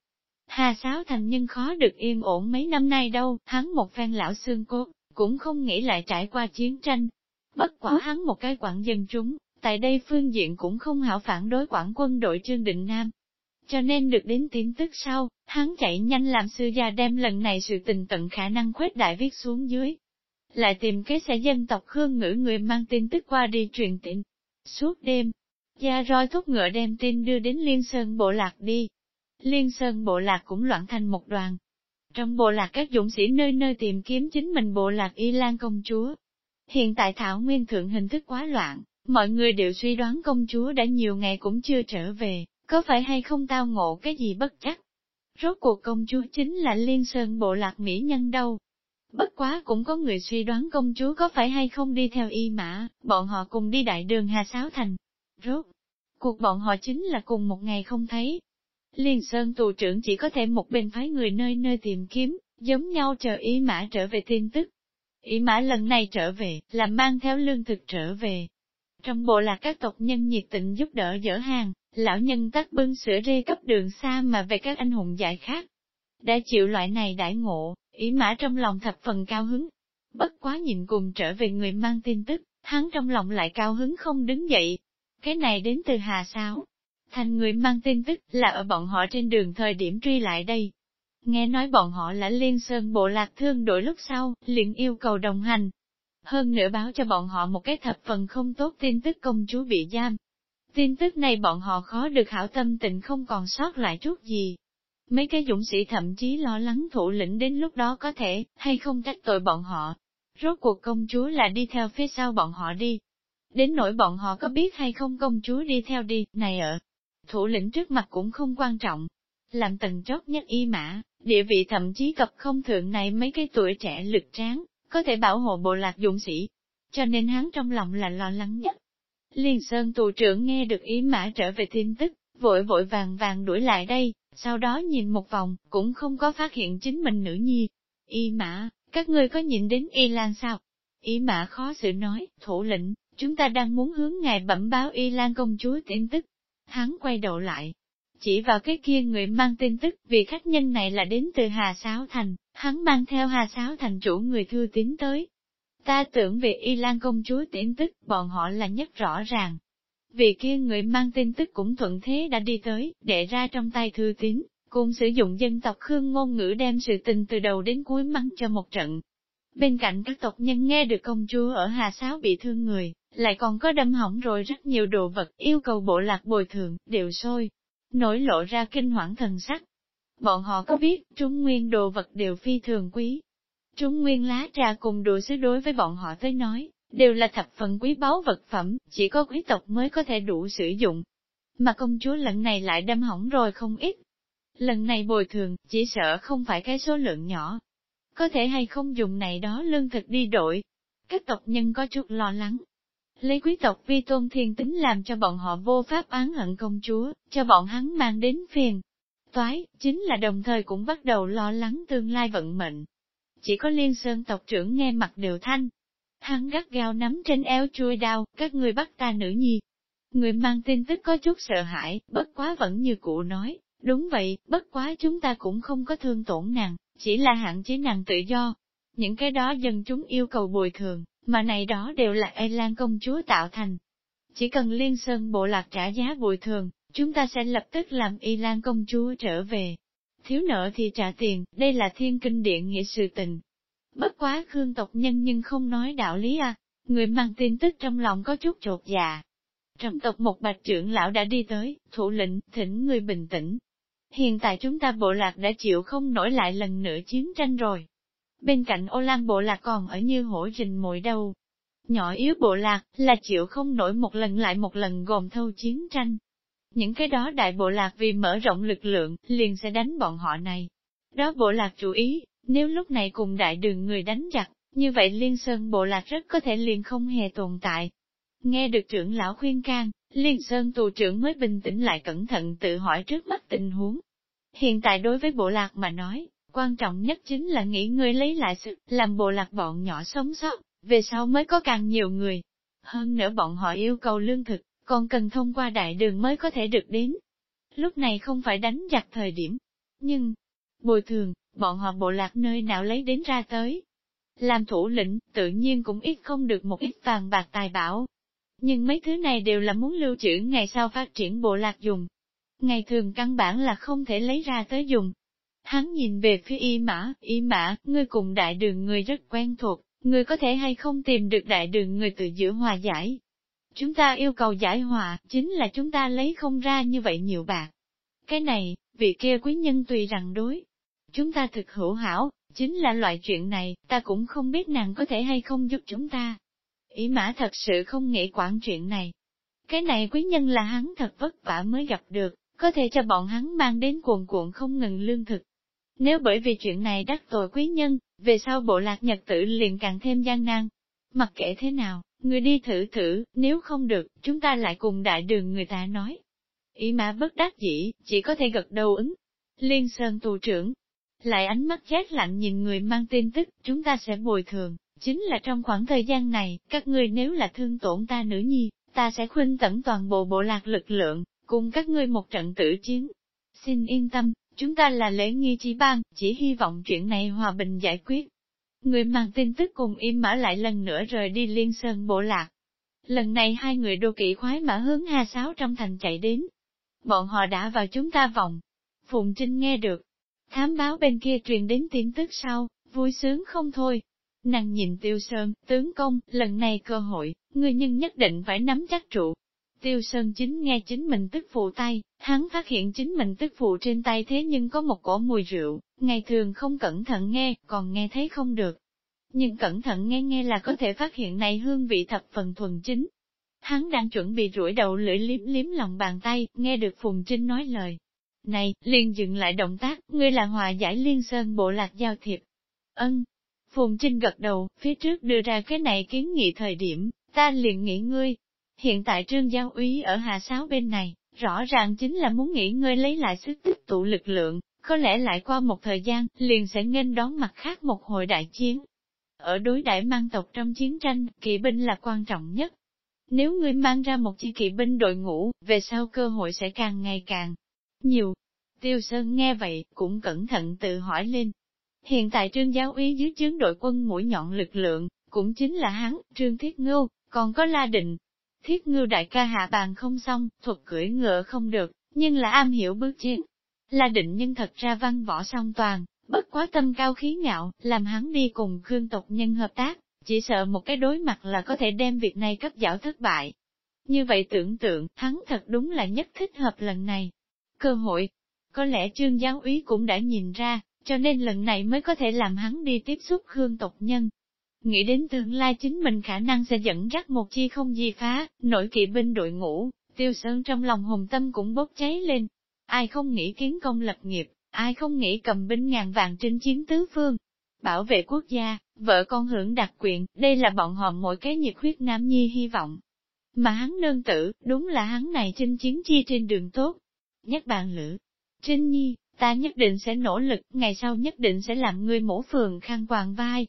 Hà Sáo thành nhân khó được yên ổn mấy năm nay đâu, hắn một phen lão xương cốt, cũng không nghĩ lại trải qua chiến tranh. Bất quả hắn một cái quản dân chúng, tại đây phương diện cũng không hảo phản đối quản quân đội Trương Định Nam, cho nên được đến tin tức sau, hắn chạy nhanh làm sư gia đem lần này sự tình tận khả năng khuếch đại viết xuống dưới. Lại tìm cái xe dân tộc Khương ngữ người mang tin tức qua đi truyền tin. Suốt đêm, gia roi thúc ngựa đem tin đưa đến Liên Sơn Bộ Lạc đi. Liên Sơn Bộ Lạc cũng loạn thành một đoàn. Trong bộ lạc các dũng sĩ nơi nơi tìm kiếm chính mình bộ lạc Y Lan công chúa. Hiện tại Thảo Nguyên Thượng hình thức quá loạn, mọi người đều suy đoán công chúa đã nhiều ngày cũng chưa trở về, có phải hay không tao ngộ cái gì bất chắc? Rốt cuộc công chúa chính là liên sơn bộ lạc mỹ nhân đâu. Bất quá cũng có người suy đoán công chúa có phải hay không đi theo y mã, bọn họ cùng đi đại đường Hà Sáo Thành. Rốt, cuộc bọn họ chính là cùng một ngày không thấy. Liên Sơn tù trưởng chỉ có thể một bên phái người nơi nơi tìm kiếm, giống nhau chờ y mã trở về tin tức. Y mã lần này trở về, là mang theo lương thực trở về. Trong bộ là các tộc nhân nhiệt tình giúp đỡ dỡ hàng, lão nhân tắt bưng sữa rê cấp đường xa mà về các anh hùng dạy khác. Đã chịu loại này đãi ngộ, ý mã trong lòng thập phần cao hứng. Bất quá nhìn cùng trở về người mang tin tức, hắn trong lòng lại cao hứng không đứng dậy. Cái này đến từ Hà sao? Thành người mang tin tức là ở bọn họ trên đường thời điểm truy lại đây. Nghe nói bọn họ là liên sơn bộ lạc thương đội lúc sau, liền yêu cầu đồng hành. Hơn nữa báo cho bọn họ một cái thập phần không tốt tin tức công chúa bị giam, Tin tức này bọn họ khó được hảo tâm tình không còn sót lại chút gì. Mấy cái dũng sĩ thậm chí lo lắng thủ lĩnh đến lúc đó có thể, hay không trách tội bọn họ. Rốt cuộc công chúa là đi theo phía sau bọn họ đi. Đến nỗi bọn họ có biết hay không công chúa đi theo đi, này ở. Thủ lĩnh trước mặt cũng không quan trọng. Làm tầng chót nhất y mã, địa vị thậm chí cập không thượng này mấy cái tuổi trẻ lực tráng, có thể bảo hộ bộ lạc dũng sĩ. Cho nên hắn trong lòng là lo lắng nhất. Liên Sơn tù trưởng nghe được ý mã trở về tin tức, vội vội vàng vàng đuổi lại đây, sau đó nhìn một vòng, cũng không có phát hiện chính mình nữ nhi. Y mã, các ngươi có nhìn đến Y Lan sao? Y mã khó xử nói, thủ lĩnh, chúng ta đang muốn hướng ngài bẩm báo Y Lan công chúa tin tức. Hắn quay đầu lại, chỉ vào cái kia người mang tin tức, vì khách nhân này là đến từ Hà Sáo Thành, hắn mang theo Hà Sáo Thành chủ người thư tín tới. Ta tưởng về Y Lan công chúa tin tức, bọn họ là nhất rõ ràng. Vì kia người mang tin tức cũng thuận thế đã đi tới, để ra trong tay thư tín, cùng sử dụng dân tộc Khương ngôn ngữ đem sự tình từ đầu đến cuối mắng cho một trận. Bên cạnh các tộc nhân nghe được công chúa ở Hà Sáo bị thương người, lại còn có đâm hỏng rồi rất nhiều đồ vật yêu cầu bộ lạc bồi thường, đều sôi, nổi lộ ra kinh hoảng thần sắc. Bọn họ có biết, trung nguyên đồ vật đều phi thường quý. Trung nguyên lá trà cùng đồ sứ đối với bọn họ tới nói, đều là thập phần quý báu vật phẩm, chỉ có quý tộc mới có thể đủ sử dụng. Mà công chúa lần này lại đâm hỏng rồi không ít. Lần này bồi thường, chỉ sợ không phải cái số lượng nhỏ. Có thể hay không dùng này đó lương thực đi đổi. Các tộc nhân có chút lo lắng, Lấy quý tộc vi tôn thiên tính làm cho bọn họ vô pháp án hận công chúa, cho bọn hắn mang đến phiền. Toái, chính là đồng thời cũng bắt đầu lo lắng tương lai vận mệnh. Chỉ có liên sơn tộc trưởng nghe mặt đều thanh. Hắn gắt gao nắm trên eo chui đao, các người bắt ta nữ nhi. Người mang tin tức có chút sợ hãi, bất quá vẫn như cụ nói, đúng vậy, bất quá chúng ta cũng không có thương tổn nàng, chỉ là hạn chế nàng tự do. Những cái đó dân chúng yêu cầu bồi thường, mà này đó đều là E Lan công chúa tạo thành. Chỉ cần liên sơn bộ lạc trả giá bồi thường, chúng ta sẽ lập tức làm Y Lan công chúa trở về. Thiếu nợ thì trả tiền, đây là thiên kinh điện nghĩa sự tình. Bất quá khương tộc nhân nhưng không nói đạo lý à, người mang tin tức trong lòng có chút trột dạ. Trầm tộc một bạch trưởng lão đã đi tới, thủ lĩnh, thỉnh người bình tĩnh. Hiện tại chúng ta bộ lạc đã chịu không nổi lại lần nữa chiến tranh rồi. Bên cạnh ô lan bộ lạc còn ở như hổ rình mồi đâu. Nhỏ yếu bộ lạc là chịu không nổi một lần lại một lần gồm thâu chiến tranh. Những cái đó đại bộ lạc vì mở rộng lực lượng, liền sẽ đánh bọn họ này. Đó bộ lạc chủ ý, nếu lúc này cùng đại đường người đánh giặc, như vậy liên sơn bộ lạc rất có thể liền không hề tồn tại. Nghe được trưởng lão khuyên can, liên sơn tù trưởng mới bình tĩnh lại cẩn thận tự hỏi trước mắt tình huống. Hiện tại đối với bộ lạc mà nói, Quan trọng nhất chính là nghĩ người lấy lại sự, làm bộ lạc bọn nhỏ sống sót, về sau mới có càng nhiều người. Hơn nữa bọn họ yêu cầu lương thực, còn cần thông qua đại đường mới có thể được đến. Lúc này không phải đánh giặc thời điểm. Nhưng, bồi thường, bọn họ bộ lạc nơi nào lấy đến ra tới. Làm thủ lĩnh, tự nhiên cũng ít không được một ít vàng bạc tài bảo. Nhưng mấy thứ này đều là muốn lưu trữ ngày sau phát triển bộ lạc dùng. Ngày thường căn bản là không thể lấy ra tới dùng. Hắn nhìn về phía y mã, y mã, ngươi cùng đại đường người rất quen thuộc, ngươi có thể hay không tìm được đại đường người tự giữa hòa giải. Chúng ta yêu cầu giải hòa, chính là chúng ta lấy không ra như vậy nhiều bạc. Cái này, vị kia quý nhân tùy rằng đối. Chúng ta thực hữu hảo, chính là loại chuyện này, ta cũng không biết nàng có thể hay không giúp chúng ta. Ý mã thật sự không nghĩ quản chuyện này. Cái này quý nhân là hắn thật vất vả mới gặp được, có thể cho bọn hắn mang đến cuồn cuộn không ngừng lương thực. Nếu bởi vì chuyện này đắc tội quý nhân, về sau bộ lạc nhật tử liền càng thêm gian nan. Mặc kệ thế nào, người đi thử thử, nếu không được, chúng ta lại cùng đại đường người ta nói. Ý mã bất đắc dĩ, chỉ có thể gật đầu ứng. Liên Sơn tù trưởng, lại ánh mắt chết lạnh nhìn người mang tin tức, chúng ta sẽ bồi thường. Chính là trong khoảng thời gian này, các ngươi nếu là thương tổn ta nữ nhi, ta sẽ khuyên tẩn toàn bộ bộ lạc lực lượng, cùng các ngươi một trận tử chiến. Xin yên tâm, Chúng ta là lễ nghi chỉ ban, chỉ hy vọng chuyện này hòa bình giải quyết. Người mang tin tức cùng im mã lại lần nữa rời đi liên sơn bộ lạc. Lần này hai người đô kỵ khoái mã hướng Hà Sáu trong thành chạy đến. Bọn họ đã vào chúng ta vòng. Phụng Trinh nghe được. Thám báo bên kia truyền đến tin tức sau, vui sướng không thôi. Nàng nhìn Tiêu Sơn, tướng công, lần này cơ hội, người nhân nhất định phải nắm chắc trụ, Tiêu Sơn chính nghe chính mình tức phụ tay, hắn phát hiện chính mình tức phụ trên tay thế nhưng có một cổ mùi rượu, ngày thường không cẩn thận nghe, còn nghe thấy không được. Nhưng cẩn thận nghe nghe là có thể phát hiện này hương vị thập phần thuần chính. Hắn đang chuẩn bị rủi đầu lưỡi liếm liếm lòng bàn tay, nghe được Phùng Trinh nói lời. Này, liền dừng lại động tác, ngươi là hòa giải liên sơn bộ lạc giao thiệp. Ân. Phùng Trinh gật đầu, phía trước đưa ra cái này kiến nghị thời điểm, ta liền nghĩ ngươi, Hiện tại trương giao úy ở Hà Sáo bên này, rõ ràng chính là muốn nghĩ ngươi lấy lại sức tích tụ lực lượng, có lẽ lại qua một thời gian, liền sẽ nghênh đón mặt khác một hội đại chiến. Ở đối đại mang tộc trong chiến tranh, kỵ binh là quan trọng nhất. Nếu ngươi mang ra một chi kỵ binh đội ngũ, về sau cơ hội sẽ càng ngày càng Nhiều. Tiêu Sơn nghe vậy, cũng cẩn thận tự hỏi lên. Hiện tại trương giáo úy dưới chướng đội quân mũi nhọn lực lượng, cũng chính là hắn, trương thiết ngưu, còn có la định. Thiết ngưu đại ca hạ bàn không xong, thuật cưỡi ngựa không được, nhưng là am hiểu bước chiến là định nhưng thật ra văn võ song toàn, bất quá tâm cao khí ngạo, làm hắn đi cùng khương tộc nhân hợp tác, chỉ sợ một cái đối mặt là có thể đem việc này cấp giảo thất bại. Như vậy tưởng tượng, hắn thật đúng là nhất thích hợp lần này. Cơ hội, có lẽ trương giáo úy cũng đã nhìn ra, cho nên lần này mới có thể làm hắn đi tiếp xúc khương tộc nhân. Nghĩ đến tương lai chính mình khả năng sẽ dẫn dắt một chi không di phá, nổi kỵ binh đội ngũ, tiêu sơn trong lòng hùng tâm cũng bốc cháy lên. Ai không nghĩ kiến công lập nghiệp, ai không nghĩ cầm binh ngàn vàng trên chiến tứ phương. Bảo vệ quốc gia, vợ con hưởng đặc quyền, đây là bọn họ mỗi cái nhiệt huyết nam nhi hy vọng. Mà hắn nương tử, đúng là hắn này chinh chiến chi trên đường tốt. Nhất bạn lữ, Trinh Nhi, ta nhất định sẽ nỗ lực, ngày sau nhất định sẽ làm ngươi mổ phường khăn quàng vai.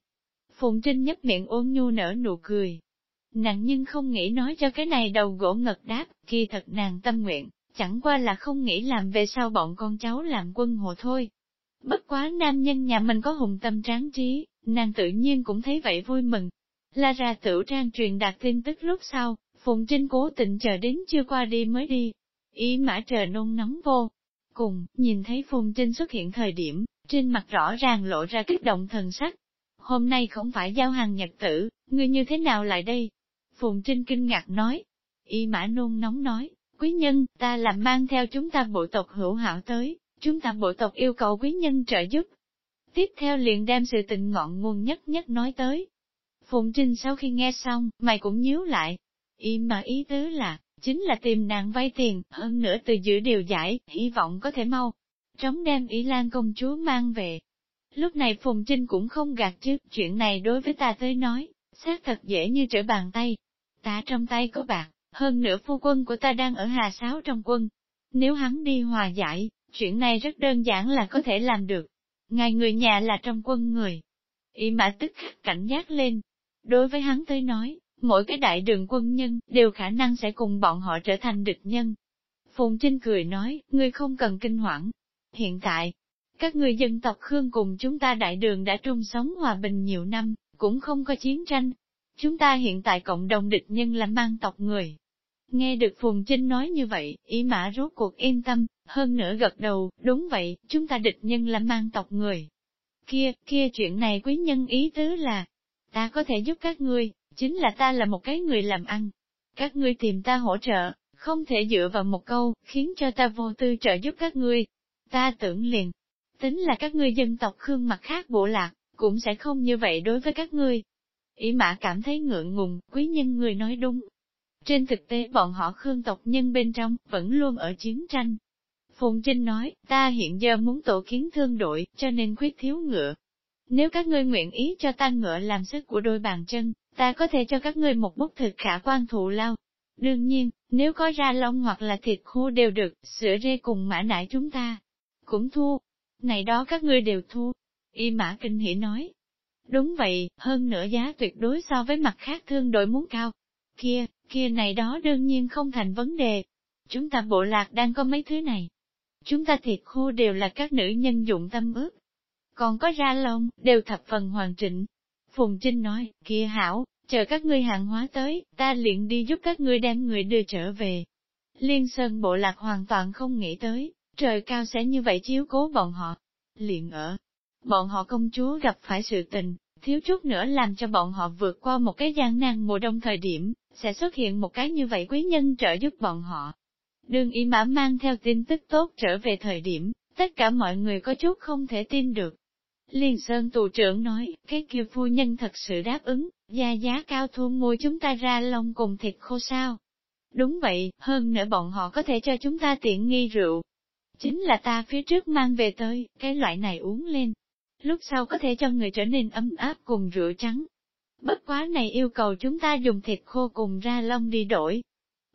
Phùng Trinh nhấp miệng ôn nhu nở nụ cười. Nàng nhưng không nghĩ nói cho cái này đầu gỗ ngật đáp, kia thật nàng tâm nguyện, chẳng qua là không nghĩ làm về sau bọn con cháu làm quân hộ thôi. Bất quá nam nhân nhà mình có hùng tâm tráng trí, nàng tự nhiên cũng thấy vậy vui mừng. La ra tử trang truyền đạt tin tức lúc sau, Phùng Trinh cố tình chờ đến chưa qua đi mới đi. Ý mã trời nôn nóng vô. Cùng, nhìn thấy Phùng Trinh xuất hiện thời điểm, trên mặt rõ ràng lộ ra kích động thần sắc. Hôm nay không phải giao hàng nhật tử, ngươi như thế nào lại đây? Phùng Trinh kinh ngạc nói. Y mã nôn nóng nói, quý nhân, ta làm mang theo chúng ta bộ tộc hữu hảo tới, chúng ta bộ tộc yêu cầu quý nhân trợ giúp. Tiếp theo liền đem sự tình ngọn nguồn nhất nhất nói tới. Phùng Trinh sau khi nghe xong, mày cũng nhíu lại. Ý mà ý tứ là, chính là tìm nàng vay tiền, hơn nữa từ giữ điều giải, hy vọng có thể mau. Trống đem Ý Lan công chúa mang về. Lúc này Phùng Trinh cũng không gạt chứ, chuyện này đối với ta tới nói, xác thật dễ như trở bàn tay. Ta trong tay có bạc, hơn nữa phu quân của ta đang ở Hà Sáo trong quân. Nếu hắn đi hòa giải, chuyện này rất đơn giản là có thể làm được. Ngài người nhà là trong quân người. Y mã tức cảnh giác lên. Đối với hắn tới nói, mỗi cái đại đường quân nhân đều khả năng sẽ cùng bọn họ trở thành địch nhân. Phùng Trinh cười nói, ngươi không cần kinh hoảng. Hiện tại, các người dân tộc Khương cùng chúng ta đại đường đã trung sống hòa bình nhiều năm, cũng không có chiến tranh. Chúng ta hiện tại cộng đồng địch nhân là mang tộc người. Nghe được Phùng Trinh nói như vậy, ý mã rốt cuộc yên tâm, hơn nữa gật đầu, đúng vậy, chúng ta địch nhân là mang tộc người. Kia, kia chuyện này quý nhân ý tứ là, ta có thể giúp các ngươi, chính là ta là một cái người làm ăn. Các ngươi tìm ta hỗ trợ, không thể dựa vào một câu, khiến cho ta vô tư trợ giúp các ngươi. Ta tưởng liền, tính là các ngươi dân tộc khương mặt khác bộ lạc, cũng sẽ không như vậy đối với các ngươi. Ý mã cảm thấy ngượng ngùng, quý nhân người nói đúng. Trên thực tế bọn họ khương tộc nhân bên trong, vẫn luôn ở chiến tranh. Phùng Trinh nói, ta hiện giờ muốn tổ kiến thương đội, cho nên khuyết thiếu ngựa. Nếu các ngươi nguyện ý cho ta ngựa làm sức của đôi bàn chân, ta có thể cho các ngươi một bút thực khả quan thụ lao. Đương nhiên, nếu có ra lông hoặc là thịt khô đều được, sữa rê cùng mã nải chúng ta cũng thu. Này đó các ngươi đều thu. Y mã kinh hỉ nói. Đúng vậy, hơn nữa giá tuyệt đối so với mặt khác thương đội muốn cao. Kia, kia này đó đương nhiên không thành vấn đề. Chúng ta bộ lạc đang có mấy thứ này. Chúng ta thịt khô đều là các nữ nhân dụng tâm ước. Còn có ra lông, đều thập phần hoàn chỉnh, Phùng Trinh nói, kia hảo, chờ các ngươi hàng hóa tới, ta liền đi giúp các ngươi đem người đưa trở về. Liên Sơn bộ lạc hoàn toàn không nghĩ tới, trời cao sẽ như vậy chiếu cố bọn họ. Liền ở, bọn họ công chúa gặp phải sự tình, thiếu chút nữa làm cho bọn họ vượt qua một cái gian nan mùa đông thời điểm, sẽ xuất hiện một cái như vậy quý nhân trợ giúp bọn họ. Đường y mã mang theo tin tức tốt trở về thời điểm, tất cả mọi người có chút không thể tin được. Liên Sơn tù trưởng nói, cái kia phu nhân thật sự đáp ứng, gia giá cao thu mua chúng ta ra lông cùng thịt khô sao. Đúng vậy, hơn nữa bọn họ có thể cho chúng ta tiện nghi rượu. Chính là ta phía trước mang về tới, cái loại này uống lên. Lúc sau có thể cho người trở nên ấm áp cùng rửa trắng. Bất quá này yêu cầu chúng ta dùng thịt khô cùng ra lông đi đổi.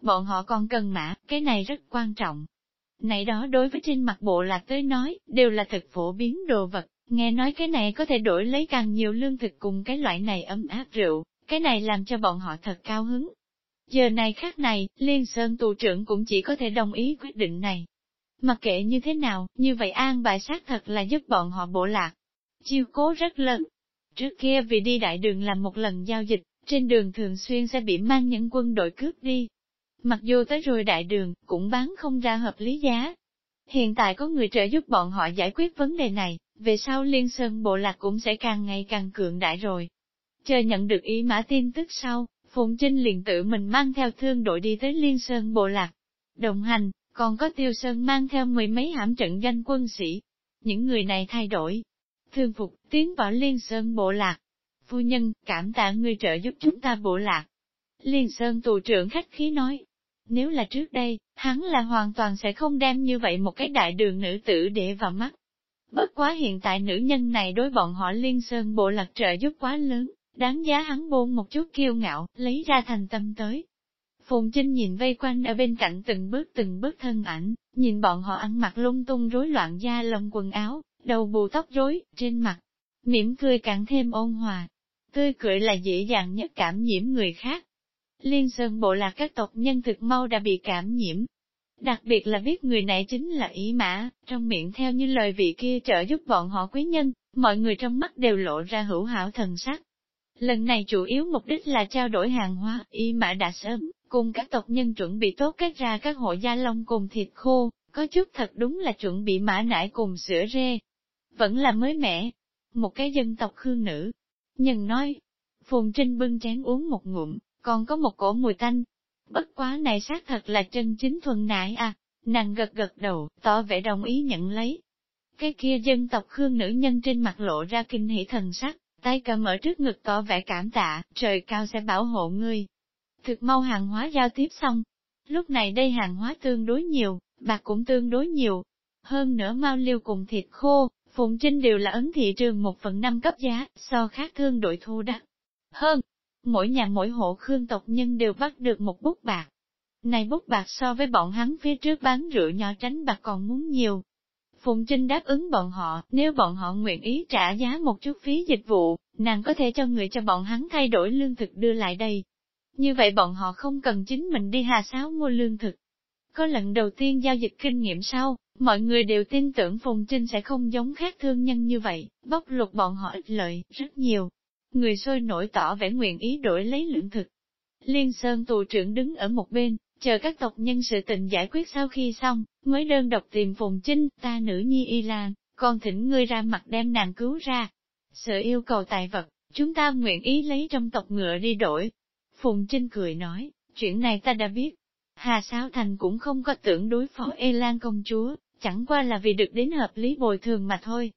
Bọn họ còn cần mã, cái này rất quan trọng. Này đó đối với trên mặt bộ lạc tới nói, đều là thực phổ biến đồ vật. Nghe nói cái này có thể đổi lấy càng nhiều lương thực cùng cái loại này ấm áp rượu, cái này làm cho bọn họ thật cao hứng. Giờ này khác này, Liên Sơn tù trưởng cũng chỉ có thể đồng ý quyết định này. Mặc kệ như thế nào, như vậy an bài sát thật là giúp bọn họ bộ lạc. Chiêu cố rất lớn. Trước kia vì đi đại đường làm một lần giao dịch, trên đường thường xuyên sẽ bị mang những quân đội cướp đi. Mặc dù tới rồi đại đường, cũng bán không ra hợp lý giá. Hiện tại có người trợ giúp bọn họ giải quyết vấn đề này, về sau Liên Sơn Bộ Lạc cũng sẽ càng ngày càng cường đại rồi. Chờ nhận được ý mã tin tức sau, Phùng Trinh liền tự mình mang theo thương đội đi tới Liên Sơn Bộ Lạc. Đồng hành, còn có Tiêu Sơn mang theo mười mấy hãm trận danh quân sĩ. Những người này thay đổi. Thương phục, tiến vào Liên Sơn Bộ Lạc. Phu nhân, cảm tạ người trợ giúp chúng ta Bộ Lạc. Liên Sơn tù trưởng khách khí nói. Nếu là trước đây, hắn là hoàn toàn sẽ không đem như vậy một cái đại đường nữ tử để vào mắt. Bất quá hiện tại nữ nhân này đối bọn họ Liên Sơn Bộ Lạc trợ giúp quá lớn, đáng giá hắn buông một chút kiêu ngạo, lấy ra thành tâm tới. Phùng Trinh nhìn vây quanh ở bên cạnh từng bước từng bước thân ảnh, nhìn bọn họ ăn mặc lung tung rối loạn da lông quần áo, đầu bù tóc rối, trên mặt, mỉm cười càng thêm ôn hòa. Tươi cười là dễ dàng nhất cảm nhiễm người khác. Liên Sơn Bộ lạc các tộc nhân thực mau đã bị cảm nhiễm. Đặc biệt là biết người này chính là ý mã, trong miệng theo như lời vị kia trợ giúp bọn họ quý nhân, mọi người trong mắt đều lộ ra hữu hảo thần sắc. Lần này chủ yếu mục đích là trao đổi hàng hóa, y mã đã sớm, cùng các tộc nhân chuẩn bị tốt kết ra các hộ gia long cùng thịt khô, có chút thật đúng là chuẩn bị mã nải cùng sữa rê. Vẫn là mới mẻ. Một cái dân tộc khương nữ. Nhân nói, Phùng Trinh bưng chén uống một ngụm, còn có một cổ mùi tanh. Bất quá này xác thật là chân chính thuần nại à, nàng gật gật đầu, tỏ vẻ đồng ý nhận lấy. Cái kia dân tộc khương nữ nhân trên mặt lộ ra kinh hỉ thần sắc, tay cầm ở trước ngực tỏ vẻ cảm tạ, trời cao sẽ bảo hộ ngươi. Thực mau hàng hóa giao tiếp xong. Lúc này đây hàng hóa tương đối nhiều, bạc cũng tương đối nhiều. Hơn nữa mau liêu cùng thịt khô, Phụng Trinh đều là ấn thị trường một phần năm cấp giá, so khác thương đội thu đắt. Hơn, mỗi nhà mỗi hộ khương tộc nhân đều bắt được một bút bạc. Này bút bạc so với bọn hắn phía trước bán rượu nhỏ tránh bạc còn muốn nhiều, Phùng Trinh đáp ứng bọn họ, nếu bọn họ nguyện ý trả giá một chút phí dịch vụ, nàng có thể cho người cho bọn hắn thay đổi lương thực đưa lại đây. Như vậy bọn họ không cần chính mình đi hà sáo mua lương thực. Có lần đầu tiên giao dịch kinh nghiệm sau, mọi người đều tin tưởng Phùng Trinh sẽ không giống khác thương nhân như vậy, bóc lột bọn họ ích lợi, rất nhiều. Người sôi nổi tỏ vẻ nguyện ý đổi lấy lượng thực. Liên Sơn tù trưởng đứng ở một bên, Chờ các tộc nhân sự tình giải quyết sau khi xong, mới đơn độc tìm Phùng Trinh, ta nữ nhi y lan, còn thỉnh ngươi ra mặt đem nàng cứu ra. Sợ yêu cầu tài vật, chúng ta nguyện ý lấy trong tộc ngựa đi đổi. Phùng Trinh cười nói, chuyện này ta đã biết. Hà Sáo Thành cũng không có tưởng đối phó Ê Lan công chúa, chẳng qua là vì được đến hợp lý bồi thường mà thôi.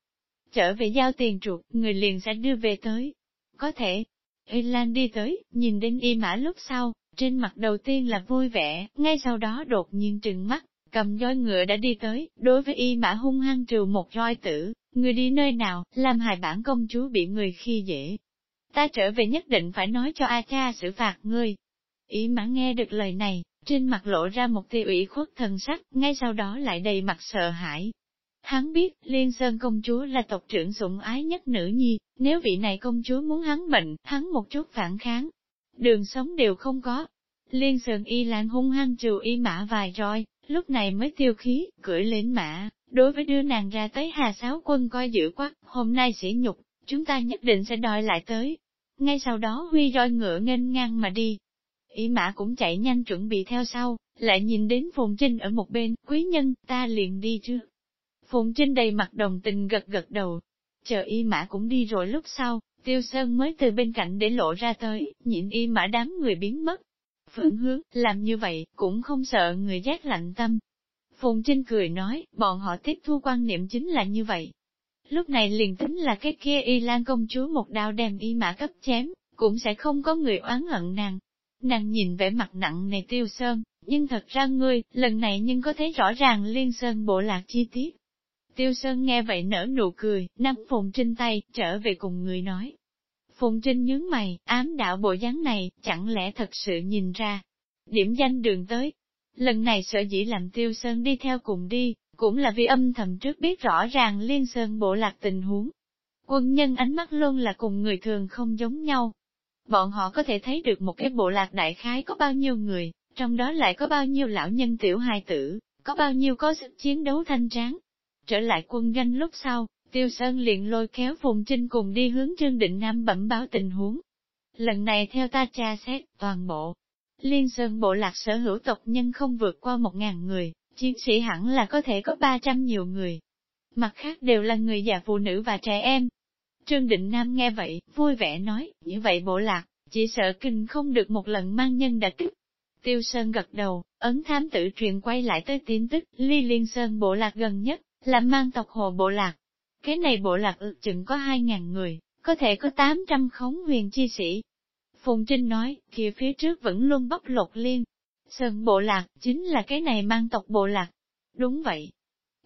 Trở về giao tiền chuột, người liền sẽ đưa về tới. Có thể, Ê Lan đi tới, nhìn đến y mã lúc sau, trên mặt đầu tiên là vui vẻ, ngay sau đó đột nhiên trừng mắt, cầm roi ngựa đã đi tới, đối với y mã hung hăng trừ một roi tử, người đi nơi nào, làm hại bản công chúa bị người khi dễ. Ta trở về nhất định phải nói cho A cha xử phạt ngươi. Y mã nghe được lời này, trên mặt lộ ra một tia ủy khuất thần sắc, ngay sau đó lại đầy mặt sợ hãi. Hắn biết, Liên Sơn công chúa là tộc trưởng sủng ái nhất nữ nhi, nếu vị này công chúa muốn hắn bệnh, hắn một chút phản kháng, đường sống đều không có. Liên sơn y lan hung hăng trừ y mã vài roi, lúc này mới tiêu khí, cưỡi lên mã, đối với đưa nàng ra tới hà sáo quân coi giữ quắc, hôm nay sẽ nhục, chúng ta nhất định sẽ đòi lại tới. Ngay sau đó huy roi ngựa nghênh ngang mà đi. Y mã cũng chạy nhanh chuẩn bị theo sau, lại nhìn đến Phùng Trinh ở một bên, quý nhân, ta liền đi chưa? Phùng Trinh đầy mặt đồng tình gật gật đầu, chờ y mã cũng đi rồi lúc sau, Tiêu Sơn mới từ bên cạnh để lộ ra tới, nhịn y mã đám người biến mất. Phượng hướng, làm như vậy, cũng không sợ người giác lạnh tâm. Phùng Trinh cười nói, bọn họ tiếp thu quan niệm chính là như vậy. Lúc này liền tính là cái kia y lan công chúa một đao đem y mã cấp chém, cũng sẽ không có người oán hận nàng. Nàng nhìn vẻ mặt nặng này tiêu sơn, nhưng thật ra ngươi, lần này nhưng có thấy rõ ràng liên sơn bộ lạc chi tiết. Tiêu Sơn nghe vậy nở nụ cười, nắm Phùng Trinh tay, trở về cùng người nói. Phùng Trinh nhướng mày, ám đạo bộ dáng này, chẳng lẽ thật sự nhìn ra. Điểm danh đường tới. Lần này sợ dĩ làm Tiêu Sơn đi theo cùng đi, cũng là vì âm thầm trước biết rõ ràng Liên Sơn bộ lạc tình huống. Quân nhân ánh mắt luôn là cùng người thường không giống nhau. Bọn họ có thể thấy được một cái bộ lạc đại khái có bao nhiêu người, trong đó lại có bao nhiêu lão nhân tiểu hài tử, có bao nhiêu có sức chiến đấu thanh tráng. Trở lại quân ganh lúc sau, Tiêu Sơn liền lôi kéo Phùng Trinh cùng đi hướng Trương Định Nam bẩm báo tình huống. Lần này theo ta tra xét, toàn bộ, Liên Sơn bộ lạc sở hữu tộc nhân không vượt qua một ngàn người, chiến sĩ hẳn là có thể có ba trăm nhiều người. Mặt khác đều là người già phụ nữ và trẻ em. Trương Định Nam nghe vậy, vui vẻ nói, như vậy bộ lạc, chỉ sợ kinh không được một lần mang nhân đã kích. Tiêu Sơn gật đầu, ấn thám tử truyền quay lại tới tin tức, Ly Liên Sơn bộ lạc gần nhất, là mang tộc hồ bộ lạc. Cái này bộ lạc ước chừng có hai ngàn người, có thể có tám trăm khống huyền chi sĩ, Phùng Trinh nói, kia phía trước vẫn luôn bóc lột liên. Sơn bộ lạc, chính là cái này mang tộc bộ lạc. Đúng vậy.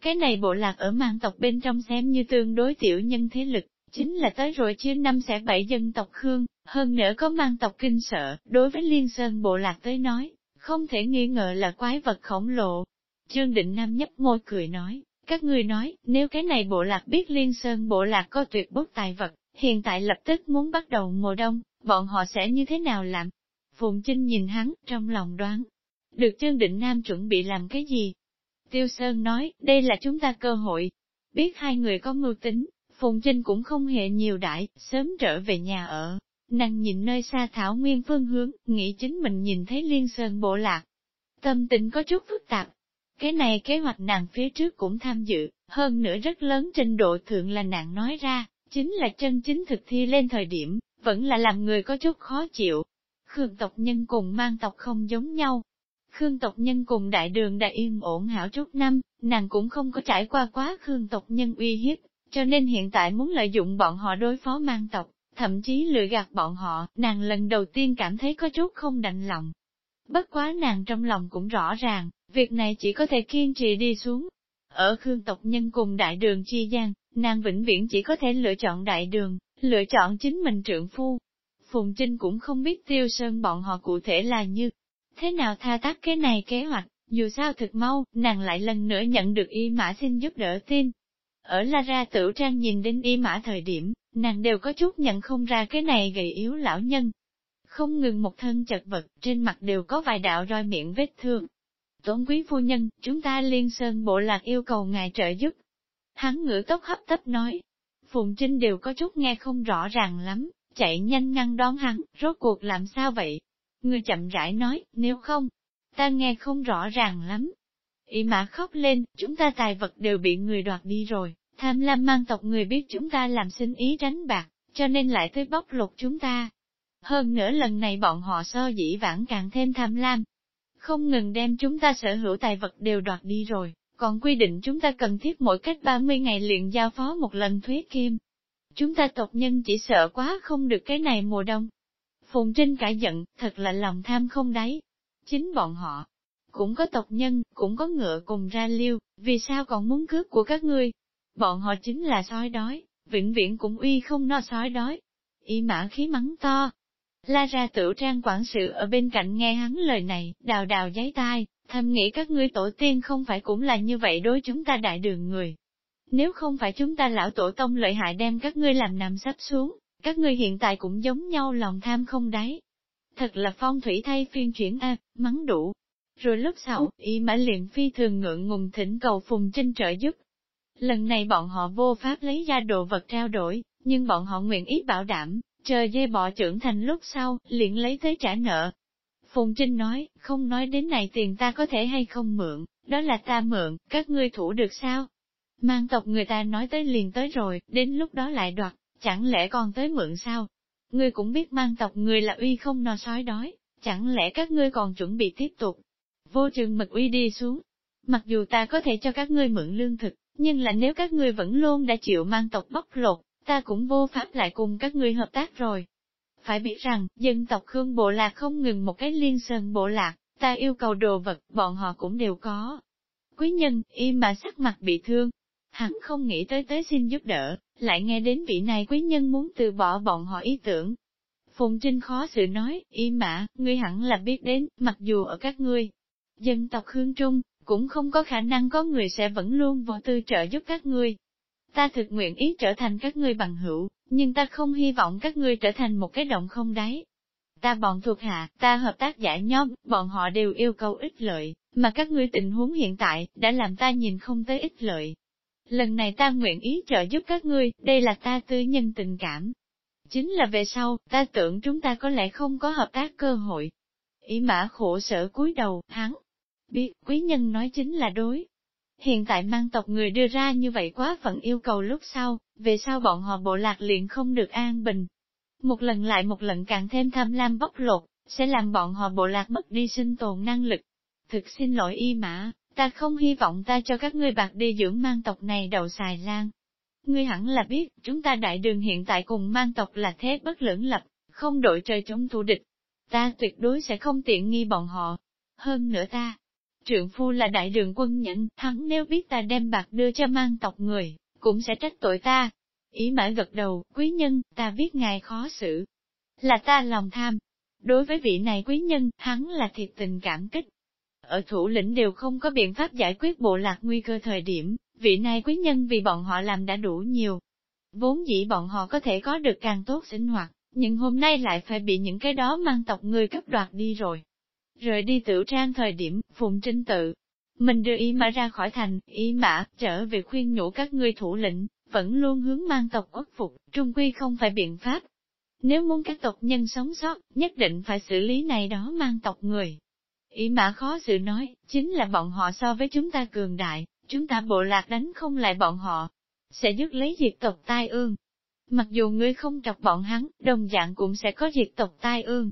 Cái này bộ lạc ở mang tộc bên trong xem như tương đối tiểu nhân thế lực, chính là tới rồi chia năm sẽ bảy dân tộc Khương, hơn nữa có mang tộc kinh sợ, đối với Liên Sơn bộ lạc tới nói, không thể nghi ngờ là quái vật khổng lồ. Trương Định Nam nhấp môi cười nói, các người nói, nếu cái này bộ lạc biết Liên Sơn bộ lạc có tuyệt bút tài vật, hiện tại lập tức muốn bắt đầu mùa đông, bọn họ sẽ như thế nào làm? Phùng Trinh nhìn hắn, trong lòng đoán. Được Trương Định Nam chuẩn bị làm cái gì? Tiêu Sơn nói, đây là chúng ta cơ hội. Biết hai người có mưu tính, Phùng Trinh cũng không hề nhiều đại, sớm trở về nhà ở. Nàng nhìn nơi xa thảo nguyên phương hướng, nghĩ chính mình nhìn thấy liên sơn bộ lạc. Tâm tình có chút phức tạp. Cái này kế hoạch nàng phía trước cũng tham dự, hơn nữa rất lớn trình độ thượng là nàng nói ra, chính là chân chính thực thi lên thời điểm, vẫn là làm người có chút khó chịu. Khương tộc nhân cùng mang tộc không giống nhau. Khương tộc nhân cùng đại đường đã yên ổn hảo chút năm, nàng cũng không có trải qua quá Khương tộc nhân uy hiếp, cho nên hiện tại muốn lợi dụng bọn họ đối phó mang tộc, thậm chí lừa gạt bọn họ, nàng lần đầu tiên cảm thấy có chút không đành lòng. Bất quá nàng trong lòng cũng rõ ràng, việc này chỉ có thể kiên trì đi xuống. Ở Khương tộc nhân cùng đại đường chi gian, nàng vĩnh viễn chỉ có thể lựa chọn đại đường, lựa chọn chính mình trượng phu. Phùng Trinh cũng không biết tiêu sơn bọn họ cụ thể là như thế nào tha tác cái này kế hoạch, dù sao thực mau, nàng lại lần nữa nhận được y mã xin giúp đỡ tin. Ở La Ra tử trang nhìn đến y mã thời điểm, nàng đều có chút nhận không ra cái này gầy yếu lão nhân. Không ngừng một thân chật vật, trên mặt đều có vài đạo roi miệng vết thương. Tốn quý phu nhân, chúng ta liên sơn bộ lạc yêu cầu ngài trợ giúp. Hắn ngữ tốc hấp tấp nói, Phùng Trinh đều có chút nghe không rõ ràng lắm, chạy nhanh ngăn đón hắn, rốt cuộc làm sao vậy? Người chậm rãi nói, nếu không, ta nghe không rõ ràng lắm. Ý mã khóc lên, chúng ta tài vật đều bị người đoạt đi rồi, tham lam mang tộc người biết chúng ta làm sinh ý đánh bạc, cho nên lại tới bóc lột chúng ta. Hơn nữa lần này bọn họ so dĩ vãng càng thêm tham lam, không ngừng đem chúng ta sở hữu tài vật đều đoạt đi rồi, còn quy định chúng ta cần thiết mỗi cách 30 ngày liền giao phó một lần thuế kim. Chúng ta tộc nhân chỉ sợ quá không được cái này mùa đông. Phùng Trinh cả giận, thật là lòng tham không đáy. Chính bọn họ, cũng có tộc nhân, cũng có ngựa cùng ra liêu, vì sao còn muốn cướp của các ngươi? Bọn họ chính là sói đói, vĩnh viễn cũng uy không no sói đói. Y mã khí mắng to. La ra tiểu trang quản sự ở bên cạnh nghe hắn lời này, đào đào giấy tai, thầm nghĩ các ngươi tổ tiên không phải cũng là như vậy đối chúng ta đại đường người. Nếu không phải chúng ta lão tổ tông lợi hại đem các ngươi làm nằm sắp xuống, các ngươi hiện tại cũng giống nhau lòng tham không đáy. Thật là phong thủy thay phiên chuyển a, mắng đủ. Rồi lúc sau, y mã liền phi thường ngượng ngùng thỉnh cầu phùng trinh trợ giúp. Lần này bọn họ vô pháp lấy ra đồ vật trao đổi, nhưng bọn họ nguyện ý bảo đảm, chờ dê bọ trưởng thành lúc sau, liền lấy tới trả nợ, Phùng Trinh nói, không nói đến này tiền ta có thể hay không mượn, đó là ta mượn, các ngươi thủ được sao? Mang tộc người ta nói tới liền tới rồi, đến lúc đó lại đoạt, chẳng lẽ còn tới mượn sao? Ngươi cũng biết mang tộc người là uy không no sói đói, chẳng lẽ các ngươi còn chuẩn bị tiếp tục? Vô trường mật uy đi xuống. Mặc dù ta có thể cho các ngươi mượn lương thực, nhưng là nếu các ngươi vẫn luôn đã chịu mang tộc bóc lột, ta cũng vô pháp lại cùng các ngươi hợp tác rồi. Phải biết rằng, dân tộc Khương Bộ Lạc không ngừng một cái liên sơn Bộ Lạc, ta yêu cầu đồ vật, bọn họ cũng đều có. Quý nhân, y mà sắc mặt bị thương. Hắn không nghĩ tới tới xin giúp đỡ, lại nghe đến vị này quý nhân muốn từ bỏ bọn họ ý tưởng. Phùng Trinh khó xử nói, y mã, ngươi hẳn là biết đến, mặc dù ở các ngươi, dân tộc hương Trung, cũng không có khả năng có người sẽ vẫn luôn vô tư trợ giúp các ngươi. Ta thực nguyện ý trở thành các ngươi bằng hữu, nhưng ta không hy vọng các ngươi trở thành một cái động không đáy. ta bọn thuộc hạ, ta hợp tác giả nhóm, bọn họ đều yêu cầu ích lợi, mà các ngươi tình huống hiện tại, đã làm ta nhìn không tới ích lợi. Lần này ta nguyện ý trợ giúp các ngươi, đây là ta tư nhân tình cảm. Chính là về sau, ta tưởng chúng ta có lẽ không có hợp tác cơ hội. Ý mã khổ sở cúi đầu, hắn, biết, quý nhân nói chính là đối. Hiện tại mang tộc người đưa ra như vậy quá phận yêu cầu lúc sau, về sau bọn họ bộ lạc liền không được an bình. Một lần lại một lần càng thêm tham lam bóc lột, sẽ làm bọn họ bộ lạc mất đi sinh tồn năng lực. Thực xin lỗi y mã, ta không hy vọng ta cho các ngươi bạc đi dưỡng mang tộc này đầu xài lan. Ngươi hẳn là biết, chúng ta đại đường hiện tại cùng mang tộc là thế bất lưỡng lập, không đội trời chống thù địch. Ta tuyệt đối sẽ không tiện nghi bọn họ. Hơn nữa ta, trượng phu là đại đường quân nhẫn, hắn nếu biết ta đem bạc đưa cho mang tộc người, cũng sẽ trách tội ta. Ý mã gật đầu, quý nhân, ta biết ngài khó xử. Là ta lòng tham. Đối với vị này quý nhân, hắn là thiệt tình cảm kích. Ở thủ lĩnh đều không có biện pháp giải quyết bộ lạc nguy cơ thời điểm, vị này quý nhân vì bọn họ làm đã đủ nhiều. Vốn dĩ bọn họ có thể có được càng tốt sinh hoạt, nhưng hôm nay lại phải bị những cái đó mang tộc người cấp đoạt đi rồi. Rời đi tiểu trang thời điểm, Phùng Trinh tự, mình đưa y mã ra khỏi thành, y mã, trở về khuyên nhủ các ngươi thủ lĩnh, vẫn luôn hướng mang tộc ất phục, trung quy không phải biện pháp. Nếu muốn các tộc nhân sống sót, nhất định phải xử lý này đó mang tộc người. ý mã khó sự nói, chính là bọn họ so với chúng ta cường đại, chúng ta bộ lạc đánh không lại bọn họ, sẽ dứt lấy diệt tộc tai ương. Mặc dù ngươi không chọc bọn hắn, đồng dạng cũng sẽ có diệt tộc tai ương.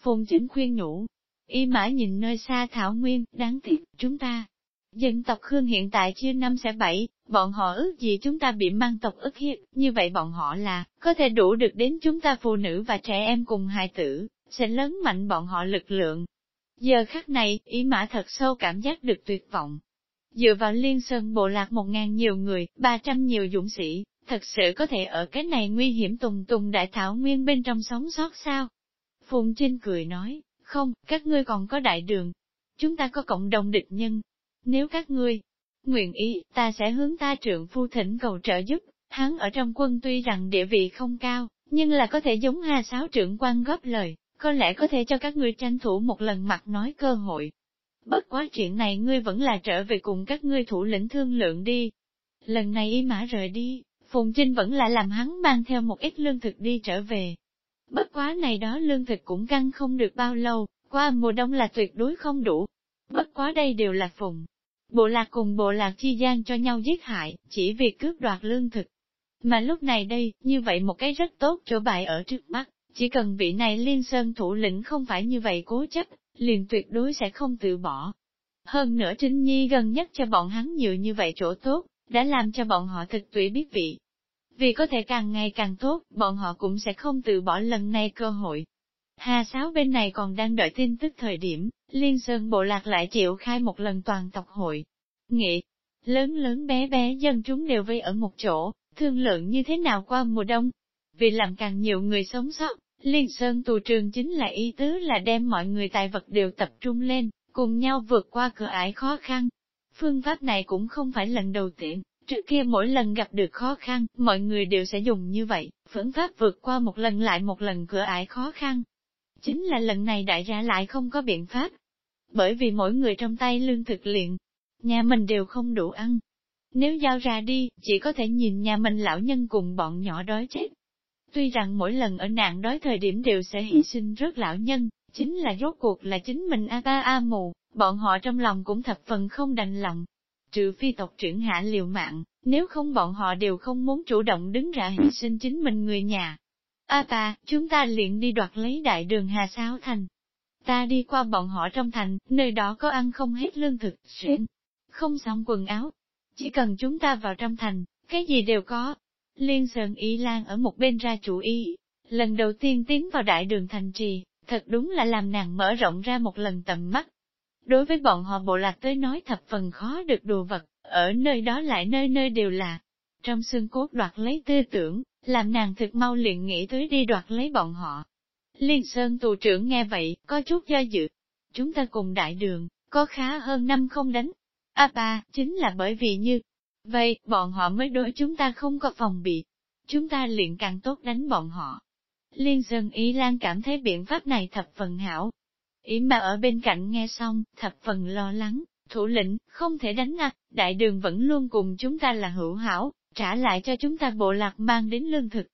Phùng chính khuyên nhủ, y mã nhìn nơi xa thảo nguyên, đáng tiếc, chúng ta, Dân tộc Khương hiện tại chia năm sẽ bảy, bọn họ ước gì chúng ta bị mang tộc ức hiếp, như vậy bọn họ là, có thể đủ được đến chúng ta phụ nữ và trẻ em cùng hài tử, sẽ lớn mạnh bọn họ lực lượng. Giờ khắc này, ý mã thật sâu cảm giác được tuyệt vọng. Dựa vào liên sơn bộ lạc một ngàn nhiều người, ba trăm nhiều dũng sĩ, thật sự có thể ở cái này nguy hiểm tùng tùng đại thảo nguyên bên trong sống sót sao? Phùng Trinh cười nói, không, các ngươi còn có đại đường. Chúng ta có cộng đồng địch nhân, nếu các ngươi nguyện ý, ta sẽ hướng ta trượng phu thỉnh cầu trợ giúp, hắn ở trong quân tuy rằng địa vị không cao, nhưng là có thể giống Hà Sáo trưởng quan góp lời, có lẽ có thể cho các ngươi tranh thủ một lần mặt nói cơ hội. Bất quá chuyện này ngươi vẫn là trở về cùng các ngươi thủ lĩnh thương lượng đi. Lần này y mã rời đi, Phùng Trinh vẫn là làm hắn mang theo một ít lương thực đi trở về. Bất quá này đó lương thực cũng căng không được bao lâu, qua mùa đông là tuyệt đối không đủ. Bất quá đây đều là Phùng Bộ lạc cùng bộ lạc chi gian cho nhau giết hại, chỉ vì cướp đoạt lương thực. Mà lúc này đây, như vậy một cái rất tốt chỗ bại ở trước mắt, chỉ cần vị này liên sơn thủ lĩnh không phải như vậy cố chấp, liền tuyệt đối sẽ không từ bỏ. Hơn nữa Trinh Nhi gần nhất cho bọn hắn nhiều như vậy chỗ tốt, đã làm cho bọn họ thực tùy biết vị. Vì có thể càng ngày càng tốt, bọn họ cũng sẽ không từ bỏ lần này cơ hội. Hà Sáo bên này còn đang đợi tin tức thời điểm, Liên Sơn Bộ Lạc lại chịu khai một lần toàn tộc hội. Nghị, lớn lớn bé bé dân chúng đều vây ở một chỗ, thương lượng như thế nào qua mùa đông. Vì làm càng nhiều người sống sót, Liên Sơn tù trường chính là ý tứ là đem mọi người tài vật đều tập trung lên, cùng nhau vượt qua cửa ải khó khăn. Phương pháp này cũng không phải lần đầu tiên, trước kia mỗi lần gặp được khó khăn, mọi người đều sẽ dùng như vậy, phương pháp vượt qua một lần lại một lần cửa ải khó khăn. Chính là lần này đại ra lại không có biện pháp, bởi vì mỗi người trong tay lương thực liền, nhà mình đều không đủ ăn. Nếu giao ra đi, chỉ có thể nhìn nhà mình lão nhân cùng bọn nhỏ đói chết. Tuy rằng mỗi lần ở nạn đói thời điểm đều sẽ hy sinh rất lão nhân, chính là rốt cuộc là chính mình a ba a mù, bọn họ trong lòng cũng thập phần không đành lòng. Trừ phi tộc trưởng hạ liều mạng, nếu không bọn họ đều không muốn chủ động đứng ra hy sinh chính mình người nhà. A ta chúng ta liền đi đoạt lấy đại đường Hà Sáo Thành. Ta đi qua bọn họ trong thành, nơi đó có ăn không hết lương thực, xuyên, không xong quần áo. Chỉ cần chúng ta vào trong thành, cái gì đều có. Liên Sơn Y Lan ở một bên ra chủ ý, lần đầu tiên tiến vào đại đường thành trì, thật đúng là làm nàng mở rộng ra một lần tầm mắt. Đối với bọn họ bộ lạc tới nói thập phần khó được đồ vật, ở nơi đó lại nơi nơi đều là. Trong xương cốt đoạt lấy tư tưởng, làm nàng thực mau liền nghĩ tới đi đoạt lấy bọn họ. Liên Sơn tù trưởng nghe vậy, có chút do dự. Chúng ta cùng đại đường, có khá hơn năm không đánh. A ba, chính là bởi vì như, vậy, bọn họ mới đối chúng ta không có phòng bị. Chúng ta liền càng tốt đánh bọn họ. Liên Sơn Ý Lan cảm thấy biện pháp này thập phần hảo. Ý mà ở bên cạnh nghe xong, thập phần lo lắng, thủ lĩnh, không thể đánh à, đại đường vẫn luôn cùng chúng ta là hữu hảo, trả lại cho chúng ta bộ lạc mang đến lương thực.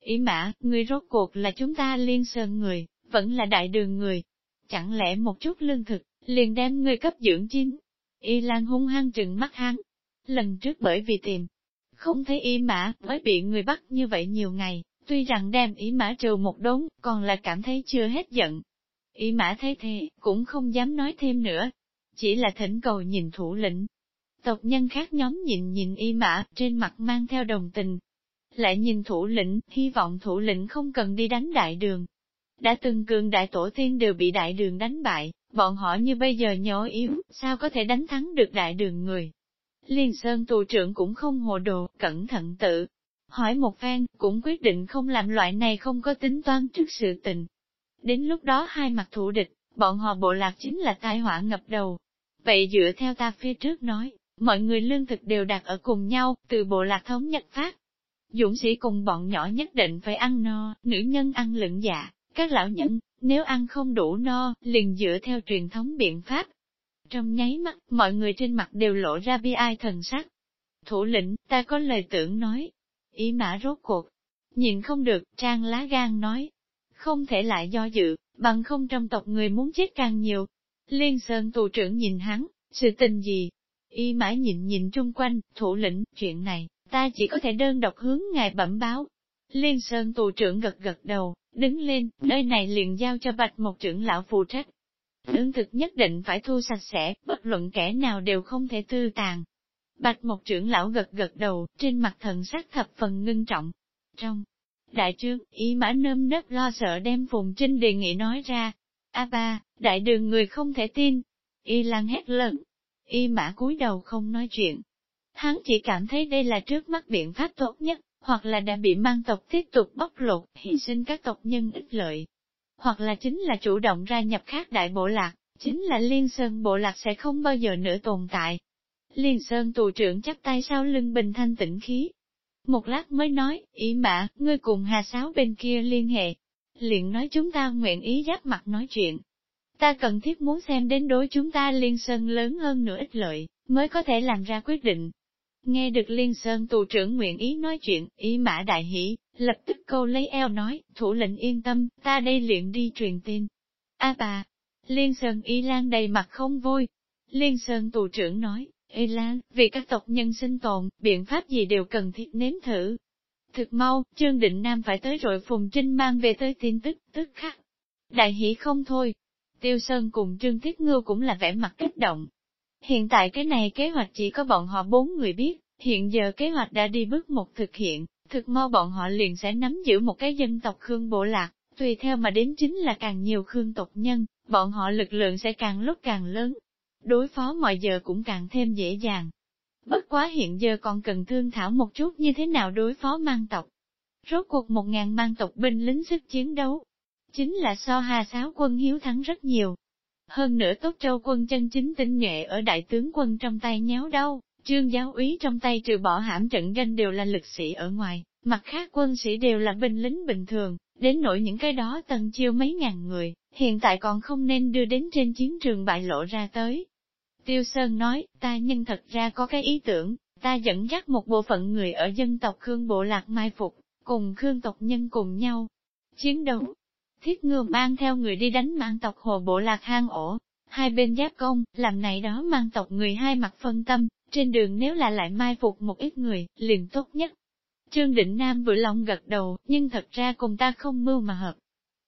Ý mã, người rốt cuộc là chúng ta liên sơn người, vẫn là đại đường người. Chẳng lẽ một chút lương thực, liền đem người cấp dưỡng chín? Y Lan hung hăng trừng mắt hắn. Lần trước bởi vì tìm, không thấy y mã mới bị người bắt như vậy nhiều ngày, tuy rằng đem y mã trừ một đốn, còn là cảm thấy chưa hết giận. Y mã thấy thế, cũng không dám nói thêm nữa, chỉ là thỉnh cầu nhìn thủ lĩnh. Tộc nhân khác nhóm nhìn nhìn y mã, trên mặt mang theo đồng tình. Lại nhìn thủ lĩnh, hy vọng thủ lĩnh không cần đi đánh đại đường. Đã từng cường đại tổ tiên đều bị đại đường đánh bại, bọn họ như bây giờ nhỏ yếu, sao có thể đánh thắng được đại đường người. Liên Sơn tù trưởng cũng không hồ đồ, cẩn thận tự. Hỏi một phen, cũng quyết định không làm loại này không có tính toán trước sự tình. Đến lúc đó hai mặt thủ địch, bọn họ bộ lạc chính là tai họa ngập đầu. Vậy dựa theo ta phía trước nói, mọi người lương thực đều đặt ở cùng nhau, từ bộ lạc thống nhất phát. Dũng sĩ cùng bọn nhỏ nhất định phải ăn no, nữ nhân ăn lựng dạ, các lão nhân, nếu ăn không đủ no, liền dựa theo truyền thống biện pháp. Trong nháy mắt, mọi người trên mặt đều lộ ra bi ai thần sắc. Thủ lĩnh, ta có lời tưởng nói. Ý mã rốt cuộc. Nhìn không được, trang lá gan nói. Không thể lại do dự, bằng không trong tộc người muốn chết càng nhiều. Liên Sơn tù trưởng nhìn hắn, sự tình gì? Y mãi nhìn nhìn chung quanh, thủ lĩnh, chuyện này, ta chỉ có thể đơn độc hướng ngài bẩm báo. Liên Sơn tù trưởng gật gật đầu, đứng lên, nơi này liền giao cho bạch một trưởng lão phụ trách. Lương thực nhất định phải thu sạch sẽ, bất luận kẻ nào đều không thể tư tàn. Bạch một trưởng lão gật gật đầu, trên mặt thần sắc thập phần ngưng trọng. Trong đại trương, y mã nơm nớp lo sợ đem Phùng Trinh đề nghị nói ra. A ba, đại đường người không thể tin. Y lan hét lớn. Y mã cúi đầu không nói chuyện. Hắn chỉ cảm thấy đây là trước mắt biện pháp tốt nhất, hoặc là đã bị mang tộc tiếp tục bóc lột, hy sinh các tộc nhân ích lợi, hoặc là chính là chủ động ra nhập khác đại bộ lạc, chính là Liên Sơn bộ lạc sẽ không bao giờ nữa tồn tại. Liên Sơn tù trưởng chắp tay sau lưng bình thanh tĩnh khí. Một lát mới nói, ý mã, ngươi cùng Hà Sáo bên kia liên hệ. Liền nói chúng ta nguyện ý giáp mặt nói chuyện. Ta cần thiết muốn xem đến đối chúng ta Liên Sơn lớn hơn nửa ích lợi, mới có thể làm ra quyết định. Nghe được Liên Sơn tù trưởng nguyện ý nói chuyện, ý mã đại hỷ, lập tức câu lấy eo nói, thủ lệnh yên tâm, ta đây luyện đi truyền tin. A bà, Liên Sơn Y Lan đầy mặt không vui. Liên Sơn tù trưởng nói, Ê Lan, vì các tộc nhân sinh tồn, biện pháp gì đều cần thiết nếm thử. Thực mau, Trương Định Nam phải tới rồi Phùng Trinh mang về tới tin tức, tức khắc. Đại hỷ không thôi. Tiêu Sơn cùng Trương Tiết Ngưu cũng là vẻ mặt kích động, Hiện tại cái này kế hoạch chỉ có bọn họ bốn người biết, hiện giờ kế hoạch đã đi bước một thực hiện, thực mau bọn họ liền sẽ nắm giữ một cái dân tộc Khương Bộ Lạc, tùy theo mà đến chính là càng nhiều Khương tộc nhân, bọn họ lực lượng sẽ càng lúc càng lớn. Đối phó mọi giờ cũng càng thêm dễ dàng. Bất quá hiện giờ còn cần thương thảo một chút như thế nào đối phó mang tộc. Rốt cuộc một ngàn mang tộc binh lính sức chiến đấu, chính là so hà sáo quân hiếu thắng rất nhiều, hơn nữa tốt châu quân chân chính tinh nhuệ ở đại tướng quân trong tay nhéo đau, trương giáo úy trong tay trừ bỏ hãm trận ganh đều là lực sĩ ở ngoài, mặt khác quân sĩ đều là binh lính bình thường, đến nỗi những cái đó tần chiêu mấy ngàn người, hiện tại còn không nên đưa đến trên chiến trường bại lộ ra tới. Tiêu Sơn nói, ta nhân thật ra có cái ý tưởng, ta dẫn dắt một bộ phận người ở dân tộc Khương Bộ Lạc Mai Phục, cùng Khương tộc nhân cùng nhau chiến đấu, thiết ngừa mang theo người đi đánh mang tộc hồ bộ lạc hang ổ. Hai bên giáp công, làm này đó mang tộc người hai mặt phân tâm, trên đường nếu là lại mai phục một ít người, liền tốt nhất. Trương Định Nam vừa lòng gật đầu, nhưng thật ra cùng ta không mưu mà hợp.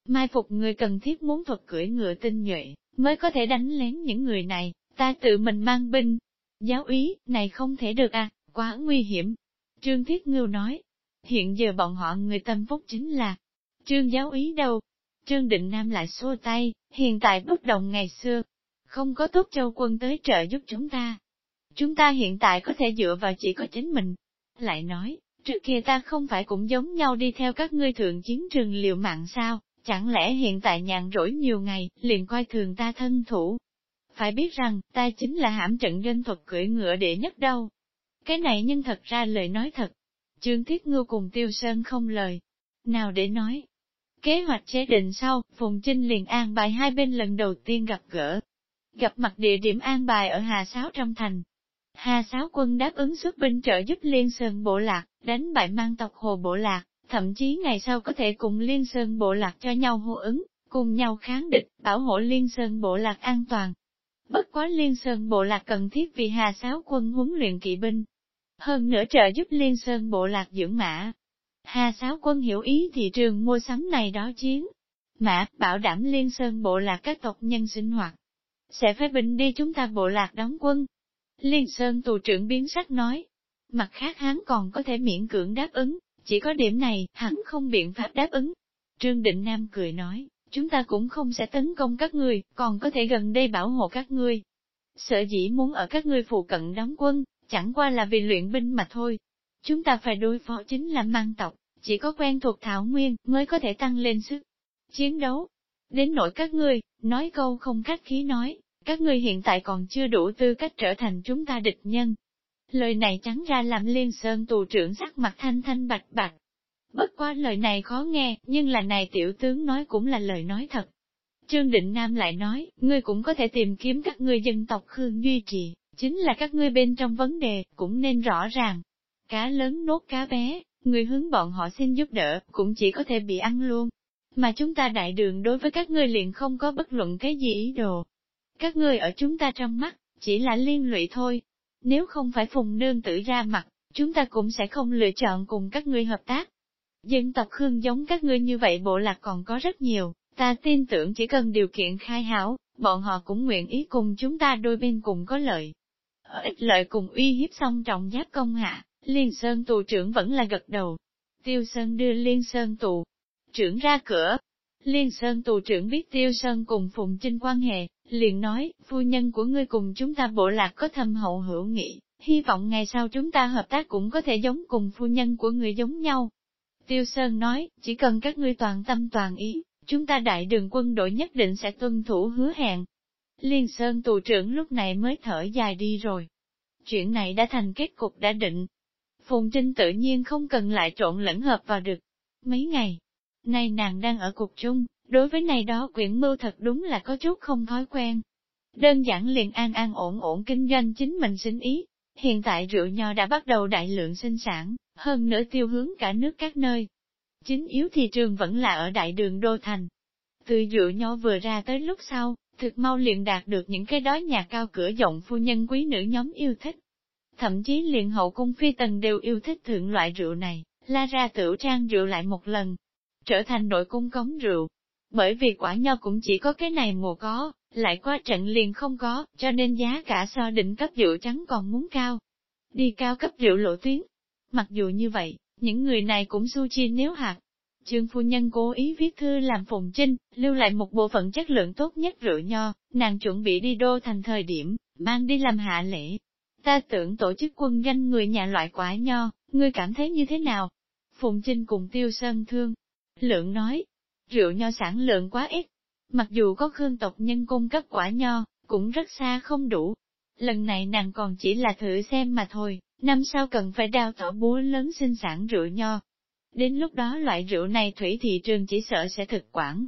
Mai phục người cần thiết muốn thuật cưỡi ngựa tinh nhuệ, mới có thể đánh lén những người này, ta tự mình mang binh. Giáo ý, này không thể được à, quá nguy hiểm. Trương Thiết Ngưu nói, hiện giờ bọn họ người tâm phúc chính là, trương giáo ý đâu, Trương Định Nam lại xua tay, hiện tại bất đồng ngày xưa, không có tốt châu quân tới trợ giúp chúng ta. Chúng ta hiện tại có thể dựa vào chỉ có chính mình. Lại nói, trước kia ta không phải cũng giống nhau đi theo các ngươi thượng chiến trường liều mạng sao, chẳng lẽ hiện tại nhàn rỗi nhiều ngày, liền coi thường ta thân thủ. Phải biết rằng, ta chính là hãm trận doanh thuật cưỡi ngựa đệ nhất đâu. Cái này nhưng thật ra lời nói thật. Trương Thiết Ngưu cùng Tiêu Sơn không lời. Nào để nói, Kế hoạch chế định sau, Phùng Trinh liền an bài hai bên lần đầu tiên gặp gỡ. Gặp mặt địa điểm an bài ở Hà Sáo trong thành. Hà Sáo quân đáp ứng xuất binh trợ giúp Liên Sơn Bộ Lạc, đánh bại mang tộc Hồ Bộ Lạc, thậm chí ngày sau có thể cùng Liên Sơn Bộ Lạc cho nhau hô ứng, cùng nhau kháng địch, bảo hộ Liên Sơn Bộ Lạc an toàn. Bất quá Liên Sơn Bộ Lạc cần thiết vì Hà Sáo quân huấn luyện kỵ binh. Hơn nữa trợ giúp Liên Sơn Bộ Lạc dưỡng mã, Hà Sáo quân hiểu ý thị trường mua sắm này đó chiến. Mã, bảo đảm liên sơn bộ lạc các tộc nhân sinh hoạt. Sẽ phải binh đi chúng ta bộ lạc đóng quân. Liên sơn tù trưởng biến sắc nói. Mặt khác hắn còn có thể miễn cưỡng đáp ứng, chỉ có điểm này, hắn không biện pháp đáp ứng. Trương Định Nam cười nói, chúng ta cũng không sẽ tấn công các ngươi, còn có thể gần đây bảo hộ các ngươi. Sợ dĩ muốn ở các ngươi phụ cận đóng quân, chẳng qua là vì luyện binh mà thôi. Chúng ta phải đối phó chính là mang tộc, chỉ có quen thuộc thảo nguyên mới có thể tăng lên sức chiến đấu. Đến nỗi các ngươi, nói câu không khách khí nói, các ngươi hiện tại còn chưa đủ tư cách trở thành chúng ta địch nhân. Lời này trắng ra làm liên sơn tù trưởng sắc mặt thanh thanh bạch bạch. Bất quá lời này khó nghe, nhưng là này tiểu tướng nói cũng là lời nói thật. Trương Định Nam lại nói, ngươi cũng có thể tìm kiếm các ngươi dân tộc Khương duy trì, chính là các ngươi bên trong vấn đề, cũng nên rõ ràng. Cá lớn nốt cá bé, người hướng bọn họ xin giúp đỡ, cũng chỉ có thể bị ăn luôn. Mà chúng ta đại đường đối với các ngươi liền không có bất luận cái gì ý đồ. Các ngươi ở chúng ta trong mắt, chỉ là liên lụy thôi. Nếu không phải phùng nương tử ra mặt, chúng ta cũng sẽ không lựa chọn cùng các ngươi hợp tác. Dân tộc Khương giống các ngươi như vậy bộ lạc còn có rất nhiều, ta tin tưởng chỉ cần điều kiện khai hảo, bọn họ cũng nguyện ý cùng chúng ta đôi bên cùng có lợi. Ở ích lợi cùng uy hiếp song trọng giáp công hạ, Liên Sơn tù trưởng vẫn là gật đầu. Tiêu Sơn đưa Liên Sơn tù trưởng ra cửa. Liên Sơn tù trưởng biết Tiêu Sơn cùng Phùng Trinh quan hệ, liền nói, phu nhân của ngươi cùng chúng ta bộ lạc có thâm hậu hữu nghị, hy vọng ngày sau chúng ta hợp tác cũng có thể giống cùng phu nhân của người giống nhau. Tiêu Sơn nói, chỉ cần các ngươi toàn tâm toàn ý, chúng ta đại đường quân đội nhất định sẽ tuân thủ hứa hẹn. Liên Sơn tù trưởng lúc này mới thở dài đi rồi. Chuyện này đã thành kết cục đã định, Phùng Trinh tự nhiên không cần lại trộn lẫn hợp vào được. Mấy ngày, nay nàng đang ở cục chung, đối với này đó quyển mưu thật đúng là có chút không thói quen. Đơn giản liền an an ổn ổn kinh doanh chính mình sinh ý. Hiện tại rượu nho đã bắt đầu đại lượng sinh sản, hơn nữa tiêu hướng cả nước các nơi. Chính yếu thị trường vẫn là ở đại đường Đô Thành. Từ dựa nho vừa ra tới lúc sau, thực mau liền đạt được những cái đó nhà cao cửa rộng phu nhân quý nữ nhóm yêu thích. Thậm chí liền hậu cung phi tần đều yêu thích thượng loại rượu này, la ra tửu trang rượu lại một lần, trở thành nội cung cống rượu. Bởi vì quả nho cũng chỉ có cái này mùa có, lại qua trận liền không có, cho nên giá cả so định cấp rượu trắng còn muốn cao. Đi cao cấp rượu lộ tuyến. Mặc dù như vậy, những người này cũng su chi nếu hạt. Trương phu nhân cố ý viết thư làm phùng trinh, lưu lại một bộ phận chất lượng tốt nhất rượu nho, nàng chuẩn bị đi đô thành thời điểm, mang đi làm hạ lễ, Ta tưởng tổ chức quân danh người nhà loại quả nho, ngươi cảm thấy như thế nào? Phùng Trinh cùng Tiêu Sơn Thương. Lượng nói, rượu nho sản lượng quá ít. Mặc dù có khương tộc nhân cung cấp quả nho, cũng rất xa không đủ. Lần này nàng còn chỉ là thử xem mà thôi, năm sau cần phải đào tỏ búa lớn sinh sản rượu nho. Đến lúc đó loại rượu này thủy thị trường chỉ sợ sẽ thực quản.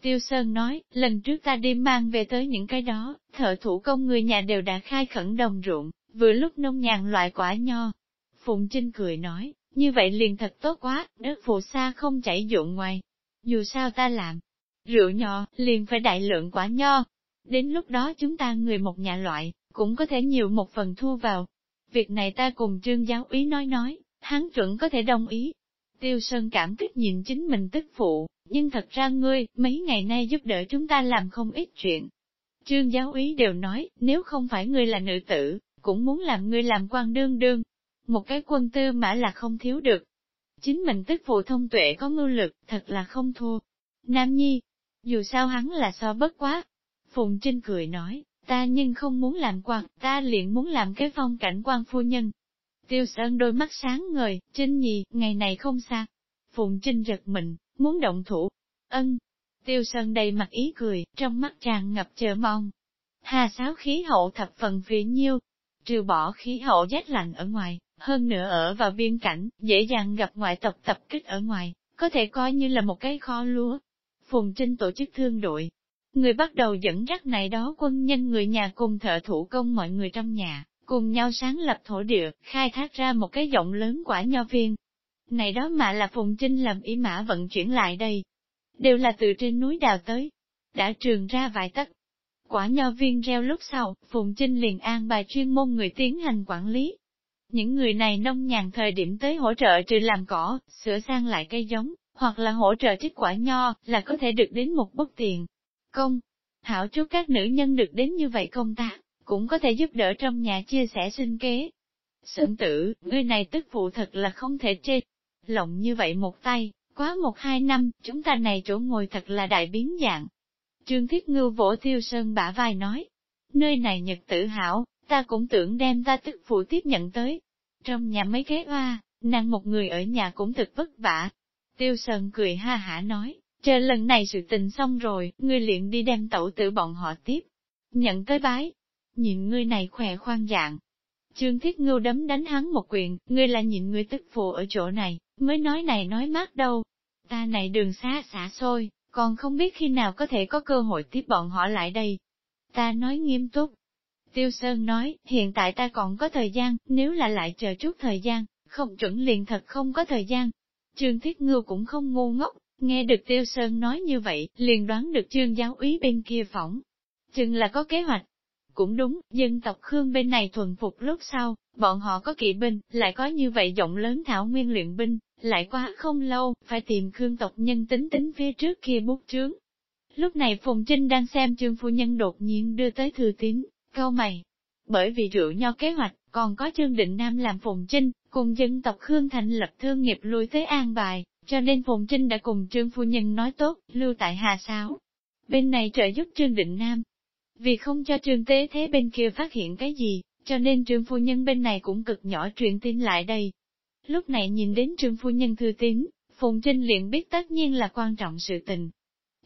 Tiêu Sơn nói, lần trước ta đi mang về tới những cái đó, thợ thủ công người nhà đều đã khai khẩn đồng ruộng, vừa lúc nông nhàn loại quả nho. Phụng Trinh cười nói, như vậy liền thật tốt quá, đất phù sa không chảy ruộng ngoài. Dù sao ta làm, rượu nho, liền phải đại lượng quả nho. Đến lúc đó chúng ta người một nhà loại, cũng có thể nhiều một phần thu vào. Việc này ta cùng trương giáo úy nói nói, hắn chuẩn có thể đồng ý. Tiêu Sơn cảm kích nhìn chính mình tức phụ, nhưng thật ra ngươi, mấy ngày nay giúp đỡ chúng ta làm không ít chuyện. Trương giáo úy đều nói, nếu không phải ngươi là nữ tử, cũng muốn làm ngươi làm quan đương đương. Một cái quân tư mã là không thiếu được. Chính mình tức phụ thông tuệ có ngưu lực, thật là không thua. Nam Nhi, dù sao hắn là so bất quá. Phùng Trinh cười nói, ta nhưng không muốn làm quan, ta liền muốn làm cái phong cảnh quan phu nhân. Tiêu Sơn đôi mắt sáng ngời, Trinh Nhi, ngày này không xa. Phùng Trinh giật mình, muốn động thủ. Ân. Tiêu Sơn đầy mặt ý cười, trong mắt tràn ngập chờ mong. Hà sáo khí hậu thập phần phía nhiêu, trừ bỏ khí hậu rét lạnh ở ngoài, hơn nữa ở vào biên cảnh, dễ dàng gặp ngoại tộc tập kích ở ngoài, có thể coi như là một cái kho lúa. Phùng Trinh tổ chức thương đội. Người bắt đầu dẫn dắt này đó quân nhân người nhà cùng thợ thủ công mọi người trong nhà, cùng nhau sáng lập thổ địa, khai thác ra một cái rộng lớn quả nho viên. Này đó mà là Phùng Trinh làm ý mã vận chuyển lại đây. Đều là từ trên núi đào tới. Đã trường ra vài tấc. Quả nho viên reo lúc sau, Phùng Trinh liền an bài chuyên môn người tiến hành quản lý. Những người này nông nhàn thời điểm tới hỗ trợ trừ làm cỏ, sửa sang lại cây giống, hoặc là hỗ trợ trích quả nho, là có thể được đến một bất tiền. Công, hảo chúc các nữ nhân được đến như vậy công tác, cũng có thể giúp đỡ trong nhà chia sẻ sinh kế. Sưởng tử, người này tức phụ thật là không thể chê. Lộng như vậy một tay, quá một hai năm, chúng ta này chỗ ngồi thật là đại biến dạng. Trương Thiết Ngưu vỗ Tiêu Sơn bả vai nói, nơi này nhật tử hảo, ta cũng tưởng đem ta tức phụ tiếp nhận tới. Trong nhà mấy ghế hoa, nàng một người ở nhà cũng thật vất vả. Tiêu Sơn cười ha hả nói, chờ lần này sự tình xong rồi, ngươi liền đi đem tẩu tử bọn họ tiếp. Nhận tới bái, nhìn ngươi này khỏe khoan dạng. Trương Thiết Ngưu đấm đánh hắn một quyền, ngươi là nhìn ngươi tức phụ ở chỗ này, mới nói này nói mát đâu. Ta này đường xa xả xôi, còn không biết khi nào có thể có cơ hội tiếp bọn họ lại đây. Ta nói nghiêm túc. Tiêu Sơn nói, hiện tại ta còn có thời gian, nếu là lại chờ chút thời gian, không chuẩn liền thật không có thời gian. Trương Thiết Ngưu cũng không ngu ngốc, nghe được Tiêu Sơn nói như vậy, liền đoán được trương giáo úy bên kia phỏng. Chừng là có kế hoạch, cũng đúng, dân tộc Khương bên này thuần phục lúc sau, bọn họ có kỵ binh, lại có như vậy rộng lớn thảo nguyên luyện binh, lại quá không lâu, phải tìm Khương tộc nhân tính tính phía trước kia bút trướng. Lúc này Phùng Trinh đang xem trương phu nhân đột nhiên đưa tới thư tín, câu mày. Bởi vì rượu nho kế hoạch, còn có Trương Định Nam làm Phùng Trinh, cùng dân tộc Khương thành lập thương nghiệp lui tới An Bài, cho nên Phùng Trinh đã cùng Trương Phu Nhân nói tốt, lưu tại Hà Sáo. Bên này trợ giúp Trương Định Nam, vì không cho trương tế thế bên kia phát hiện cái gì, cho nên trương phu nhân bên này cũng cực nhỏ truyền tin lại đây. Lúc này nhìn đến trương phu nhân thư tín, Phùng Trinh liền biết tất nhiên là quan trọng sự tình.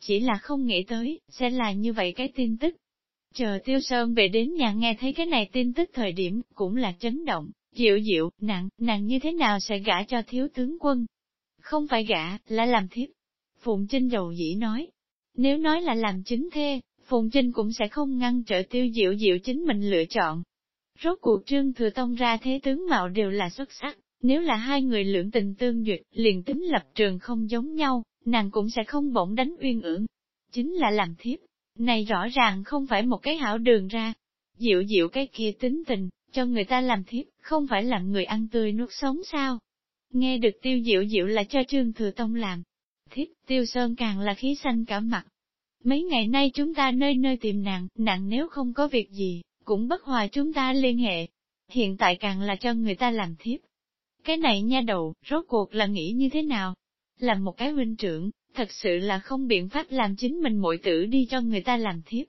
Chỉ là không nghĩ tới, sẽ là như vậy cái tin tức. Chờ Tiêu Sơn về đến nhà nghe thấy cái này tin tức thời điểm, cũng là chấn động, dịu dịu, nặng, nặng như thế nào sẽ gả cho thiếu tướng quân? Không phải gả, là làm thiếp. phụng Trinh dầu dĩ nói, nếu nói là làm chính thê, Phùng Trinh cũng sẽ không ngăn trở tiêu diệu diệu chính mình lựa chọn. Rốt cuộc trương thừa tông ra thế tướng mạo đều là xuất sắc, nếu là hai người lưỡng tình tương duyệt, liền tính lập trường không giống nhau, nàng cũng sẽ không bỗng đánh uyên ưỡng. Chính là làm thiếp, này rõ ràng không phải một cái hảo đường ra. Diệu diệu cái kia tính tình, cho người ta làm thiếp, không phải làm người ăn tươi nuốt sống sao. Nghe được tiêu diệu diệu là cho trương thừa tông làm. Thiếp, tiêu sơn càng là khí xanh cả mặt, Mấy ngày nay chúng ta nơi nơi tìm nàng, nàng nếu không có việc gì, cũng bất hòa chúng ta liên hệ. Hiện tại càng là cho người ta làm thiếp. Cái này nha đầu, rốt cuộc là nghĩ như thế nào? Làm một cái huynh trưởng, thật sự là không biện pháp làm chính mình muội tử đi cho người ta làm thiếp.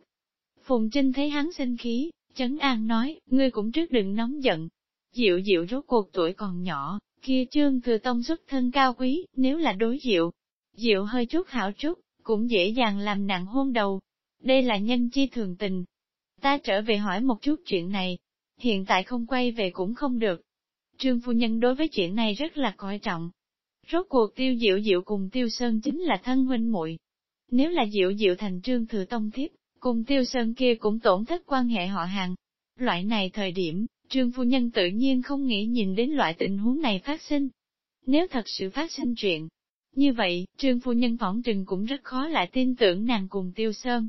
Phùng Trinh thấy hắn sinh khí, chấn an nói, ngươi cũng trước đừng nóng giận. Diệu diệu rốt cuộc tuổi còn nhỏ, kia trương thừa tông xuất thân cao quý, nếu là đối diệu. Diệu hơi chút hảo chút, cũng dễ dàng làm nặng hôn đầu. Đây là nhân chi thường tình. Ta trở về hỏi một chút chuyện này, hiện tại không quay về cũng không được. Trương phu nhân đối với chuyện này rất là coi trọng. Rốt cuộc tiêu diệu diệu cùng tiêu sơn chính là thân huynh muội. Nếu là diệu diệu thành trương thừa tông thiếp, cùng tiêu sơn kia cũng tổn thất quan hệ họ hàng. Loại này thời điểm, trương phu nhân tự nhiên không nghĩ nhìn đến loại tình huống này phát sinh. Nếu thật sự phát sinh chuyện, như vậy, trương phu nhân phỏng trừng cũng rất khó lại tin tưởng nàng cùng tiêu sơn.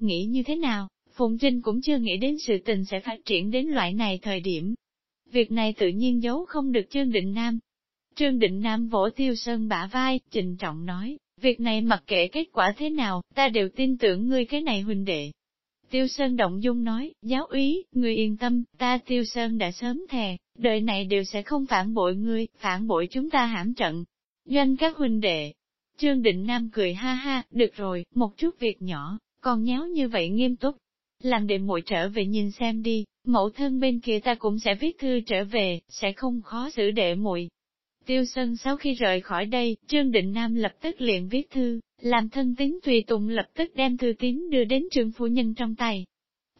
Nghĩ như thế nào, Phùng Trinh cũng chưa nghĩ đến sự tình sẽ phát triển đến loại này thời điểm. Việc này tự nhiên giấu không được Trương Định Nam. Trương Định Nam vỗ tiêu sơn bả vai, trình trọng nói, việc này mặc kệ kết quả thế nào, ta đều tin tưởng ngươi cái này huynh đệ. Tiêu Sơn động dung nói, giáo úy, người yên tâm, ta Tiêu Sơn đã sớm thề, đời này đều sẽ không phản bội ngươi, phản bội chúng ta hãm trận, Doanh các huynh đệ. Trương Định Nam cười ha ha, được rồi, một chút việc nhỏ, còn nháo như vậy nghiêm túc. Làm đệ muội trở về nhìn xem đi, mẫu thân bên kia ta cũng sẽ viết thư trở về, sẽ không khó xử đệ muội. Tiêu Sơn sau khi rời khỏi đây, Trương Định Nam lập tức liền viết thư, làm thân tín tùy tùng lập tức đem thư tín đưa đến trương phu nhân trong tay.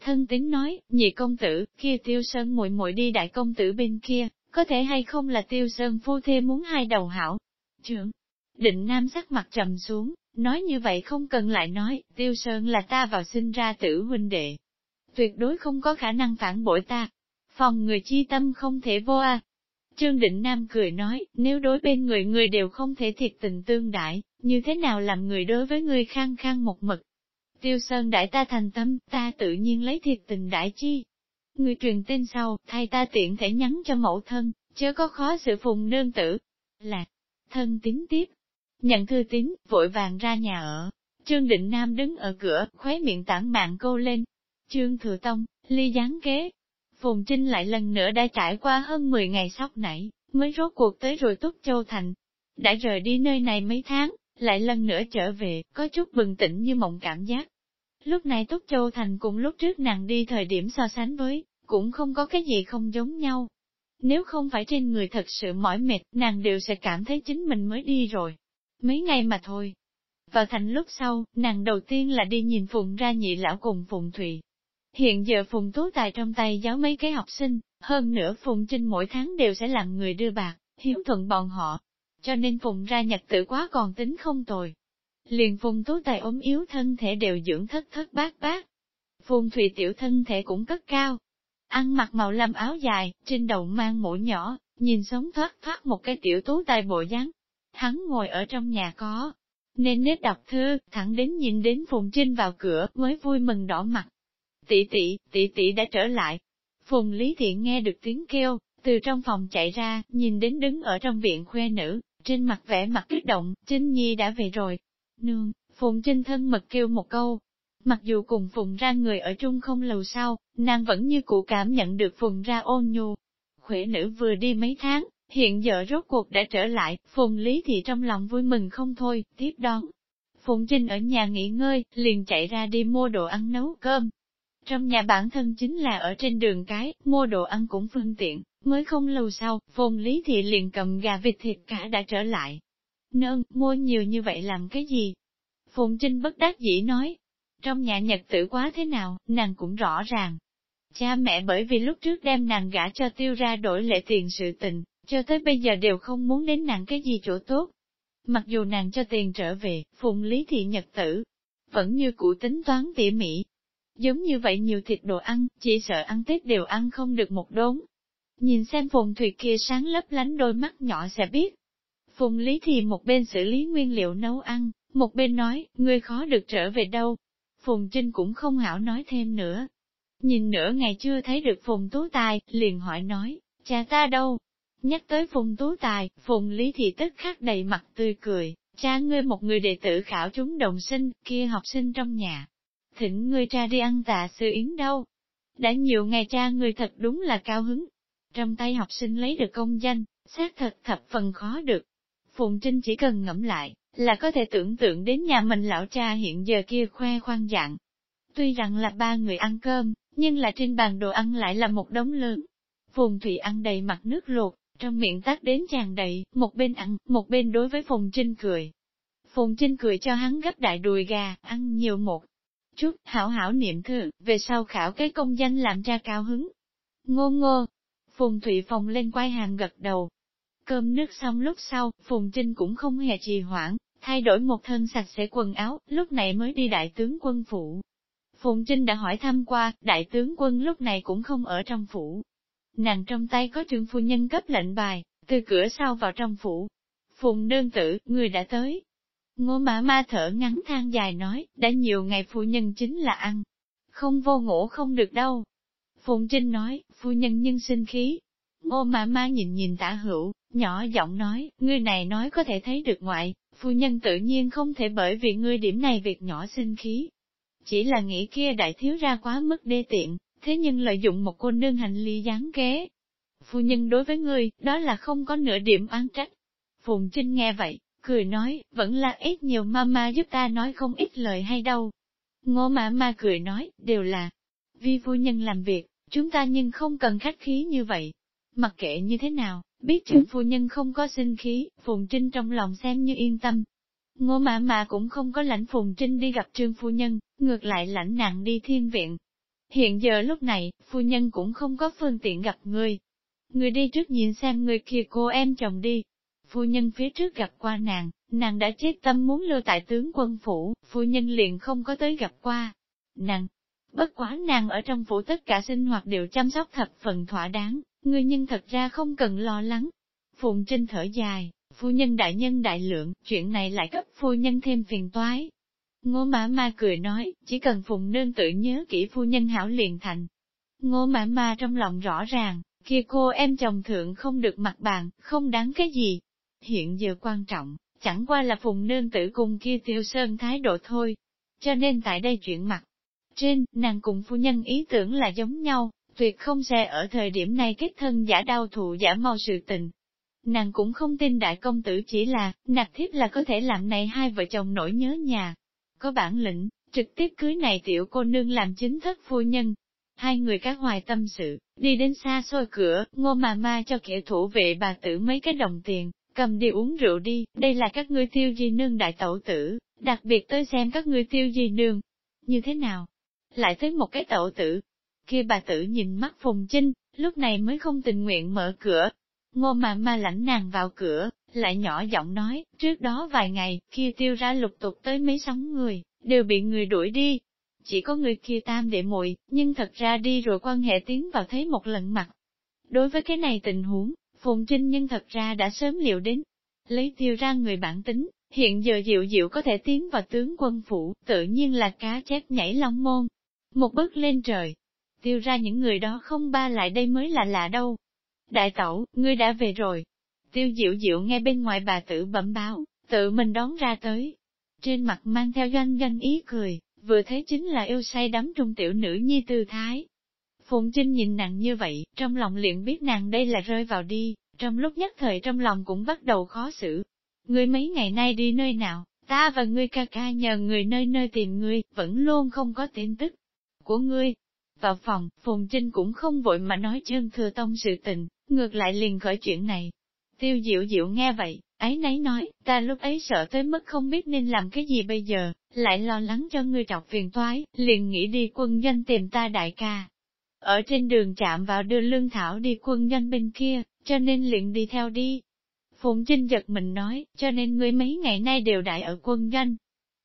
Thân tín nói, nhị công tử, kia Tiêu Sơn muội muội đi đại công tử bên kia, có thể hay không là Tiêu Sơn phu thê muốn hai đầu hảo, trưởng. Định Nam sắc mặt trầm xuống, nói như vậy không cần lại nói, Tiêu Sơn là ta vào sinh ra tử huynh đệ. Tuyệt đối không có khả năng phản bội ta. Phòng người chi tâm không thể vô a. Trương Định Nam cười nói, nếu đối bên người người đều không thể thiệt tình tương đại, như thế nào làm người đối với người khang khang một mực. Tiêu Sơn đại ta thành tâm, ta tự nhiên lấy thiệt tình đại chi. Người truyền tên sau, thay ta tiện thể nhắn cho mẫu thân, chớ có khó sự phùng nương tử. Lạc, thân tín tiếp, nhận thư tín, vội vàng ra nhà ở. Trương Định Nam đứng ở cửa, khóe miệng tản mạng câu lên. Trương Thừa Tông, ly gián kế. Phùng Trinh lại lần nữa đã trải qua hơn 10 ngày sóc nảy, mới rốt cuộc tới rồi Túc Châu Thành. Đã rời đi nơi này mấy tháng, lại lần nữa trở về, có chút bừng tỉnh như mộng cảm giác. Lúc này Túc Châu Thành cùng lúc trước nàng đi thời điểm so sánh với, cũng không có cái gì không giống nhau. Nếu không phải trên người thật sự mỏi mệt, nàng đều sẽ cảm thấy chính mình mới đi rồi. Mấy ngày mà thôi. Vào thành lúc sau, nàng đầu tiên là đi nhìn Phùng ra nhị lão cùng Phùng Thụy. Hiện giờ Phùng Tú Tài trong tay giáo mấy cái học sinh, hơn nữa Phùng Trinh mỗi tháng đều sẽ làm người đưa bạc, hiếu thuận bọn họ. Cho nên Phùng ra nhật tử quá còn tính không tồi. Liền Phùng Tú Tài ốm yếu thân thể đều dưỡng thất thất bát bát. Phùng Thụy tiểu thân thể cũng cất cao, ăn mặc màu lam áo dài, trên đầu mang mũ nhỏ, nhìn sống thoát thoát một cái tiểu tú tài bộ dáng. Hắn ngồi ở trong nhà có, nên nết đọc thư, thẳng đến nhìn đến Phùng Trinh vào cửa mới vui mừng đỏ mặt. Tỷ tỷ, tỷ tỷ đã trở lại. Phùng Lý Thiện nghe được tiếng kêu, từ trong phòng chạy ra, nhìn đến đứng ở trong viện khoe nữ, trên mặt vẻ mặt kích động, Trinh Nhi đã về rồi. Nương, Phùng Trinh thân mật kêu một câu, Mặc dù cùng Phùng ra người ở chung không lâu sau, nàng vẫn như cụ cảm nhận được Phùng ra ôn nhu. Khuê nữ vừa đi mấy tháng, hiện giờ rốt cuộc đã trở lại, Phùng Lý thì trong lòng vui mừng không thôi, tiếp đón. Phùng Trinh ở nhà nghỉ ngơi, liền chạy ra đi mua đồ ăn nấu cơm. Trong nhà bản thân chính là ở trên đường cái, mua đồ ăn cũng phương tiện, mới không lâu sau, Phùng Lý Thị liền cầm gà vịt thịt cả đã trở lại. Nương, mua nhiều như vậy làm cái gì? Phùng Trinh bất đắc dĩ nói, trong nhà nhật tử quá thế nào, nàng cũng rõ ràng. Cha mẹ bởi vì lúc trước đem nàng gả cho tiêu ra đổi lệ tiền sự tình, cho tới bây giờ đều không muốn đến nàng cái gì chỗ tốt. Mặc dù nàng cho tiền trở về, phụng lý thị nhật tử, vẫn như cũ tính toán tỉ mỉ. Giống như vậy nhiều thịt đồ ăn, chỉ sợ ăn Tết đều ăn không được một đốn. Nhìn xem phùng thủy kia sáng lấp lánh đôi mắt nhỏ sẽ biết. Phùng lý thì một bên xử lý nguyên liệu nấu ăn, một bên nói, ngươi khó được trở về đâu, Phùng Trinh cũng không hảo nói thêm nữa. Nhìn nửa ngày chưa thấy được Phùng Tú Tài, liền hỏi nói, cha ta đâu? Nhắc tới Phùng Tú Tài, Phùng Lý thì tức khắc đầy mặt tươi cười, cha ngươi một người đệ tử khảo chúng đồng sinh, kia học sinh trong nhà. Thỉnh ngươi cha đi ăn tạ sư yến đâu? Đã nhiều ngày cha ngươi thật đúng là cao hứng. Trong tay học sinh lấy được công danh, xác thật thập phần khó được. Phùng Trinh chỉ cần ngẫm lại, là có thể tưởng tượng đến nhà mình lão cha hiện giờ kia khoe khoang dạng. Tuy rằng là ba người ăn cơm, nhưng là trên bàn đồ ăn lại là một đống lớn. Phùng Thủy ăn đầy mặt nước luộc, trong miệng tắt đến tràn đầy, một bên ăn, một bên đối với Phùng Trinh cười. Phùng Trinh cười cho hắn gấp đại đùi gà, ăn nhiều một chút, hảo hảo niệm thư, về sau khảo cái công danh làm cha cao hứng. Ngô ngô, Phùng Thụy phòng lên quay hàng gật đầu. Cơm nước xong lúc sau, Phùng Trinh cũng không hề trì hoãn, thay đổi một thân sạch sẽ quần áo, lúc này mới đi đại tướng quân phủ. Phùng Trinh đã hỏi thăm qua, đại tướng quân lúc này cũng không ở trong phủ. Nàng trong tay có trương phu nhân cấp lệnh bài, từ cửa sau vào trong phủ. Phùng đơn tử, người đã tới. Ngô mã ma thở ngắn than dài nói, đã nhiều ngày phu nhân chính là ăn. Không vô ngủ không được đâu. Phùng Trinh nói, phu nhân nhân sinh khí. Ngô mã ma nhìn nhìn tả hữu, nhỏ giọng nói, người này nói có thể thấy được ngoại, phu nhân tự nhiên không thể bởi vì ngươi điểm này việc nhỏ sinh khí. Chỉ là nghĩ kia đại thiếu ra quá mức đê tiện, thế nhưng lợi dụng một cô nương hành ly gián kế. Phu nhân đối với ngươi, đó là không có nửa điểm oán trách. Phùng Trinh nghe vậy, cười nói, vẫn là ít nhiều mama giúp ta nói không ít lời hay đâu. Ngô mã ma cười nói, đều là, vì phu nhân làm việc, chúng ta nhưng không cần khách khí như vậy. Mặc kệ như thế nào, Biết trương phu nhân không có sinh khí, Phùng Trinh trong lòng xem như yên tâm. Ngô mã mà cũng không có lãnh Phùng Trinh đi gặp trương phu nhân, ngược lại lãnh nặng đi thiên viện. Hiện giờ lúc này, phu nhân cũng không có phương tiện gặp người. Người đi trước nhìn xem người kia cô em chồng đi phu nhân phía trước gặp qua nàng, nàng đã chết tâm muốn lưu tại tướng quân phủ, phu nhân liền không có tới gặp qua. Nàng, bất quá nàng ở trong phủ tất cả sinh hoạt đều chăm sóc thập phần thỏa đáng, người nhân thật ra không cần lo lắng. Phùng Trinh thở dài, phu nhân đại nhân đại lượng, chuyện này lại cấp phu nhân thêm phiền toái. Ngô mã ma cười nói, chỉ cần phùng nương tự nhớ kỹ phu nhân hảo liền thành. Ngô mã ma trong lòng rõ ràng, kia cô em chồng thượng không được mặt bàn, không đáng cái gì. Hiện giờ quan trọng, chẳng qua là phùng nương tử cùng kia tiêu sơn thái độ thôi. Cho nên tại đây chuyện mặt. Trên, nàng cùng phu nhân ý tưởng là giống nhau, tuyệt không sẽ ở thời điểm này kết thân giả đau thụ giả mau sự tình. Nàng cũng không tin đại công tử chỉ là, nạp thiếp là có thể làm này hai vợ chồng nổi nhớ nhà. Có bản lĩnh, trực tiếp cưới này tiểu cô nương làm chính thức phu nhân. Hai người các hoài tâm sự, đi đến xa xôi cửa, ngô mà ma cho kẻ thủ vệ bà tử mấy cái đồng tiền, cầm đi uống rượu đi, đây là các ngươi tiêu di nương đại tẩu tử, đặc biệt tới xem các ngươi tiêu di nương. Như thế nào? Lại tới một cái tẩu tử. Khi bà tử nhìn mắt Phùng Trinh, lúc này mới không tình nguyện mở cửa. Ngô mà ma lãnh nàng vào cửa, lại nhỏ giọng nói, trước đó vài ngày, kia tiêu ra lục tục tới mấy sóng người, đều bị người đuổi đi. Chỉ có người kia tam đệ muội nhưng thật ra đi rồi quan hệ tiến vào thấy một lần mặt. Đối với cái này tình huống, Phùng Trinh nhân thật ra đã sớm liệu đến. Lấy tiêu ra người bản tính, hiện giờ diệu diệu có thể tiến vào tướng quân phủ, tự nhiên là cá chép nhảy long môn. Một bước lên trời, tiêu ra những người đó không ba lại đây mới là lạ đâu. Đại tẩu, ngươi đã về rồi. Tiêu diệu diệu nghe bên ngoài bà tử bẩm báo, tự mình đón ra tới. Trên mặt mang theo doanh doanh ý cười, vừa thấy chính là yêu say đắm trung tiểu nữ nhi tư thái. Phùng Trinh nhìn nàng như vậy, trong lòng liền biết nàng đây là rơi vào đi, trong lúc nhất thời trong lòng cũng bắt đầu khó xử. Ngươi mấy ngày nay đi nơi nào, ta và ngươi ca ca nhờ người nơi nơi tìm ngươi, vẫn luôn không có tin tức của ngươi. Vào phòng, Phùng Trinh cũng không vội mà nói chân thừa tông sự tình, ngược lại liền khỏi chuyện này. Tiêu diệu diệu nghe vậy, ấy nấy nói, ta lúc ấy sợ tới mức không biết nên làm cái gì bây giờ, lại lo lắng cho ngươi trọc phiền toái, liền nghĩ đi quân doanh tìm ta đại ca. Ở trên đường chạm vào đưa lương thảo đi quân nhân bên kia, cho nên liền đi theo đi. Phùng Trinh giật mình nói, cho nên ngươi mấy ngày nay đều đại ở quân nhân.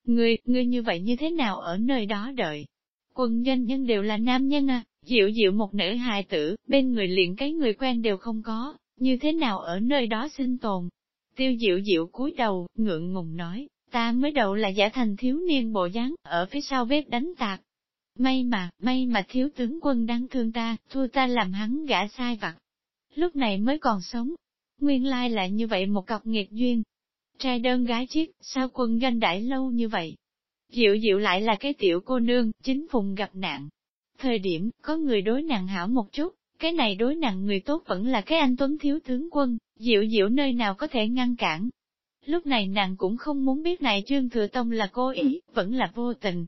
Ngươi, ngươi như vậy như thế nào ở nơi đó đợi? Quân nhân nhân đều là nam nhân à, dịu dịu một nữ hài tử, bên người liền cái người quen đều không có, như thế nào ở nơi đó sinh tồn? Tiêu diệu diệu cúi đầu, ngượng ngùng nói, ta mới đầu là giả thành thiếu niên bộ dáng, ở phía sau bếp đánh tạc. May mà, may mà thiếu tướng quân đáng thương ta, thua ta làm hắn gã sai vặt. Lúc này mới còn sống. Nguyên lai là như vậy một cọc nghiệt duyên. Trai đơn gái chiếc, sao quân doanh đãi lâu như vậy? Diệu diệu lại là cái tiểu cô nương, chính phùng gặp nạn. Thời điểm, có người đối nàng hảo một chút, cái này đối nặng người tốt vẫn là cái anh Tuấn Thiếu Tướng Quân, Diệu Diệu nơi nào có thể ngăn cản. Lúc này nàng cũng không muốn biết này Trương Thừa Tông là cố ý, vẫn là vô tình.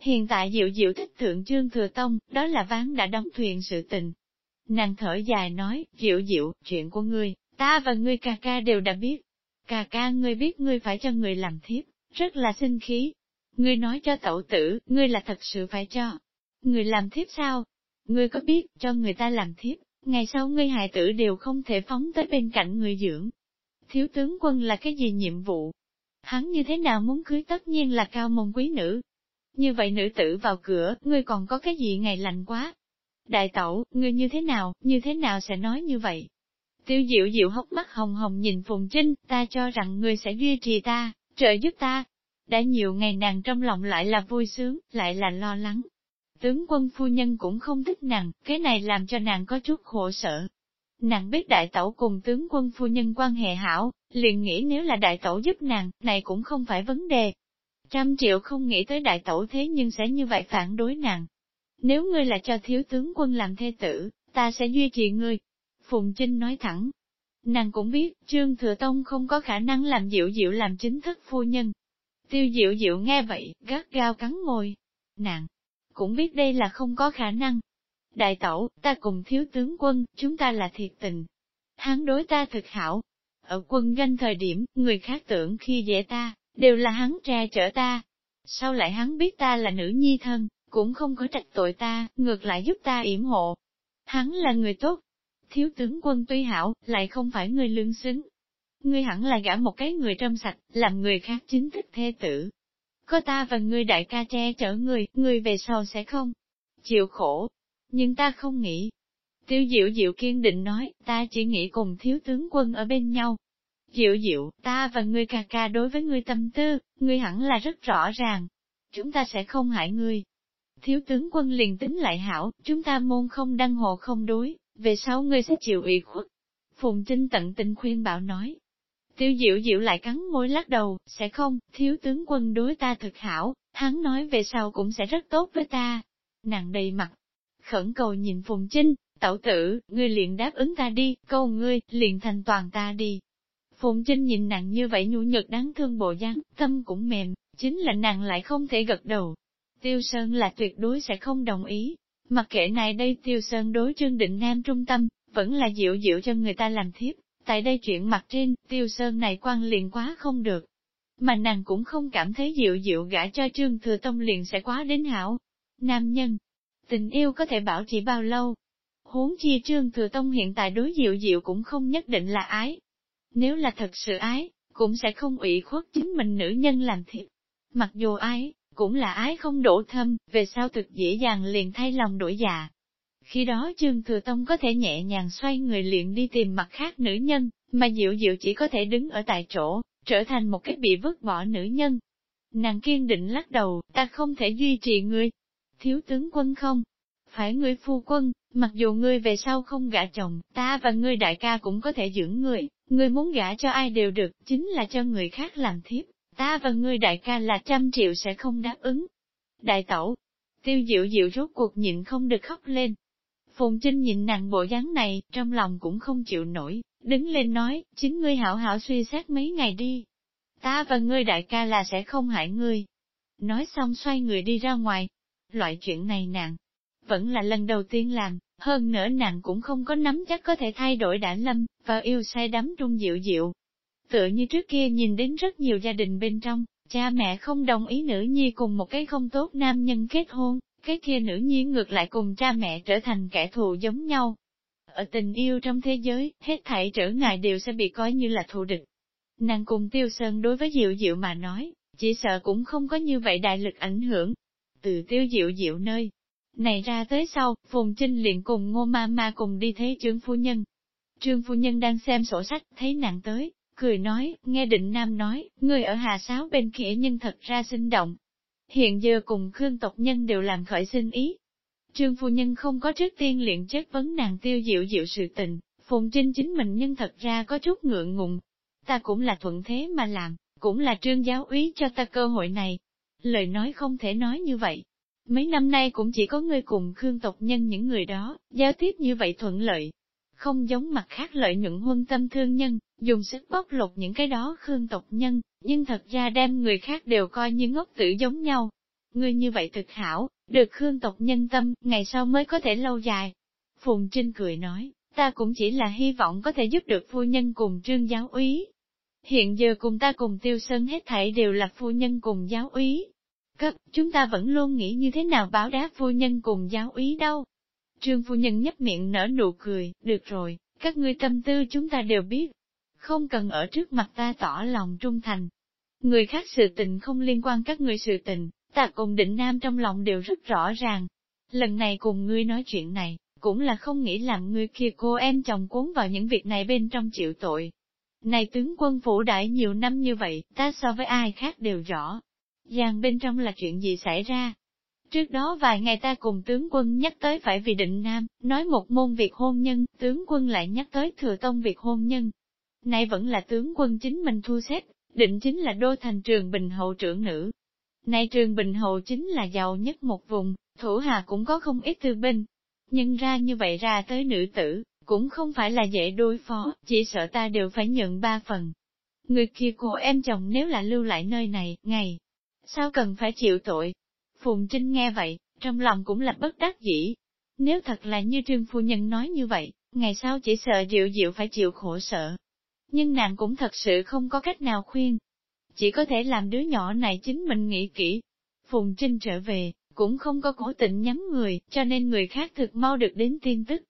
Hiện tại Diệu Diệu thích thượng Trương Thừa Tông, đó là ván đã đóng thuyền sự tình. Nàng thở dài nói, Diệu Diệu, chuyện của ngươi, ta và ngươi ca ca đều đã biết. Ca ca ngươi biết ngươi phải cho người làm thiếp, rất là sinh khí. Ngươi nói cho tẩu tử, ngươi là thật sự phải cho. Người làm thiếp sao? Ngươi có biết, cho người ta làm thiếp, ngày sau ngươi hài tử đều không thể phóng tới bên cạnh người dưỡng. Thiếu tướng quân là cái gì nhiệm vụ? Hắn như thế nào muốn cưới tất nhiên là cao môn quý nữ. Như vậy nữ tử vào cửa, ngươi còn có cái gì ngày lành quá? Đại tẩu, ngươi như thế nào, như thế nào sẽ nói như vậy? Tiêu diệu diệu hốc mắt hồng hồng nhìn Phùng Trinh, ta cho rằng ngươi sẽ duy trì ta, trợ giúp ta. Đã nhiều ngày nàng trong lòng lại là vui sướng, lại là lo lắng, Tướng quân phu nhân cũng không thích nàng, cái này làm cho nàng có chút khổ sở. Nàng biết đại tẩu cùng tướng quân phu nhân quan hệ hảo, liền nghĩ nếu là đại tẩu giúp nàng, này cũng không phải vấn đề. Trăm triệu không nghĩ tới đại tẩu thế nhưng sẽ như vậy phản đối nàng. Nếu ngươi là cho thiếu tướng quân làm thê tử, ta sẽ duy trì ngươi. Phùng Trinh nói thẳng. Nàng cũng biết, Trương Thừa Tông không có khả năng làm diệu diệu làm chính thức phu nhân. Tiêu diệu diệu nghe vậy, gắt gao cắn môi. Nàng, cũng biết đây là không có khả năng. Đại tẩu, ta cùng thiếu tướng quân, chúng ta là thiệt tình. Hắn đối ta thực hảo. Ở quân ganh thời điểm, người khác tưởng khi dễ ta, đều là hắn tre chở ta. Sau lại hắn biết ta là nữ nhi thân, cũng không có trạch tội ta, ngược lại giúp ta yểm hộ. Hắn là người tốt. Thiếu tướng quân tuy hảo, lại không phải người lương xứng. ngươi hẳn là gả một cái người trong sạch, làm người khác chính thức thê tử. Có ta và ngươi đại ca che chở người, ngươi về sau sẽ không chịu khổ. Nhưng ta không nghĩ. Tiêu diệu diệu kiên định nói, ta chỉ nghĩ cùng thiếu tướng quân ở bên nhau. Diệu diệu, ta và ngươi ca ca đối với ngươi tâm tư, ngươi hẳn là rất rõ ràng. Chúng ta sẽ không hại ngươi. Thiếu tướng quân liền tính lại hảo, chúng ta môn không đăng hộ không đối, về sau ngươi sẽ chịu ủy khuất. Phùng Trinh tận tình khuyên bảo nói. Tiêu diệu diệu lại cắn môi lắc đầu, sẽ không, thiếu tướng quân đối ta thực hảo, hắn nói về sau cũng sẽ rất tốt với ta. Nàng đầy mặt, khẩn cầu nhìn Phùng Trinh, tẩu tử, ngươi liền đáp ứng ta đi, câu ngươi, liền thành toàn ta đi. Phùng Trinh nhìn nàng như vậy nhu nhược đáng thương bộ dáng, tâm cũng mềm, chính là nàng lại không thể gật đầu. Tiêu Sơn là tuyệt đối sẽ không đồng ý. Mặc kệ này đây Tiêu Sơn đối Trương Định Nam trung tâm, vẫn là dịu dịu cho người ta làm thiếp. Tại đây chuyện mặt trên, Tiêu Sơn này quan liền quá không được. Mà nàng cũng không cảm thấy dịu dịu gả cho Trương Thừa Tông liền sẽ quá đến hảo. Nam nhân, tình yêu có thể bảo trì bao lâu? Huống chi Trương Thừa Tông hiện tại đối dịu dịu cũng không nhất định là ái. Nếu là thật sự ái, cũng sẽ không ủy khuất chính mình nữ nhân làm thiệp. Mặc dù ái, cũng là ái không đổ thâm, về sau thực dễ dàng liền thay lòng đổi dạ. Khi đó Trương Thừa Tông có thể nhẹ nhàng xoay người liền đi tìm mặt khác nữ nhân, mà Diệu Diệu chỉ có thể đứng ở tại chỗ, trở thành một cái bị vứt bỏ nữ nhân. Nàng kiên định lắc đầu, ta không thể duy trì ngươi. Thiếu tướng quân không? Phải ngươi phu quân, mặc dù ngươi về sau không gả chồng, ta và ngươi đại ca cũng có thể dưỡng người, ngươi muốn gả cho ai đều được, chính là cho người khác làm thiếp, ta và ngươi đại ca là trăm triệu sẽ không đáp ứng. Đại tẩu, tiêu diệu diệu rốt cuộc nhịn không được khóc lên. Phùng Trinh nhìn nàng bộ dáng này, trong lòng cũng không chịu nổi, đứng lên nói, chính ngươi hảo hảo suy xét mấy ngày đi. Ta và ngươi đại ca là sẽ không hại ngươi. Nói xong xoay người đi ra ngoài. Loại chuyện này nàng, vẫn là lần đầu tiên làm, hơn nữa nàng cũng không có nắm chắc có thể thay đổi đã lâm, và yêu say đắm trung dịu dịu. Tựa như trước kia nhìn đến rất nhiều gia đình bên trong, cha mẹ không đồng ý nữ nhi cùng một cái không tốt nam nhân kết hôn, cái kia nữ nhi ngược lại cùng cha mẹ trở thành kẻ thù giống nhau. Ở tình yêu trong thế giới, hết thảy trở ngại đều sẽ bị coi như là thù địch. Nàng cùng tiêu sơn đối với Diệu Diệu mà nói, chỉ sợ cũng không có như vậy đại lực ảnh hưởng. Từ tiêu Diệu Diệu nơi, này ra tới sau, Phùng Trinh liền cùng ngô ma ma cùng đi thấy trương phu nhân. Trương phu nhân đang xem sổ sách, thấy nàng tới, cười nói, nghe định nam nói, người ở Hà Sáo bên kia nhưng thật ra sinh động. Hiện giờ cùng Khương tộc nhân đều làm khởi sinh ý. Trương phu nhân không có trước tiên luyện chất vấn nàng tiêu diệu diệu sự tình, Phùng Trinh chính mình nhưng thật ra có chút ngượng ngùng. Ta cũng là thuận thế mà làm, cũng là trương giáo úy cho ta cơ hội này. Lời nói không thể nói như vậy. Mấy năm nay cũng chỉ có ngươi cùng Khương tộc nhân những người đó, giao tiếp như vậy thuận lợi. Không giống mặt khác lợi nhuận huân tâm thương nhân, dùng sức bóc lột những cái đó Khương tộc nhân, nhưng thật ra đem người khác đều coi như ngốc tử giống nhau. Ngươi như vậy thực hảo, được Khương tộc nhân tâm, ngày sau mới có thể lâu dài. Phùng Trinh cười nói, ta cũng chỉ là hy vọng có thể giúp được phu nhân cùng trương giáo úy. Hiện giờ cùng ta cùng tiêu sơn hết thảy đều là phu nhân cùng giáo úy, cấp, chúng ta vẫn luôn nghĩ như thế nào báo đáp phu nhân cùng giáo úy đâu. Trương phu nhân nhấp miệng nở nụ cười, được rồi, các ngươi tâm tư chúng ta đều biết. Không cần ở trước mặt ta tỏ lòng trung thành. Người khác sự tình không liên quan các người sự tình, ta cùng định nam trong lòng đều rất rõ ràng. Lần này cùng ngươi nói chuyện này, cũng là không nghĩ làm ngươi kia cô em chồng cuốn vào những việc này bên trong chịu tội. Này tướng quân phủ đại nhiều năm như vậy, ta so với ai khác đều rõ, Giang bên trong là chuyện gì xảy ra? Trước đó vài ngày ta cùng tướng quân nhắc tới phải vì định nam, nói một môn việc hôn nhân, tướng quân lại nhắc tới thừa tông việc hôn nhân. Nay vẫn là tướng quân chính mình thu xếp, định chính là đô thành trường bình hậu trưởng nữ. Nay trường bình hậu chính là giàu nhất một vùng, thủ hà cũng có không ít thư binh. Nhưng ra như vậy ra tới nữ tử, cũng không phải là dễ đối phó, chỉ sợ ta đều phải nhận ba phần. Người kia cô em chồng nếu là lưu lại nơi này, ngày sao cần phải chịu tội? Phùng Trinh nghe vậy, trong lòng cũng là bất đắc dĩ. Nếu thật là như trương phu nhân nói như vậy, ngày sau chỉ sợ Diệu Diệu phải chịu khổ sợ. Nhưng nàng cũng thật sự không có cách nào khuyên. Chỉ có thể làm đứa nhỏ này chính mình nghĩ kỹ. Phùng Trinh trở về, cũng không có cố tình nhắm người, cho nên người khác thực mau được đến tin tức.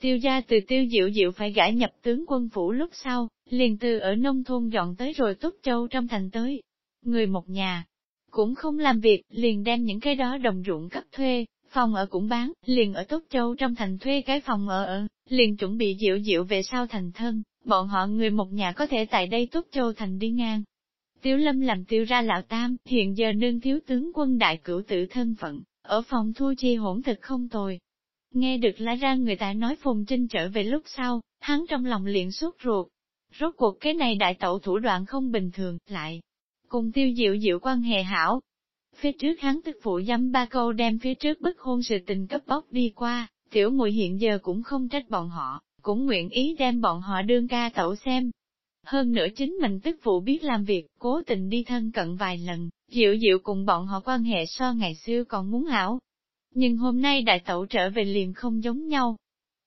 Tiêu gia từ tiêu diệu diệu phải gãi nhập tướng quân phủ lúc sau, liền từ ở nông thôn dọn tới rồi Túc Châu trong thành tới. Người một nhà, cũng không làm việc, liền đem những cái đó đồng ruộng cấp thuê, phòng ở cũng bán, liền ở Túc Châu trong thành thuê cái phòng ở ở, liền chuẩn bị diệu diệu về sau thành thân, bọn họ người một nhà có thể tại đây Túc Châu thành đi ngang. Tiếu lâm làm tiêu ra lão tam, hiện giờ nương thiếu tướng quân đại cửu tử thân phận, ở phòng thu chi hỗn thực không tồi. Nghe được lá ra người ta nói Phùng Trinh trở về lúc sau, hắn trong lòng liền suốt ruột. Rốt cuộc cái này đại tẩu thủ đoạn không bình thường, lại cùng tiêu diệu diệu quan hệ hảo. Phía trước hắn tức phụ dăm ba câu đem phía trước bức hôn sự tình cấp bóc đi qua, tiểu muội hiện giờ cũng không trách bọn họ, cũng nguyện ý đem bọn họ đương ca tẩu xem. Hơn nữa chính mình tức phụ biết làm việc, cố tình đi thân cận vài lần, Diệu Diệu cùng bọn họ quan hệ so ngày xưa còn muốn hảo. Nhưng hôm nay đại tẩu trở về liền không giống nhau.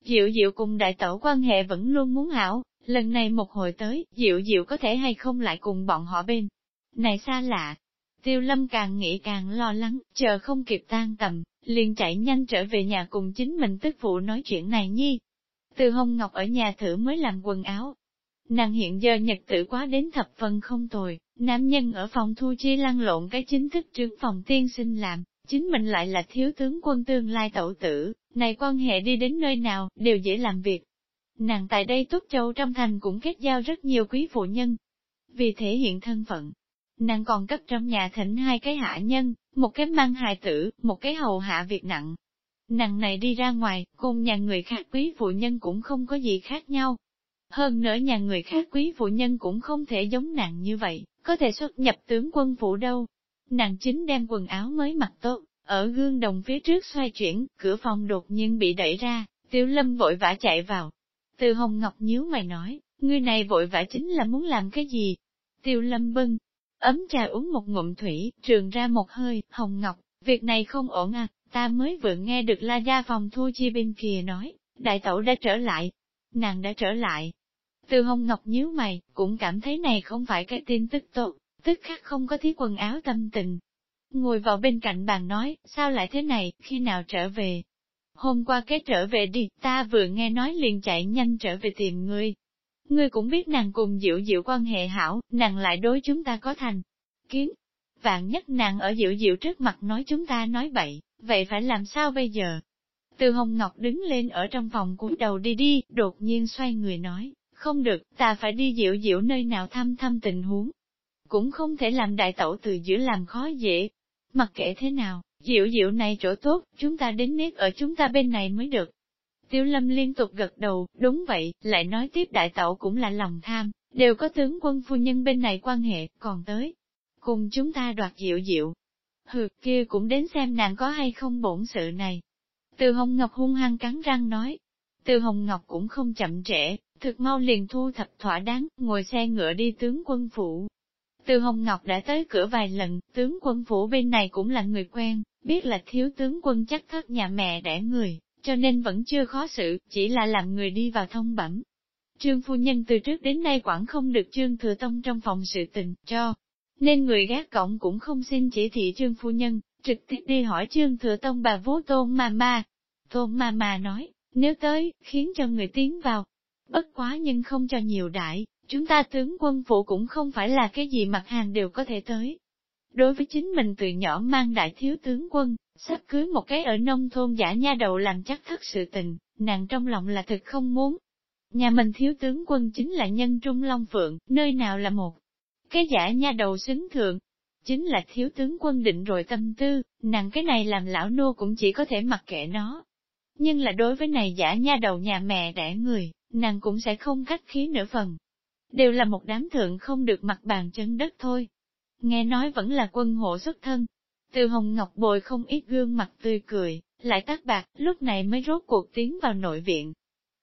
Diệu Diệu cùng đại tẩu quan hệ vẫn luôn muốn hảo, lần này một hồi tới, Diệu Diệu có thể hay không lại cùng bọn họ bên. Này xa lạ. Tiêu lâm càng nghĩ càng lo lắng, chờ không kịp tan tầm, liền chạy nhanh trở về nhà cùng chính mình tức phụ nói chuyện này nhi. Từ hông ngọc ở nhà thử mới làm quần áo. Nàng hiện giờ nhật tử quá đến thập phần không tồi, nam nhân ở phòng thu chi lăn lộn cái chính thức trưởng phòng tiên sinh làm, chính mình lại là thiếu tướng quân tương lai tẩu tử, này quan hệ đi đến nơi nào, đều dễ làm việc. Nàng tại đây Túc Châu trong thành cũng kết giao rất nhiều quý phụ nhân. Vì thể hiện thân phận, nàng còn cất trong nhà thỉnh hai cái hạ nhân, một cái mang hài tử, một cái hầu hạ việc nặng. Nàng này đi ra ngoài, cùng nhà người khác quý phụ nhân cũng không có gì khác nhau. Hơn nữa nhà người khác quý phụ nhân cũng không thể giống nàng như vậy, có thể xuất nhập tướng quân phủ đâu. Nàng chính đem quần áo mới mặc tốt, ở gương đồng phía trước xoay chuyển, cửa phòng đột nhiên bị đẩy ra, Tiểu lâm vội vã chạy vào. Từ Hồng Ngọc nhíu mày nói, ngươi này vội vã chính là muốn làm cái gì? Tiêu lâm bưng, ấm trà uống một ngụm thủy, trường ra một hơi, Hồng Ngọc, việc này không ổn à, ta mới vừa nghe được la gia phòng thu chi bên kia nói, đại tẩu đã trở lại, nàng đã trở lại. Từ Hồng Ngọc nhíu mày, cũng cảm thấy này không phải cái tin tức tốt, tức khắc không có thí quần áo tâm tình. Ngồi vào bên cạnh bàn nói, sao lại thế này, khi nào trở về? Hôm qua cái trở về đi, ta vừa nghe nói liền chạy nhanh trở về tìm ngươi, Ngươi cũng biết nàng cùng Diệu Diệu quan hệ hảo, nàng lại đối chúng ta có thành. Kiến, vạn nhất nàng ở Diệu Diệu trước mặt nói chúng ta nói bậy, vậy phải làm sao bây giờ? Từ Hồng Ngọc đứng lên ở trong phòng cúi đầu đi đi, đột nhiên xoay người nói, không được, ta phải đi Diệu Diệu nơi nào thăm thăm tình huống. Cũng không thể làm đại tẩu từ giữa làm khó dễ. Mặc kệ thế nào, Diệu Diệu này chỗ tốt, chúng ta đến nét ở chúng ta bên này mới được. Tiêu lâm liên tục gật đầu, đúng vậy, lại nói tiếp đại tẩu cũng là lòng tham, đều có tướng quân phu nhân bên này quan hệ, còn tới. Cùng chúng ta đoạt diệu diệu. Hừ, kia cũng đến xem nàng có hay không bổn sự này. Từ Hồng Ngọc hung hăng cắn răng nói. Từ Hồng Ngọc cũng không chậm trễ, thực mau liền thu thập thỏa đáng, ngồi xe ngựa đi tướng quân phủ. Từ Hồng Ngọc đã tới cửa vài lần, tướng quân phủ bên này cũng là người quen, biết là thiếu tướng quân chắc thất nhà mẹ đẻ người, cho nên vẫn chưa khó xử, chỉ là làm người đi vào thông bẩm. Trương phu nhân từ trước đến nay quản không được Trương Thừa Tông trong phòng sự tình, cho, nên người gác cổng cũng không xin chỉ thị Trương phu nhân, trực tiếp đi hỏi Trương Thừa Tông bà vú tôn mà ma. Tôn mà mà nói, nếu tới, khiến cho người tiến vào. Bất quá nhưng không cho nhiều đại, chúng ta tướng quân phụ cũng không phải là cái gì mặt hàng đều có thể tới. Đối với chính mình từ nhỏ mang đại thiếu tướng quân, sắp cưới một cái ở nông thôn giả nha đầu làm chắc thất sự tình, nàng trong lòng là thực không muốn. Nhà mình thiếu tướng quân chính là nhân trung long phượng, nơi nào là một cái giả nha đầu xứng thượng. Chính là thiếu tướng quân định rồi tâm tư, nàng cái này làm lão nô cũng chỉ có thể mặc kệ nó. Nhưng là đối với này giả nha đầu nhà mẹ đẻ người, nàng cũng sẽ không cách khí nửa phần. Đều là một đám thượng không được mặt bàn chân đất thôi. Nghe nói vẫn là quân hộ xuất thân, từ Hồng Ngọc Bồi không ít gương mặt tươi cười, lại tác bạc, lúc này mới rốt cuộc tiến vào nội viện.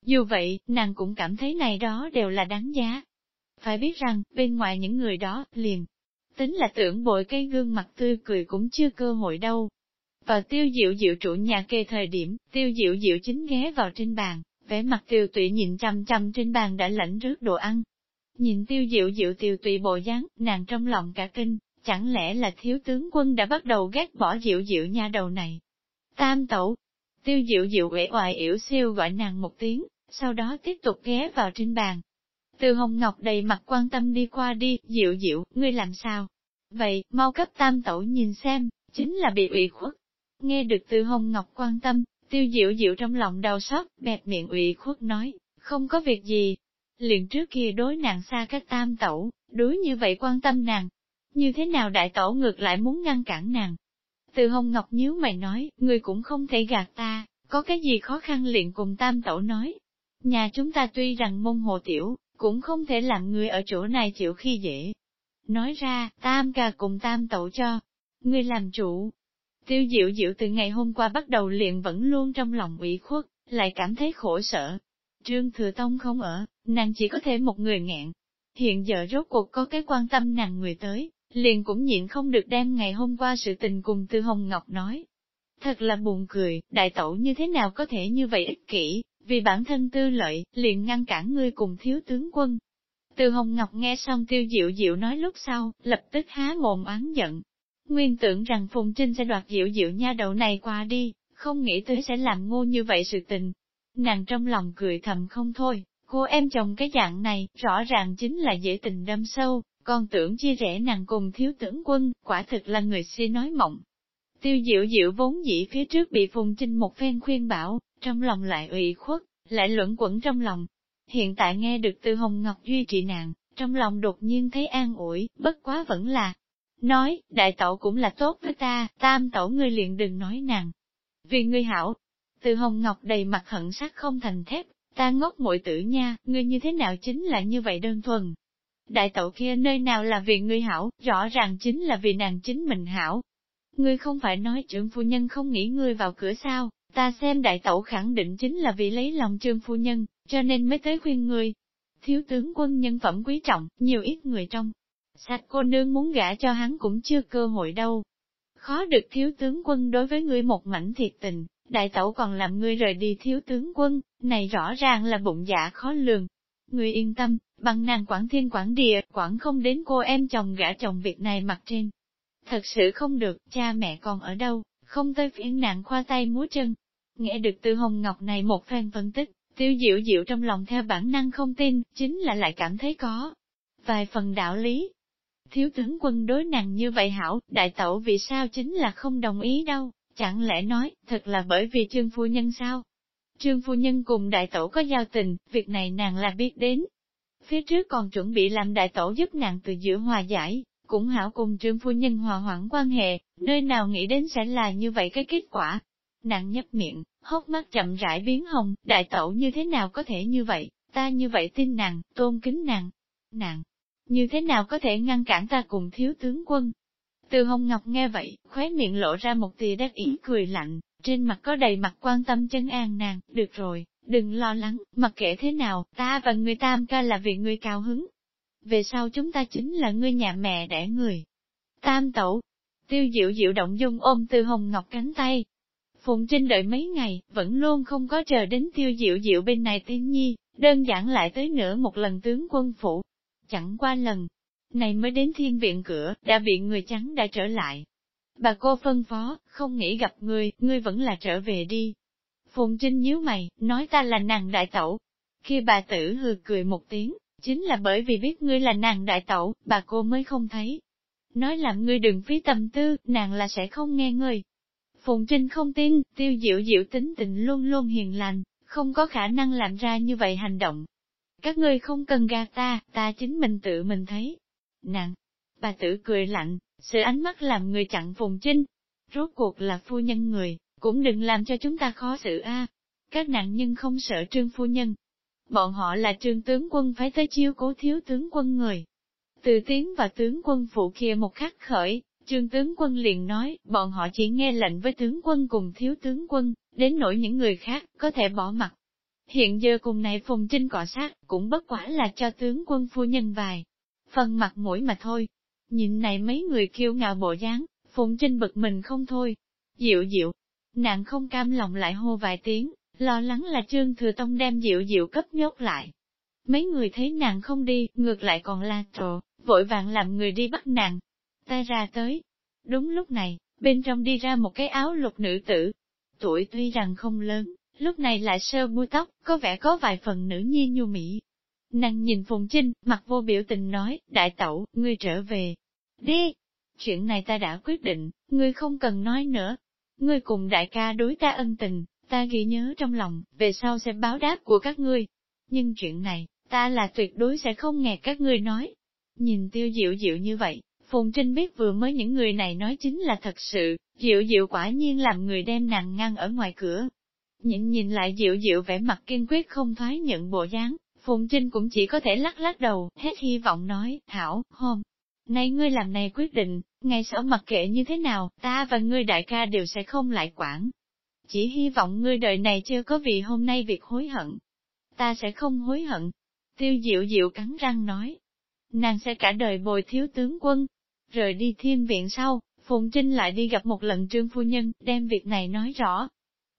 Dù vậy, nàng cũng cảm thấy này đó đều là đáng giá. Phải biết rằng, bên ngoài những người đó, liền, tính là tưởng bội cái gương mặt tươi cười cũng chưa cơ hội đâu. Vào tiêu diệu diệu trụ nhà kê thời điểm, tiêu diệu diệu chính ghé vào trên bàn, vẻ mặt tiêu tụy nhìn chăm chăm trên bàn đã lãnh rước đồ ăn. Nhìn tiêu diệu diệu tiều tụy bộ dáng, nàng trong lòng cả kinh, chẳng lẽ là thiếu tướng quân đã bắt đầu ghét bỏ diệu diệu nha đầu này. Tam tẩu, tiêu diệu diệu uể oại yểu siêu gọi nàng một tiếng, sau đó tiếp tục ghé vào trên bàn. Từ Hồng Ngọc đầy mặt quan tâm đi qua đi, diệu diệu ngươi làm sao? Vậy, mau cấp tam tẩu nhìn xem, chính là bị ủy khuất. Nghe được từ Hồng Ngọc quan tâm, tiêu diệu diệu trong lòng đau xót, bẹp miệng ủy khuất nói, không có việc gì. Liền trước kia đối nàng xa các tam tẩu, đối như vậy quan tâm nàng. Như thế nào đại tẩu ngược lại muốn ngăn cản nàng? Từ Hồng Ngọc nhíu mày nói, người cũng không thể gạt ta, có cái gì khó khăn liền cùng tam tẩu nói. Nhà chúng ta tuy rằng môn hồ tiểu, cũng không thể làm người ở chỗ này chịu khi dễ. Nói ra, tam ca cùng tam tẩu cho, ngươi làm chủ. Tiêu diệu diệu từ ngày hôm qua bắt đầu liền vẫn luôn trong lòng ủy khuất, lại cảm thấy khổ sở. Trương Thừa Tông không ở, nàng chỉ có thể một người nghẹn. Hiện giờ rốt cuộc có cái quan tâm nàng người tới, liền cũng nhịn không được đem ngày hôm qua sự tình cùng Tư Hồng Ngọc nói. Thật là buồn cười, đại tẩu như thế nào có thể như vậy ích kỷ, vì bản thân tư lợi, liền ngăn cản ngươi cùng thiếu tướng quân. Từ Hồng Ngọc nghe xong tiêu diệu diệu nói lúc sau, lập tức há mồm oán giận. Nguyên tưởng rằng Phùng Trinh sẽ đoạt diệu diệu nha đầu này qua đi, không nghĩ tới sẽ làm ngu như vậy sự tình. Nàng trong lòng cười thầm không thôi, cô em chồng cái dạng này, rõ ràng chính là dễ tình đâm sâu, còn tưởng chia rẽ nàng cùng thiếu tướng quân, quả thực là người si nói mộng. Tiêu diệu diệu vốn dĩ phía trước bị Phùng Trinh một phen khuyên bảo, trong lòng lại ủy khuất, lại luẩn quẩn trong lòng. Hiện tại nghe được từ Hồng Ngọc duy trì nàng, trong lòng đột nhiên thấy an ủi, bất quá vẫn là. Nói, đại tẩu cũng là tốt với ta, tam tẩu ngươi liền đừng nói nàng. Vì ngươi hảo, từ Hồng Ngọc đầy mặt hận sắc không thành thép, ta ngốc muội tử nha, ngươi như thế nào chính là như vậy đơn thuần. Đại tẩu kia nơi nào là vì ngươi hảo, rõ ràng chính là vì nàng chính mình hảo. Ngươi không phải nói trưởng phu nhân không nghĩ ngươi vào cửa sao, Ta xem đại tẩu khẳng định chính là vì lấy lòng trương phu nhân, cho nên mới tới khuyên người. Thiếu tướng quân nhân phẩm quý trọng, nhiều ít người trong. Sạch cô nương muốn gả cho hắn cũng chưa cơ hội đâu. Khó được thiếu tướng quân đối với ngươi một mảnh thiệt tình, đại tẩu còn làm ngươi rời đi thiếu tướng quân, này rõ ràng là bụng dạ khó lường. Ngươi yên tâm, bằng nàng quản thiên quản địa, quản không đến cô em chồng gã chồng việc này mặt trên. Thật sự không được, cha mẹ còn ở đâu, không tới phiến nạn khoa tay múa chân. Nghe được từ Hồng Ngọc này một phen phân tích, tiêu diệu diệu trong lòng theo bản năng không tin, chính là lại cảm thấy có vài phần đạo lý. Thiếu tướng quân đối nàng như vậy hảo, đại tẩu vì sao chính là không đồng ý đâu, chẳng lẽ nói, thật là bởi vì trương phu nhân sao? Trương phu nhân cùng đại tổ có giao tình, việc này nàng là biết đến. Phía trước còn chuẩn bị làm đại tổ giúp nàng từ giữa hòa giải, cũng hảo cùng trương phu nhân hòa hoãn quan hệ, nơi nào nghĩ đến sẽ là như vậy cái kết quả. Nàng nhấp miệng, hốc mắt chậm rãi biến hồng, đại tẩu như thế nào có thể như vậy, ta như vậy tin nàng, tôn kính nàng. Nàng, như thế nào có thể ngăn cản ta cùng thiếu tướng quân? Từ Hồng Ngọc nghe vậy, khóe miệng lộ ra một tia đắc ý cười lạnh, trên mặt có đầy mặt quan tâm chân an nàng, được rồi, đừng lo lắng, mặc kệ thế nào, ta và người tam ca là vì người cao hứng, về sau chúng ta chính là người nhà mẹ đẻ người. Tam tẩu, tiêu diệu diệu động dung ôm từ hồng ngọc cánh tay. Phụng Trinh đợi mấy ngày, vẫn luôn không có chờ đến tiêu diệu diệu bên này tiên nhi, đơn giản lại tới nữa một lần tướng quân phủ. Chẳng qua lần, này mới đến thiên viện cửa, đã bị người trắng đã trở lại. Bà cô phân phó, không nghĩ gặp ngươi, ngươi vẫn là trở về đi. Phùng Trinh nhíu mày, nói ta là nàng đại tẩu. Khi bà tử hừ cười một tiếng, Chính là bởi vì biết ngươi là nàng đại tẩu, bà cô mới không thấy. Nói làm ngươi đừng phí tâm tư, nàng là sẽ không nghe ngươi. Phùng Trinh không tin, tiêu diệu diệu tính tình luôn luôn hiền lành, không có khả năng làm ra như vậy hành động. Các ngươi không cần gạt ta, ta chính mình tự mình thấy. Nàng, bà tử cười lạnh, sự ánh mắt làm người chặn Phùng Trinh. Rốt cuộc là phu nhân người, cũng đừng làm cho chúng ta khó xử a. Các nạn nhân không sợ trương phu nhân, Bọn họ là trương tướng quân phải tới chiêu cố thiếu tướng quân người. Từ tiến và tướng quân phụ kia một khắc khởi, trương tướng quân liền nói, bọn họ chỉ nghe lệnh với tướng quân cùng thiếu tướng quân, đến nỗi những người khác, có thể bỏ mặt. Hiện giờ cùng này phùng trinh cọ sát, cũng bất quả là cho tướng quân phu nhân vài. Phần mặt mũi mà thôi. Nhìn này mấy người kiêu ngạo bộ dáng, phùng trinh bực mình không thôi. Diệu diệu, nàng không cam lòng lại hô vài tiếng, Lo lắng là Trương Thừa Tông đem Diệu Diệu cấp nhốt lại. Mấy người thấy nàng không đi, ngược lại còn la trồ, vội vàng làm người đi bắt nàng. Ta ra tới. Đúng lúc này, bên trong đi ra một cái áo lục nữ tử. Tuổi tuy rằng không lớn, lúc này lại sơ bui tóc, có vẻ có vài phần nữ nhi nhu mỹ. Nàng nhìn Phùng Trinh, mặt vô biểu tình nói, đại tẩu, ngươi trở về. Đi! Chuyện này ta đã quyết định, ngươi không cần nói nữa. Ngươi cùng đại ca đối ta ân tình, ta ghi nhớ trong lòng, về sau sẽ báo đáp của các ngươi. Nhưng chuyện này, ta là tuyệt đối sẽ không nghe các ngươi nói. Nhìn tiêu diệu diệu như vậy, Phùng Trinh biết vừa mới những người này nói chính là thật sự, diệu diệu quả nhiên làm người đem nàng ngăn ở ngoài cửa. Nhìn nhìn lại diệu diệu vẻ mặt kiên quyết không thoái nhận bộ dáng, Phùng Trinh cũng chỉ có thể lắc lắc đầu, hết hy vọng nói, Thảo hôm nay ngươi làm này quyết định, ngày sau mặc kệ như thế nào, ta và ngươi đại ca đều sẽ không lại quản. Chỉ hy vọng ngươi đời này chưa có vì hôm nay việc hối hận. Ta sẽ không hối hận. Tiêu diệu diệu cắn răng nói. Nàng sẽ cả đời bồi thiếu tướng quân. Rời đi thiên viện sau, Phùng Trinh lại đi gặp một lần trương phu nhân, đem việc này nói rõ.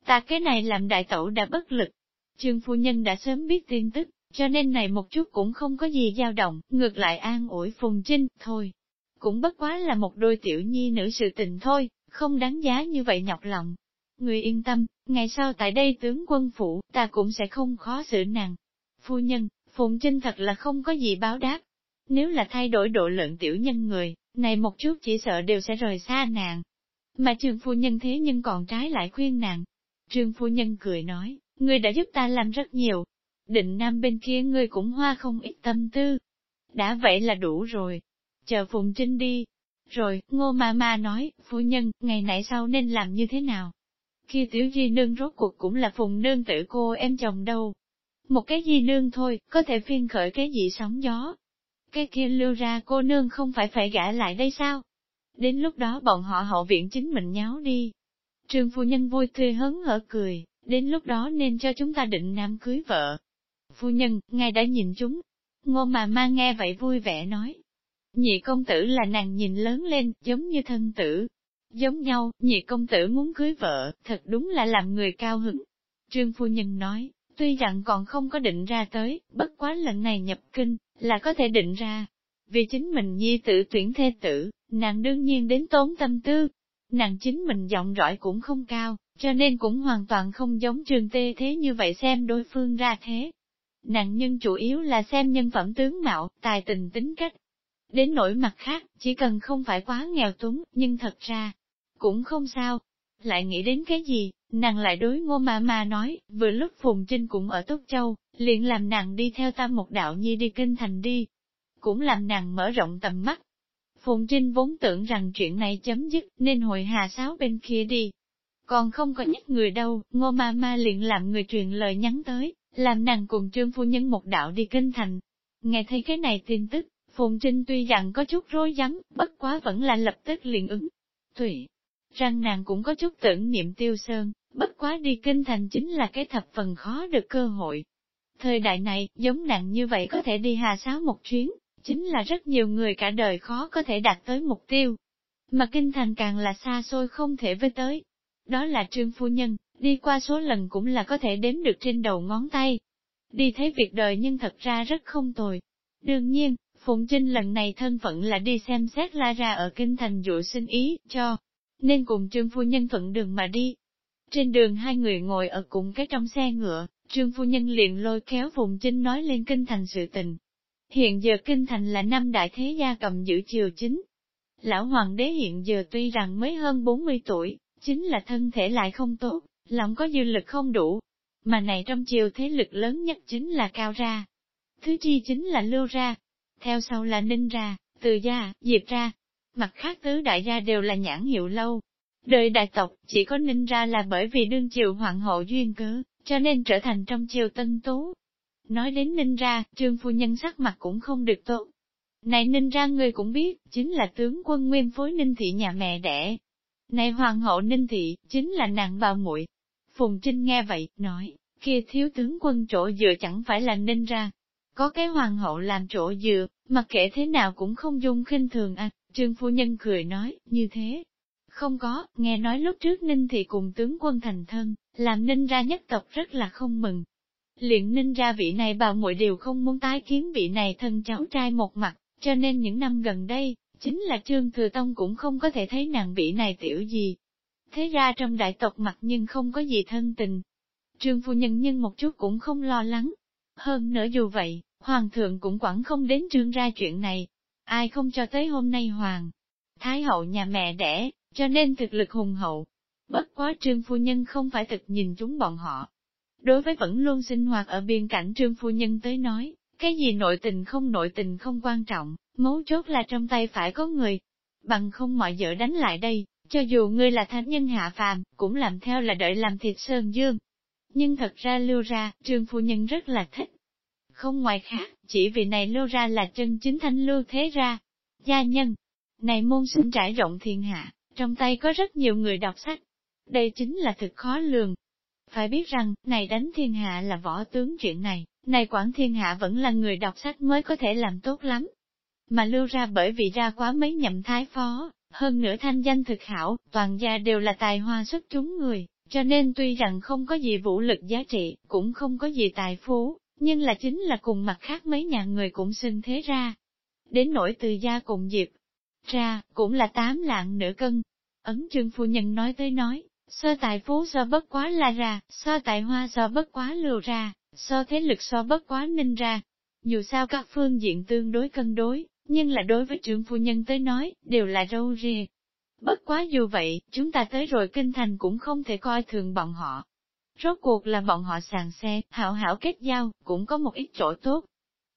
Ta cái này làm đại tẩu đã bất lực. Trương phu nhân đã sớm biết tin tức, cho nên này một chút cũng không có gì dao động, ngược lại an ủi Phùng Trinh, thôi. Cũng bất quá là một đôi tiểu nhi nữ sự tình thôi, không đáng giá như vậy nhọc lòng. Người yên tâm, ngày sau tại đây tướng quân phủ, ta cũng sẽ không khó xử nàng. Phu nhân, Phùng Trinh thật là không có gì báo đáp. Nếu là thay đổi độ lượng tiểu nhân người, này một chút chỉ sợ đều sẽ rời xa nàng. Mà trường phu nhân thế nhưng còn trái lại khuyên nàng. Trương phu nhân cười nói, ngươi đã giúp ta làm rất nhiều, định nam bên kia ngươi cũng hoa không ít tâm tư. Đã vậy là đủ rồi. Chờ Phùng Trinh đi. Rồi, ngô ma ma nói, phu nhân, ngày nãy sau nên làm như thế nào? Khi tiểu di nương rốt cuộc cũng là phùng nương tử cô em chồng đâu. Một cái di nương thôi, có thể phiên khởi cái gì sóng gió. Cái kia lưu ra cô nương không phải phải gã lại đây sao? Đến lúc đó bọn họ hậu viện chính mình nháo đi. Trương phu nhân vui tươi hớn hở cười, đến lúc đó nên cho chúng ta định nam cưới vợ, Phu nhân, ngài đã nhìn chúng. Ngô mà ma nghe vậy vui vẻ nói. Nhị công tử là nàng nhìn lớn lên, giống như thân tử. Giống nhau, nhị công tử muốn cưới vợ, thật đúng là làm người cao hứng. Trương phu nhân nói, tuy rằng còn không có định ra tới, bất quá lần này nhập kinh, là có thể định ra. Vì chính mình nhi tử tuyển thê tử, nàng đương nhiên đến tốn tâm tư. Nàng chính mình giọng rõi cũng không cao, cho nên cũng hoàn toàn không giống trường tê thế như vậy xem đối phương ra thế nàng nhân chủ yếu là xem nhân phẩm tướng mạo, tài tình tính cách. Đến nỗi mặt khác, chỉ cần không phải quá nghèo túng, nhưng thật ra, cũng không sao. Lại nghĩ đến cái gì, nàng lại đối ngô ma ma nói, vừa lúc Phùng Trinh cũng ở Tốt Châu, liền làm nàng đi theo ta một đạo nhi đi kinh thành đi. Cũng làm nàng mở rộng tầm mắt. Phùng Trinh vốn tưởng rằng chuyện này chấm dứt, nên hồi hà sáo bên kia đi. Còn không có nhất người đâu, ngô ma ma liền làm người truyền lời nhắn tới, làm nàng cùng trương phu nhân một đạo đi kinh thành. Nghe thấy cái này tin tức, Phùng Trinh tuy rằng có chút rối rắm, bất quá vẫn là lập tức liền ứng. Thủy, rằng nàng cũng có chút tưởng niệm tiêu sơn, bất quá đi kinh thành chính là cái thập phần khó được cơ hội. Thời đại này, giống nàng như vậy có thể đi hà sáo một chuyến, chính là rất nhiều người cả đời khó có thể đạt tới mục tiêu. Mà kinh thành càng là xa xôi không thể với tới. Đó là trương phu nhân, Đi qua số lần cũng là có thể đếm được trên đầu ngón tay. Đi thấy việc đời nhưng thật ra rất không tồi. Đương nhiên, Phụng Trinh lần này thân phận là đi xem xét La Ra ở kinh thành dụ sinh ý, cho, nên cùng Trương Phu Nhân thuận đường mà đi. Trên đường hai người ngồi ở cùng cái trong xe ngựa, Trương Phu Nhân liền lôi kéo Phụng Trinh nói lên kinh thành sự tình. Hiện giờ kinh thành là năm đại thế gia cầm giữ triều chính. Lão Hoàng đế hiện giờ tuy rằng mới hơn 40 tuổi, chính là thân thể lại không tốt, lòng có dư lực không đủ. Mà này trong chiều thế lực lớn nhất chính là cao ra. Thứ chi chính là lưu ra. Theo sau là ninh ra, từ gia, diệp ra. Mặt khác tứ đại gia đều là nhãn hiệu lâu. Đời đại tộc, chỉ có ninh ra là bởi vì đương triều hoàng hộ duyên cớ, cho nên trở thành trong triều tân tú. Nói đến ninh ra, trương phu nhân sắc mặt cũng không được tốt. Này ninh ra người cũng biết, chính là tướng quân nguyên phối ninh thị nhà mẹ đẻ. Này hoàng hậu ninh thị, chính là nàng bào muội Phùng Trinh nghe vậy, nói, kia thiếu tướng quân chỗ dựa chẳng phải là ninh ra. Có cái hoàng hậu làm chỗ dựa, mặc kệ thế nào cũng không dung khinh thường à, trương phu nhân cười nói, như thế. Không có, nghe nói lúc trước ninh thì cùng tướng quân thành thân, làm ninh ra nhất tộc rất là không mừng. Liền ninh ra vị này bà muội đều không muốn tái kiến vị này thân cháu trai một mặt, cho nên những năm gần đây, chính là trương thừa tông cũng không có thể thấy nàng vị này tiểu gì, Thế ra trong đại tộc mặt nhưng không có gì thân tình. Trương phu nhân nhân một chút cũng không lo lắng. Hơn nữa dù vậy, Hoàng thượng cũng quản không đến trương ra chuyện này. Ai không cho tới hôm nay hoàng. Thái hậu nhà mẹ đẻ, cho nên thực lực hùng hậu. Bất quá trương phu nhân không phải thực nhìn chúng bọn họ. Đối với vẫn luôn sinh hoạt ở biên cảnh trương phu nhân tới nói, cái gì nội tình không nội tình không quan trọng, mấu chốt là trong tay phải có người. Bằng không mọi vợ đánh lại đây, cho dù ngươi là thánh nhân hạ phàm, cũng làm theo là đợi làm thịt sơn dương. Nhưng thật ra lưu ra, trương phu nhân rất là thích. Không ngoài khác, chỉ vì này lưu ra là chân chính thanh lưu thế ra. Gia nhân, này môn sinh trải rộng thiên hạ, trong tay có rất nhiều người đọc sách. Đây chính là thực khó lường. Phải biết rằng, này đánh thiên hạ là võ tướng chuyện này, này quản thiên hạ vẫn là người đọc sách mới có thể làm tốt lắm. Mà lưu ra bởi vì ra quá mấy nhậm thái phó, hơn nữa thanh danh thực hảo, toàn gia đều là tài hoa xuất chúng người, cho nên tuy rằng không có gì vũ lực giá trị, cũng không có gì tài phú, nhưng là chính là cùng mặt khác mấy nhà người cũng sinh thế ra. Đến nỗi từ gia cùng dịp ra, cũng là tám lạng nửa cân. Ấn trương phu nhân nói tới nói, sơ tài phú so bất quá là ra, so tài hoa so bất quá lừa ra, so thế lực so bất quá ninh ra. Dù sao các phương diện tương đối cân đối, nhưng là đối với trưởng phu nhân tới nói, đều là râu rìa. Bất quá dù vậy, chúng ta tới rồi kinh thành cũng không thể coi thường bọn họ. Rốt cuộc là bọn họ sàn xe, hảo hảo kết giao, cũng có một ít chỗ tốt.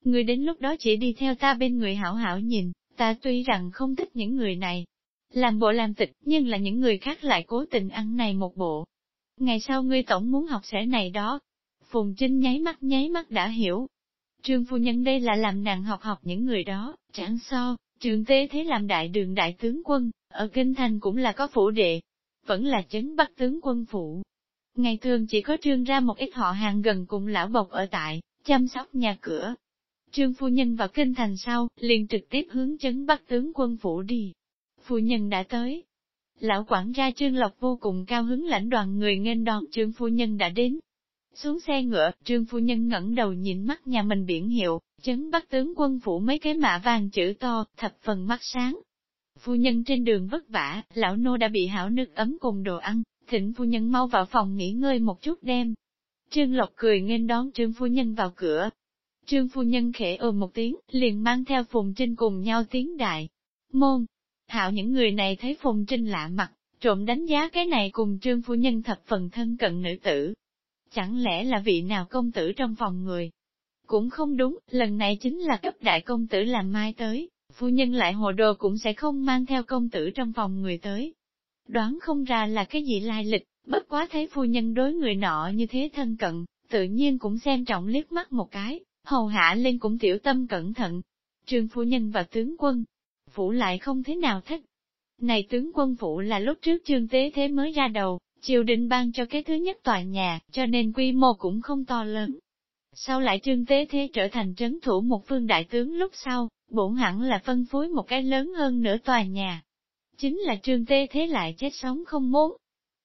Người đến lúc đó chỉ đi theo ta bên người hảo hảo nhìn, ta tuy rằng không thích những người này. Làm bộ làm tịch, nhưng là những người khác lại cố tình ăn này một bộ. Ngày sau ngươi tổng muốn học sẽ này đó. Phùng Trinh nháy mắt nháy mắt đã hiểu, Trương phu nhân đây là làm nàng học học những người đó, chẳng so, trường tế thế làm đại đường đại tướng quân, ở Kinh Thành cũng là có phủ đệ, vẫn là chấn bắt tướng quân phủ. Ngày thường chỉ có trương ra một ít họ hàng gần cùng lão bộc ở tại, chăm sóc nhà cửa. Trương phu nhân vào Kinh Thành sau, liền trực tiếp hướng chấn bắt tướng quân phủ đi. Phu nhân đã tới. Lão quản gia Trương Lộc vô cùng cao hứng lãnh đoàn người nghênh đón Trương phu nhân đã đến, xuống xe ngựa, trương phu nhân ngẩng đầu nhìn mắt nhà mình biển hiệu, chấn bắt tướng quân phủ mấy cái mạ vàng chữ to, thập phần mắt sáng. Phu nhân trên đường vất vả, lão nô đã bị hảo nước ấm cùng đồ ăn, thỉnh phu nhân mau vào phòng nghỉ ngơi một chút đêm. Trương Lộc cười nghênh đón trương phu nhân vào cửa. Trương phu nhân khẽ ôm một tiếng, liền mang theo Phùng Trinh cùng nhau tiến đại. Môn, hảo những người này thấy Phùng Trinh lạ mặt, trộm đánh giá cái này cùng trương phu nhân thập phần thân cận nữ tử, Chẳng lẽ là vị nào công tử trong phòng người? Cũng không đúng, lần này chính là cấp đại công tử làm mai tới, phu nhân lại hồ đồ cũng sẽ không mang theo công tử trong phòng người tới. Đoán không ra là cái gì lai lịch, bất quá thấy phu nhân đối người nọ như thế thân cận, tự nhiên cũng xem trọng liếc mắt một cái, hầu hạ lên cũng tiểu tâm cẩn thận. Trương phu nhân và tướng quân, phủ lại không thế nào thích. Này tướng quân phủ là lúc trước trương tế thế mới ra đầu, triều đình ban cho cái thứ nhất tòa nhà, cho nên quy mô cũng không to lớn. Sau lại trương tế thế trở thành trấn thủ một phương đại tướng lúc sau, bổn hẳn là phân phối một cái lớn hơn nửa tòa nhà. Chính là trương tế thế lại chết sống không muốn.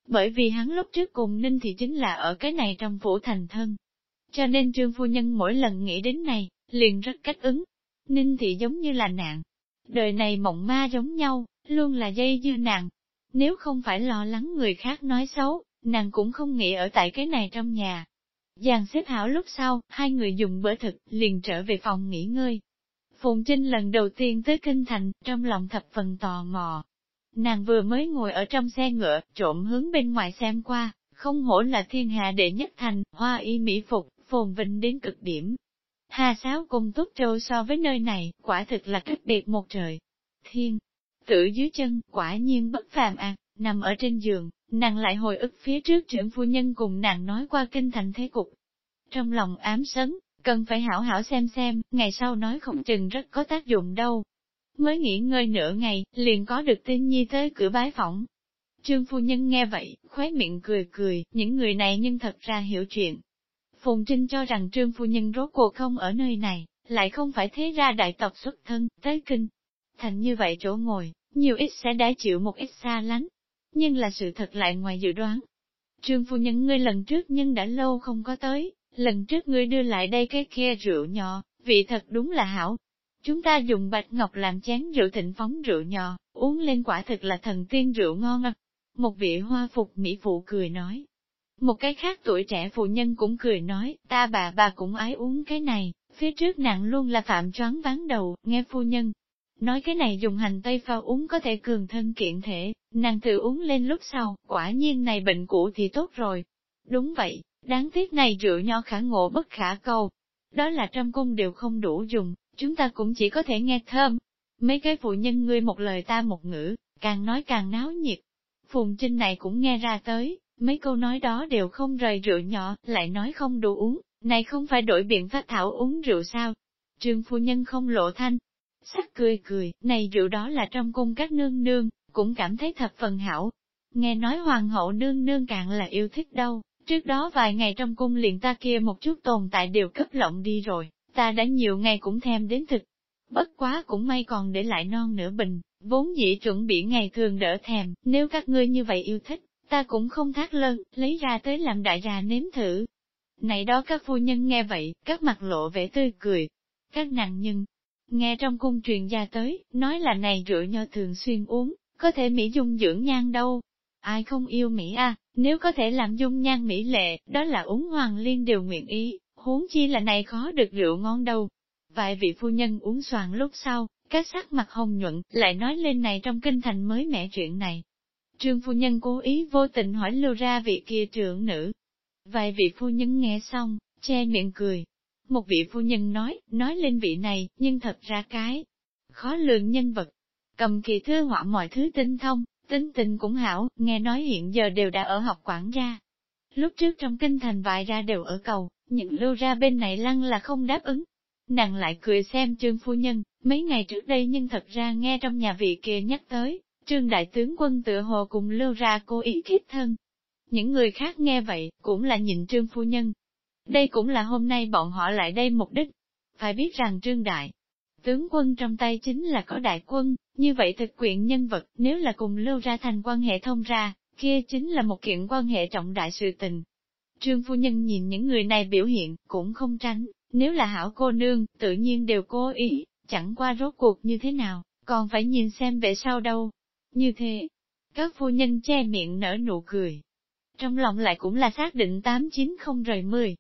Bởi vì hắn lúc trước cùng Ninh thì chính là ở cái này trong phủ thành thân. Cho nên trương phu nhân mỗi lần nghĩ đến này, liền rất cách ứng. Ninh thì giống như là nạn. Đời này mộng ma giống nhau, luôn là dây dưa nàng, nếu không phải lo lắng người khác nói xấu, nàng cũng không nghĩ ở tại cái này trong nhà. Giàn xếp hảo lúc sau, hai người dùng bữa thực, liền trở về phòng nghỉ ngơi. Phùng Trinh lần đầu tiên tới Kinh Thành, trong lòng thập phần tò mò. Nàng vừa mới ngồi ở trong xe ngựa, trộm hướng bên ngoài xem qua, không hổ là thiên hạ đệ nhất thành, hoa y mỹ phục, phồn vinh đến cực điểm. Hà sáo cùng túc châu so với nơi này, quả thực là cách biệt một trời. Thiên, Tử dưới chân, quả nhiên bất phàm à, nằm ở trên giường, nàng lại hồi ức phía trước trưởng phu nhân cùng nàng nói qua kinh thành thế cục. Trong lòng ám sấn, cần phải hảo hảo xem xem, ngày sau nói không chừng rất có tác dụng đâu. Mới nghỉ ngơi nửa ngày, liền có được tin nhi tới cửa bái phỏng. Trương phu nhân nghe vậy, khóe miệng cười cười, những người này nhưng thật ra hiểu chuyện. Phùng Trinh cho rằng trương phu nhân rốt cuộc không ở nơi này, lại không phải thế ra đại tộc xuất thân, tới kinh. Thành như vậy chỗ ngồi, nhiều ít sẽ đã chịu một ít xa lánh. Nhưng là sự thật lại ngoài dự đoán. Trương phu nhân ngươi lần trước nhưng đã lâu không có tới, lần trước ngươi đưa lại đây cái kia rượu nhỏ, vị thật đúng là hảo. Chúng ta dùng bạch ngọc làm chén rượu thịnh phóng rượu nhỏ, uống lên quả thực là thần tiên rượu ngon à. Một vị hoa phục mỹ phụ cười nói. Một cái khác tuổi trẻ phụ nhân cũng cười nói, ta bà bà cũng ái uống cái này, Phía trước nàng luôn là phạm choáng ván đầu, nghe phu nhân. Nói cái này dùng hành tây pha uống có thể cường thân kiện thể, nàng tự uống lên lúc sau, quả nhiên này bệnh cũ thì tốt rồi. Đúng vậy, đáng tiếc này rượu nho khả ngộ bất khả cầu. Đó là trong cung đều không đủ dùng, chúng ta cũng chỉ có thể nghe thơm. Mấy cái phụ nhân ngươi một lời ta một ngữ, càng nói càng náo nhiệt. Phùng Trinh này cũng nghe ra tới, mấy câu nói đó đều không rời rượu nhỏ, lại nói không đủ uống, này không phải đổi biện pháp thảo uống rượu sao? Trương phu nhân không lộ thanh, sắc cười cười, này rượu đó là trong cung các nương nương, cũng cảm thấy thập phần hảo. Nghe nói hoàng hậu nương nương càng là yêu thích đâu, trước đó vài ngày trong cung liền ta kia một chút tồn tại đều cấp lộng đi rồi, ta đã nhiều ngày cũng thèm đến thực. Bất quá cũng may còn để lại non nửa bình, vốn dĩ chuẩn bị ngày thường đỡ thèm, nếu các ngươi như vậy yêu thích, ta cũng không thác lân, lấy ra tới làm đại gia nếm thử. Này đó các phu nhân nghe vậy, các mặt lộ vẻ tươi cười. Các nàng nhưng, nghe trong cung truyền gia tới, nói là này rượu nho thường xuyên uống, có thể mỹ dung dưỡng nhan đâu. Ai không yêu mỹ a nếu có thể làm dung nhan mỹ lệ, đó là uống hoàng liên đều nguyện ý, huống chi là này khó được rượu ngon đâu. Vài vị phu nhân uống xoàng lúc sau, các sắc mặt hồng nhuận, lại nói lên này trong kinh thành mới mẻ chuyện này. Trương phu nhân cố ý vô tình hỏi lưu ra vị kia trưởng nữ. Vài vị phu nhân nghe xong, che miệng cười. Một vị phu nhân nói, nói lên vị này, nhưng thật ra cái. Khó lường nhân vật. Cầm kỳ thư họa mọi thứ tinh thông, tính tình cũng hảo, nghe nói hiện giờ đều đã ở học quản gia. Lúc trước trong kinh thành vài ra đều ở cầu, những lưu ra bên này lăng là không đáp ứng. Nàng lại cười xem trương phu nhân, mấy ngày trước đây nhưng thật ra nghe trong nhà vị kia nhắc tới, trương đại tướng quân tựa hồ cùng lưu ra cô ý thiết thân. Những người khác nghe vậy, cũng là nhìn trương phu nhân. Đây cũng là hôm nay bọn họ lại đây mục đích. Phải biết rằng trương đại, tướng quân trong tay chính là có đại quân, như vậy thực quyện nhân vật nếu là cùng lưu ra thành quan hệ thông ra, kia chính là một kiện quan hệ trọng đại sự tình. Trương phu nhân nhìn những người này biểu hiện, cũng không tránh, nếu là hảo cô nương, tự nhiên đều cố ý, chẳng qua rốt cuộc như thế nào, còn phải nhìn xem về sau đâu. Như thế, các phu nhân che miệng nở nụ cười. Trong lòng lại cũng là xác định tám chín không rời mười.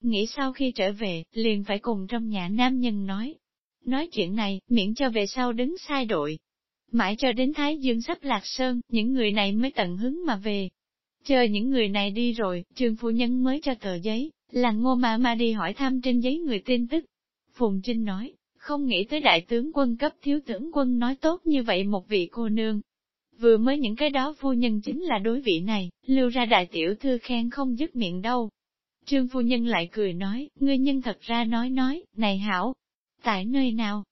Nghĩ sau khi trở về, liền phải cùng trong nhà nam nhân nói. Nói chuyện này, miễn cho về sau đứng sai đội. Mãi cho đến Thái Dương sắp lạc sơn, những người này mới tận hứng mà về. Chờ những người này đi rồi, trường phu nhân mới cho tờ giấy, là ngô ma mà đi hỏi thăm trên giấy người tin tức. Phùng Trinh nói, không nghĩ tới đại tướng quân cấp thiếu tướng quân nói tốt như vậy một vị cô nương. Vừa mới những cái đó phu nhân chính là đối vị này, lưu ra đại tiểu thư khen không dứt miệng đâu. Trương phu nhân lại cười nói, ngươi nhân thật ra nói nói, này hảo, tại nơi nào?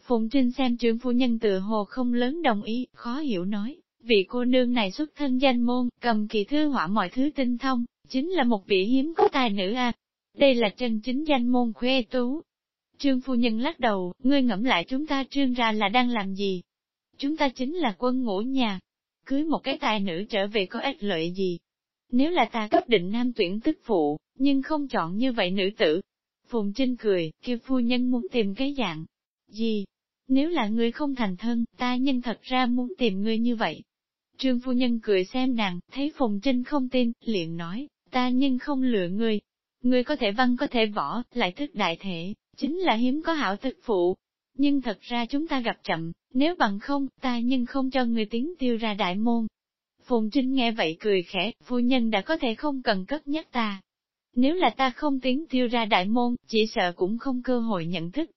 Phùng Trinh xem trương phu nhân tự hồ không lớn đồng ý, khó hiểu nói, vị cô nương này xuất thân danh môn, cầm kỳ thư họa mọi thứ tinh thông, chính là một vị hiếm có tài nữ a. Đây là chân chính danh môn khuê tú, Trương phu nhân lắc đầu, ngươi ngẫm lại chúng ta trương ra là đang làm gì? Chúng ta chính là quân ngũ nhà. Cưới một cái tài nữ trở về có ích lợi gì? Nếu là ta cấp định nam tuyển tức phụ, nhưng không chọn như vậy nữ tử. Phùng Trinh cười, kêu phu nhân muốn tìm cái dạng. Gì? Nếu là ngươi không thành thân, ta nhân thật ra muốn tìm ngươi như vậy. Trương phu nhân cười xem nàng, thấy Phùng Trinh không tin, liền nói, ta nhưng không lựa ngươi. Ngươi có thể văn có thể võ, lại thức đại thể, chính là hiếm có hảo thực phụ. Nhưng thật ra chúng ta gặp chậm, nếu bằng không, ta nhưng không cho người tiến tiêu ra đại môn. Phùng Trinh nghe vậy cười khẽ, phu nhân đã có thể không cần cất nhắc ta. Nếu là ta không tiến tiêu ra đại môn, chỉ sợ cũng không cơ hội nhận thức.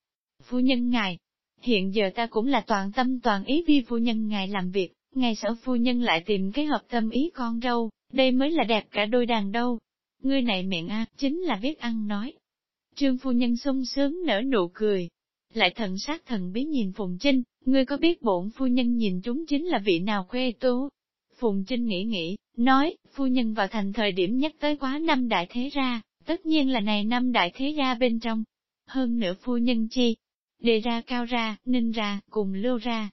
Phu nhân ngài, hiện giờ ta cũng là toàn tâm toàn ý vì phu nhân ngài làm việc, ngài sở phu nhân lại tìm cái hợp tâm ý con râu, đây mới là đẹp cả đôi đàn đâu. Ngươi này miệng a, chính là biết ăn nói, Trương phu nhân sung sướng nở nụ cười. Lại thần sát thần bí nhìn Phùng Trinh, ngươi có biết bổn phu nhân nhìn chúng chính là vị nào khuê tú? Phùng Trinh nghĩ nghĩ, nói, phu nhân vào thành thời điểm nhắc tới quá năm đại thế ra, tất nhiên là này năm đại thế gia bên trong. Hơn nữa phu nhân chi, đề ra cao ra, ninh ra, cùng lưu ra.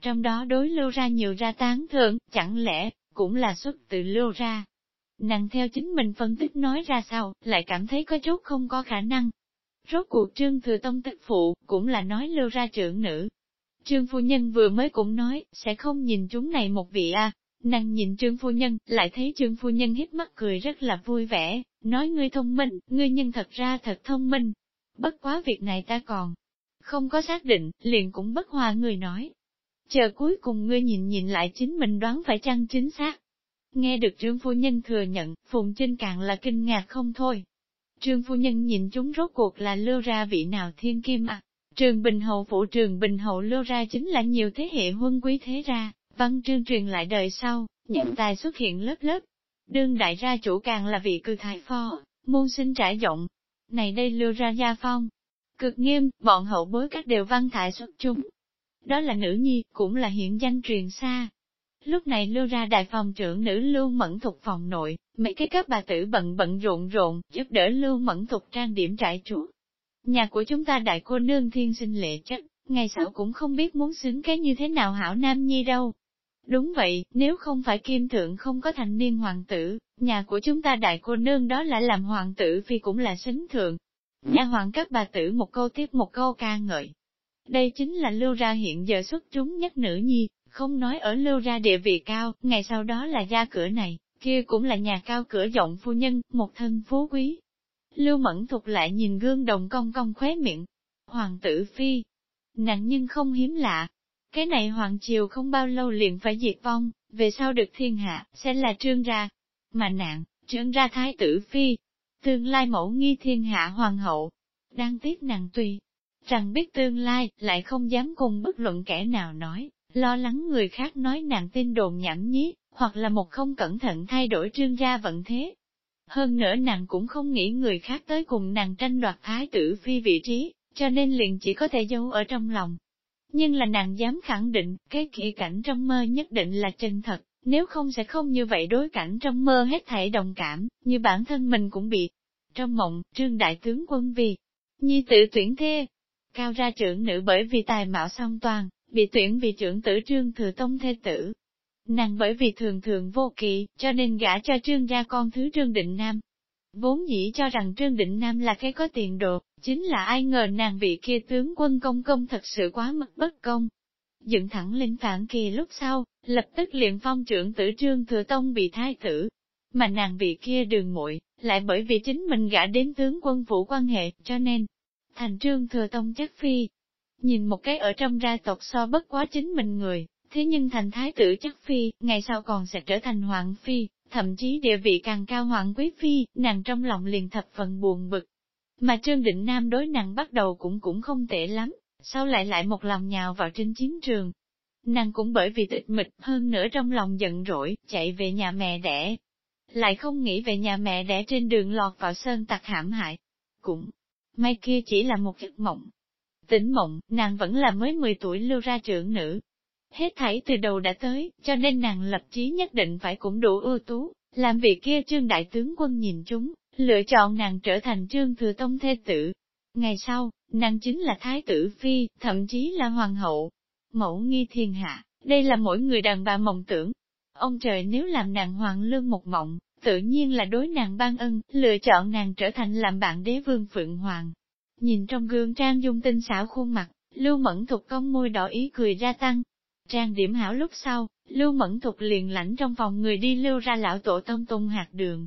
Trong đó đối lưu ra nhiều ra tán thượng, chẳng lẽ, cũng là xuất từ lưu ra. Nàng theo chính mình phân tích nói ra sao, lại cảm thấy có chút không có khả năng. Rốt cuộc trương thừa tông tức phụ, cũng là nói lưu ra trưởng nữ. Trương phu nhân vừa mới cũng nói, sẽ không nhìn chúng này một vị a. Nàng nhìn trương phu nhân, lại thấy trương phu nhân hít mắt cười rất là vui vẻ, nói ngươi thông minh, ngươi nhân thật ra thật thông minh. bất quá việc này ta còn không có xác định, liền cũng bất hòa người nói. Chờ cuối cùng ngươi nhìn nhìn lại chính mình đoán phải chăng chính xác. Nghe được trương phu nhân thừa nhận, Phùng Trinh càng là kinh ngạc không thôi. Trương phu nhân nhìn chúng rốt cuộc là lưu ra vị nào thiên kim à. Trường Bình Hậu phụ Trường Bình Hậu lưu ra chính là nhiều thế hệ huân quý thế ra, văn trương truyền lại đời sau, những tài xuất hiện lớp lớp. Đương đại gia chủ càng là vị cư thái phò, môn sinh trải rộng. Này đây lưu ra gia phong, cực nghiêm, bọn hậu bối các đều văn thải xuất chúng. Đó là nữ nhi, cũng là hiện danh truyền xa. Lúc này lưu ra đại phòng trưởng nữ lưu mẫn thuộc phòng nội, mấy cái các bà tử bận bận rộn rộn, giúp đỡ lưu mẫn thuộc trang điểm trải chuột. Nhà của chúng ta đại cô nương thiên sinh lệ chất, ngày sau cũng không biết muốn xứng cái như thế nào hảo nam nhi đâu. Đúng vậy, nếu không phải kim thượng không có thành niên hoàng tử, nhà của chúng ta đại cô nương đó là làm hoàng tử phi cũng là xính thượng. Nhà hoàng các bà tử một câu tiếp một câu ca ngợi. Đây chính là lưu ra hiện giờ xuất chúng nhất nữ nhi, không nói ở lưu ra địa vị cao, ngày sau đó là gia cửa này, kia cũng là nhà cao cửa rộng phu nhân, một thân phú quý. Lưu mẫn thục lại nhìn gương đồng cong cong khóe miệng. Hoàng tử phi, nặng nhưng không hiếm lạ. Cái này hoàng triều không bao lâu liền phải diệt vong, về sau được thiên hạ, sẽ là trương ra. Mà nạn, trương ra thái tử phi, tương lai mẫu nghi thiên hạ hoàng hậu. Đang tiếc nàng tùy, rằng biết tương lai, lại không dám cùng bất luận kẻ nào nói, lo lắng người khác nói nàng tin đồn nhảm nhí, hoặc là một không cẩn thận thay đổi trương gia vận thế. Hơn nữa nàng cũng không nghĩ người khác tới cùng nàng tranh đoạt thái tử phi vị trí, cho nên liền chỉ có thể giấu ở trong lòng. Nhưng là nàng dám khẳng định, cái kỹ cảnh trong mơ nhất định là chân thật, nếu không sẽ không như vậy đối cảnh trong mơ hết thảy đồng cảm, như bản thân mình cũng bị. Trong mộng, trương đại tướng quân vì, nhi tự tuyển thê, cao ra trưởng nữ bởi vì tài mạo song toàn, bị tuyển vì trưởng tử trương thừa tông thê tử. Nàng bởi vì thường thường vô kỵ, cho nên gả cho trương gia con thứ trương định nam. Vốn dĩ cho rằng trương định nam là cái có tiền đồ, chính là ai ngờ nàng vị kia tướng quân công công thật sự quá mất bất công. Dựng thẳng lên phản kỳ lúc sau, lập tức liền phong trưởng tử trương thừa tông bị thái tử. Mà nàng vị kia đường muội lại bởi vì chính mình gã đến tướng quân phủ quan hệ, cho nên, thành trương thừa tông chất phi, Nhìn một cái ở trong gia tộc so bất quá chính mình người, thế nhưng thành thái tử chắc phi, ngày sau còn sẽ trở thành hoàng phi, thậm chí địa vị càng cao hoàng quý phi, nàng trong lòng liền thập phần buồn bực. Mà Trương Định Nam đối nàng bắt đầu cũng cũng không tệ lắm, sau lại lại một lòng nhào vào trên chiến trường. Nàng cũng bởi vì tịch mịch hơn nữa trong lòng giận rỗi, chạy về nhà mẹ đẻ. Lại không nghĩ về nhà mẹ đẻ trên đường lọt vào sơn tặc hãm hại. Cũng, may kia chỉ là một giấc mộng, Tỉnh mộng, nàng vẫn là mới 10 tuổi lưu ra trưởng nữ. Hết thảy từ đầu đã tới, cho nên nàng lập chí nhất định phải cũng đủ ưu tú, làm việc kia trương đại tướng quân nhìn chúng, lựa chọn nàng trở thành trương thừa tông thê tử. Ngày sau, nàng chính là thái tử phi, thậm chí là hoàng hậu. Mẫu nghi thiên hạ, đây là mỗi người đàn bà mộng tưởng. Ông trời nếu làm nàng hoàng lương một mộng, tự nhiên là đối nàng ban ân, lựa chọn nàng trở thành làm bạn đế vương Phượng Hoàng. Nhìn trong gương trang dung tinh xảo khuôn mặt, Lưu Mẫn Thục cong môi đỏ ý cười ra tăng. Trang điểm hảo lúc sau, Lưu Mẫn Thục liền lãnh trong phòng người đi lưu ra lão tổ tông tung hạt đường.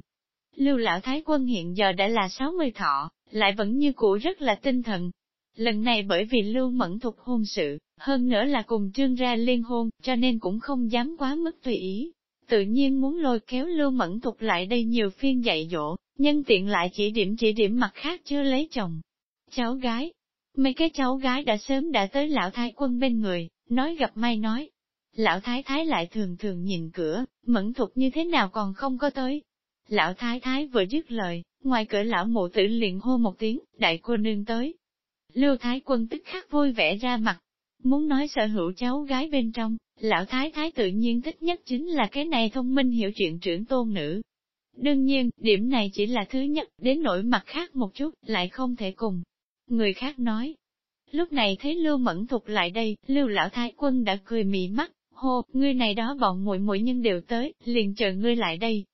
Lưu lão thái quân hiện giờ đã là 60 thọ, lại vẫn như cũ rất là tinh thần. Lần này bởi vì Lưu Mẫn Thục hôn sự, hơn nữa là cùng trương ra liên hôn, cho nên cũng không dám quá mức tùy ý. Tự nhiên muốn lôi kéo Lưu Mẫn Thục lại đây nhiều phiên dạy dỗ, nhân tiện lại chỉ điểm chỉ điểm mặt khác chưa lấy chồng, cháu gái. Mấy cái cháu gái đã sớm đã tới lão thái quân bên người, nói gặp may nói. Lão thái thái lại thường thường nhìn cửa, mẫn thục như thế nào còn không có tới. Lão thái thái vừa dứt lời, ngoài cửa lão mụ tử liền hô một tiếng, đại cô nương tới. Lưu thái quân tức khắc vui vẻ ra mặt, muốn nói sở hữu cháu gái bên trong, lão thái thái tự nhiên thích nhất chính là cái này thông minh hiểu chuyện trưởng tôn nữ. Đương nhiên, điểm này chỉ là thứ nhất, đến nỗi mặt khác một chút, lại không thể cùng. Người khác nói, lúc này thấy Lưu Mẫn Thục lại đây, Lưu Lão Thái Quân đã cười mị mắt, hô, ngươi này đó bọn muội muội nhân đều tới, liền chờ ngươi lại đây.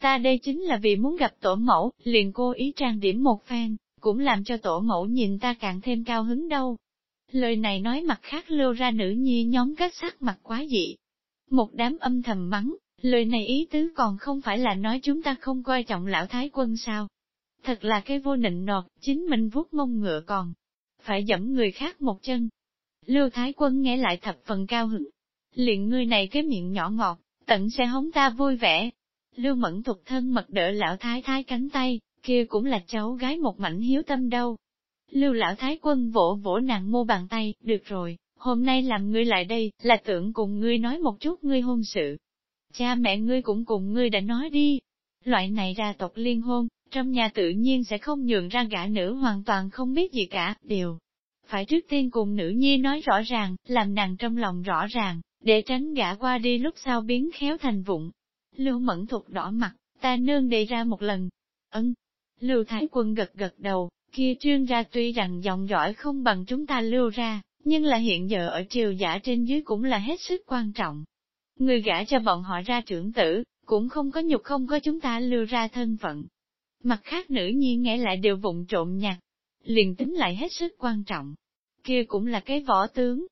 Ta đây chính là vì muốn gặp tổ mẫu, liền cô ý trang điểm một phen, cũng làm cho tổ mẫu nhìn ta càng thêm cao hứng đâu. Lời này nói mặt khác lưu ra nữ nhi nhóm các sắc mặt quá dị. Một đám âm thầm mắng, lời này ý tứ còn không phải là nói chúng ta không coi trọng lão thái quân sao. thật là cái vô nịnh nọt, chính mình vuốt mông ngựa còn, phải dẫm người khác một chân. Lưu Thái Quân nghe lại thập phần cao hứng. Liền ngươi này cái miệng nhỏ ngọt, tận sẽ hống ta vui vẻ. Lưu Mẫn thuộc thân mật đỡ lão thái thái cánh tay, kia cũng là cháu gái một mảnh hiếu tâm đâu. Lưu lão thái quân vỗ vỗ nàng mô bàn tay, được rồi, hôm nay làm ngươi lại đây, là tưởng cùng ngươi nói một chút ngươi hôn sự. Cha mẹ ngươi cũng cùng ngươi đã nói đi. Loại này ra tộc liên hôn, trong nhà tự nhiên sẽ không nhường ra gã nữ hoàn toàn không biết gì cả, đều. Phải trước tiên cùng nữ nhi nói rõ ràng, làm nàng trong lòng rõ ràng, để tránh gã qua đi lúc sau biến khéo thành vụng. Lưu mẫn thục đỏ mặt, ta nương đề ra một lần. Ấn. Lưu Thái Quân gật gật đầu, kia trương ra tuy rằng dòng dõi không bằng chúng ta lưu ra, nhưng là hiện giờ ở triều giả trên dưới cũng là hết sức quan trọng. Người gả cho bọn họ ra trưởng tử, cũng không có nhục không có chúng ta lưu ra thân phận. Mặt khác nữ nhi nghe lại đều vụng trộm nhặt, liền tính lại hết sức quan trọng. Kia cũng là cái võ tướng.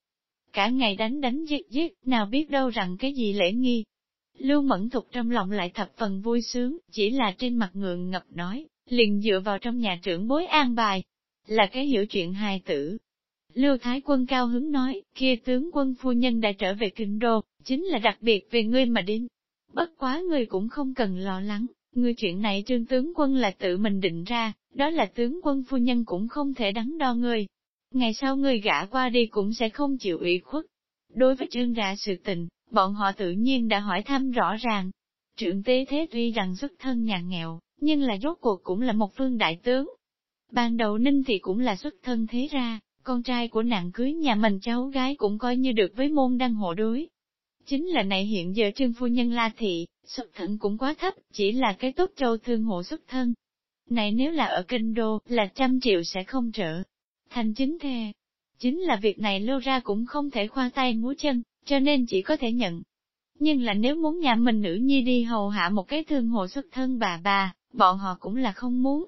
Cả ngày đánh đánh giết giết, nào biết đâu rằng cái gì lễ nghi. Lưu Mẫn Thục trong lòng lại thập phần vui sướng, chỉ là trên mặt ngượng ngập nói, liền dựa vào trong nhà trưởng bối an bài, là cái hiểu chuyện hài tử, Lưu Thái Quân cao hứng nói, kia tướng quân phu nhân đã trở về kinh đô, chính là đặc biệt về ngươi mà đến. Bất quá ngươi cũng không cần lo lắng, ngươi chuyện này trương tướng quân là tự mình định ra, đó là tướng quân phu nhân cũng không thể đắn đo ngươi. Ngày sau ngươi gã qua đi cũng sẽ không chịu ủy khuất. Đối với trương ra sự tình, bọn họ tự nhiên đã hỏi thăm rõ ràng. Trưởng tế thế tuy rằng xuất thân nhà nghèo, nhưng là rốt cuộc cũng là một phương đại tướng. Ban đầu Ninh thì cũng là xuất thân thế ra, con trai của nàng cưới nhà mình cháu gái cũng coi như được với môn đăng hộ đối. Chính là này hiện giờ trương phu nhân la thị, xuất thân cũng quá thấp, chỉ là cái tốt châu thương hộ xuất thân. Này nếu là ở kinh đô, là trăm triệu sẽ không trở Thành chính thề. Chính là việc này lô ra cũng không thể khoa tay múa chân, cho nên chỉ có thể nhận. Nhưng là nếu muốn nhà mình nữ nhi đi hầu hạ một cái thương hộ xuất thân bà bà, bọn họ cũng là không muốn,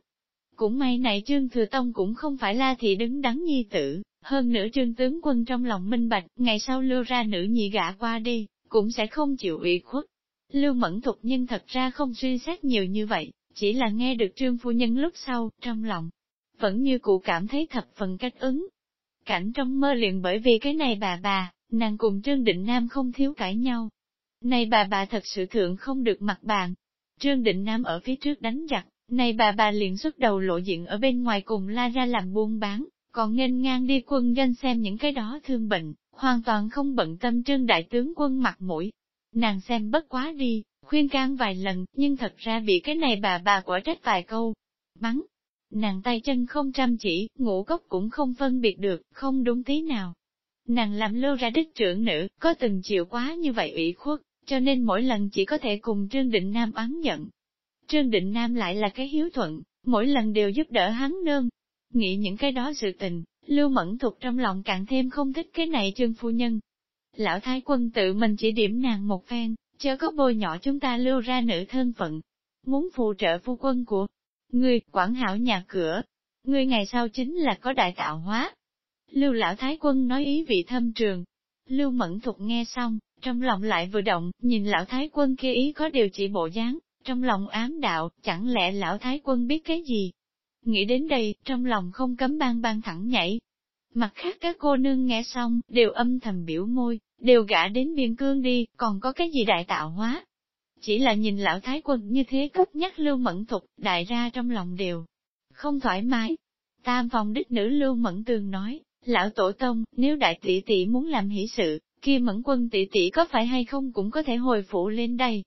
cũng may này Trương Thừa Tông cũng không phải la thị đứng đắn nhi tử, hơn nữa Trương Tướng Quân trong lòng minh bạch, ngày sau lưu ra nữ nhị gã qua đi, cũng sẽ không chịu ủy khuất. Lưu Mẫn Thục nhưng thật ra không suy xét nhiều như vậy, chỉ là nghe được Trương Phu Nhân lúc sau, trong lòng, vẫn như cụ cảm thấy thập phần cách ứng. Cảnh trong mơ liền bởi vì cái này bà bà, nàng cùng Trương Định Nam không thiếu cãi nhau. Này bà bà thật sự thượng không được mặt bàn. Trương Định Nam ở phía trước đánh giặc, này bà bà liền xuất đầu lộ diện ở bên ngoài cùng la ra làm buôn bán, còn nghênh ngang đi quân danh xem những cái đó thương bệnh, hoàn toàn không bận tâm trương đại tướng quân mặt mũi. Nàng xem bất quá đi, khuyên can vài lần, nhưng thật ra bị cái này bà bà quả trách vài câu. Mắng, nàng tay chân không chăm chỉ, ngũ cốc cũng không phân biệt được, không đúng tí nào. Nàng làm lưu ra đích trưởng nữ, có từng chịu quá như vậy ủy khuất, cho nên mỗi lần chỉ có thể cùng Trương Định Nam oán giận, Trương Định Nam lại là cái hiếu thuận, mỗi lần đều giúp đỡ hắn nương. Nghĩ những cái đó sự tình, Lưu Mẫn Thục trong lòng càng thêm không thích cái này Trương Phu Nhân. Lão Thái Quân tự mình chỉ điểm nàng một phen, chớ có bôi nhỏ chúng ta lưu ra nữ thân phận. Muốn phù trợ phu quân của người quản hảo nhà cửa. Người ngày sau chính là có đại tạo hóa. Lưu Lão Thái Quân nói ý vị thâm trường. Lưu Mẫn Thục nghe xong, trong lòng lại vừa động, nhìn Lão Thái Quân kia ý có điều chỉ bộ dáng, trong lòng ám đạo, chẳng lẽ lão thái quân biết cái gì? Nghĩ đến đây, trong lòng không cấm ban ban thẳng nhảy. Mặt khác các cô nương nghe xong, đều âm thầm biểu môi, đều gã đến biên cương đi, còn có cái gì đại tạo hóa. Chỉ là nhìn lão thái quân như thế cấp nhắc lưu mẫn thục, đại ra trong lòng đều không thoải mái. Tam phòng đích nữ lưu mẫn tường nói, lão tổ tông, nếu đại tỷ tỷ muốn làm hỷ sự, kia mẫn quân tỷ tỷ có phải hay không cũng có thể hồi phụ lên đây.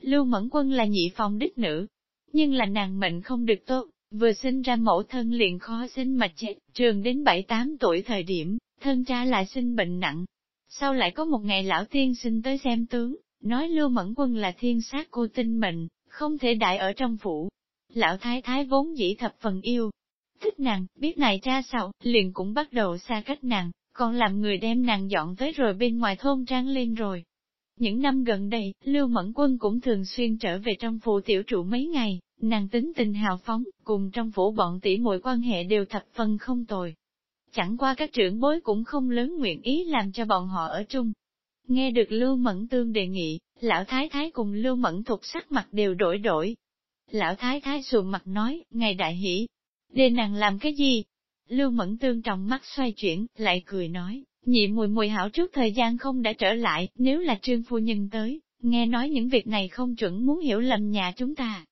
Lưu Mẫn Quân là nhị phòng đích nữ, nhưng là nàng mệnh không được tốt, vừa sinh ra mẫu thân liền khó sinh mà chết, trường đến 7-8 tuổi thời điểm, thân cha lại sinh bệnh nặng. Sau lại có một ngày lão tiên sinh tới xem tướng, nói Lưu Mẫn Quân là thiên sát cô tinh mệnh, không thể đại ở trong phủ. Lão thái thái vốn dĩ thập phần yêu, thích nàng, biết này cha sao, liền cũng bắt đầu xa cách nàng, còn làm người đem nàng dọn tới rồi bên ngoài thôn trang lên rồi. Những năm gần đây, Lưu Mẫn Quân cũng thường xuyên trở về trong phủ tiểu trụ mấy ngày, nàng tính tình hào phóng, cùng trong phủ bọn tỷ muội quan hệ đều thập phần không tồi. Chẳng qua các trưởng bối cũng không lớn nguyện ý làm cho bọn họ ở chung. Nghe được Lưu Mẫn Tương đề nghị, lão thái thái cùng Lưu Mẫn thục sắc mặt đều đổi đổi. Lão thái thái sùn mặt nói, ngày đại hỷ, để nàng làm cái gì? Lưu Mẫn Tương trong mắt xoay chuyển, lại cười nói, nhị mùi mùi hảo trước thời gian không đã trở lại, nếu là trương phu nhân tới, nghe nói những việc này không chuẩn muốn hiểu lầm nhà chúng ta.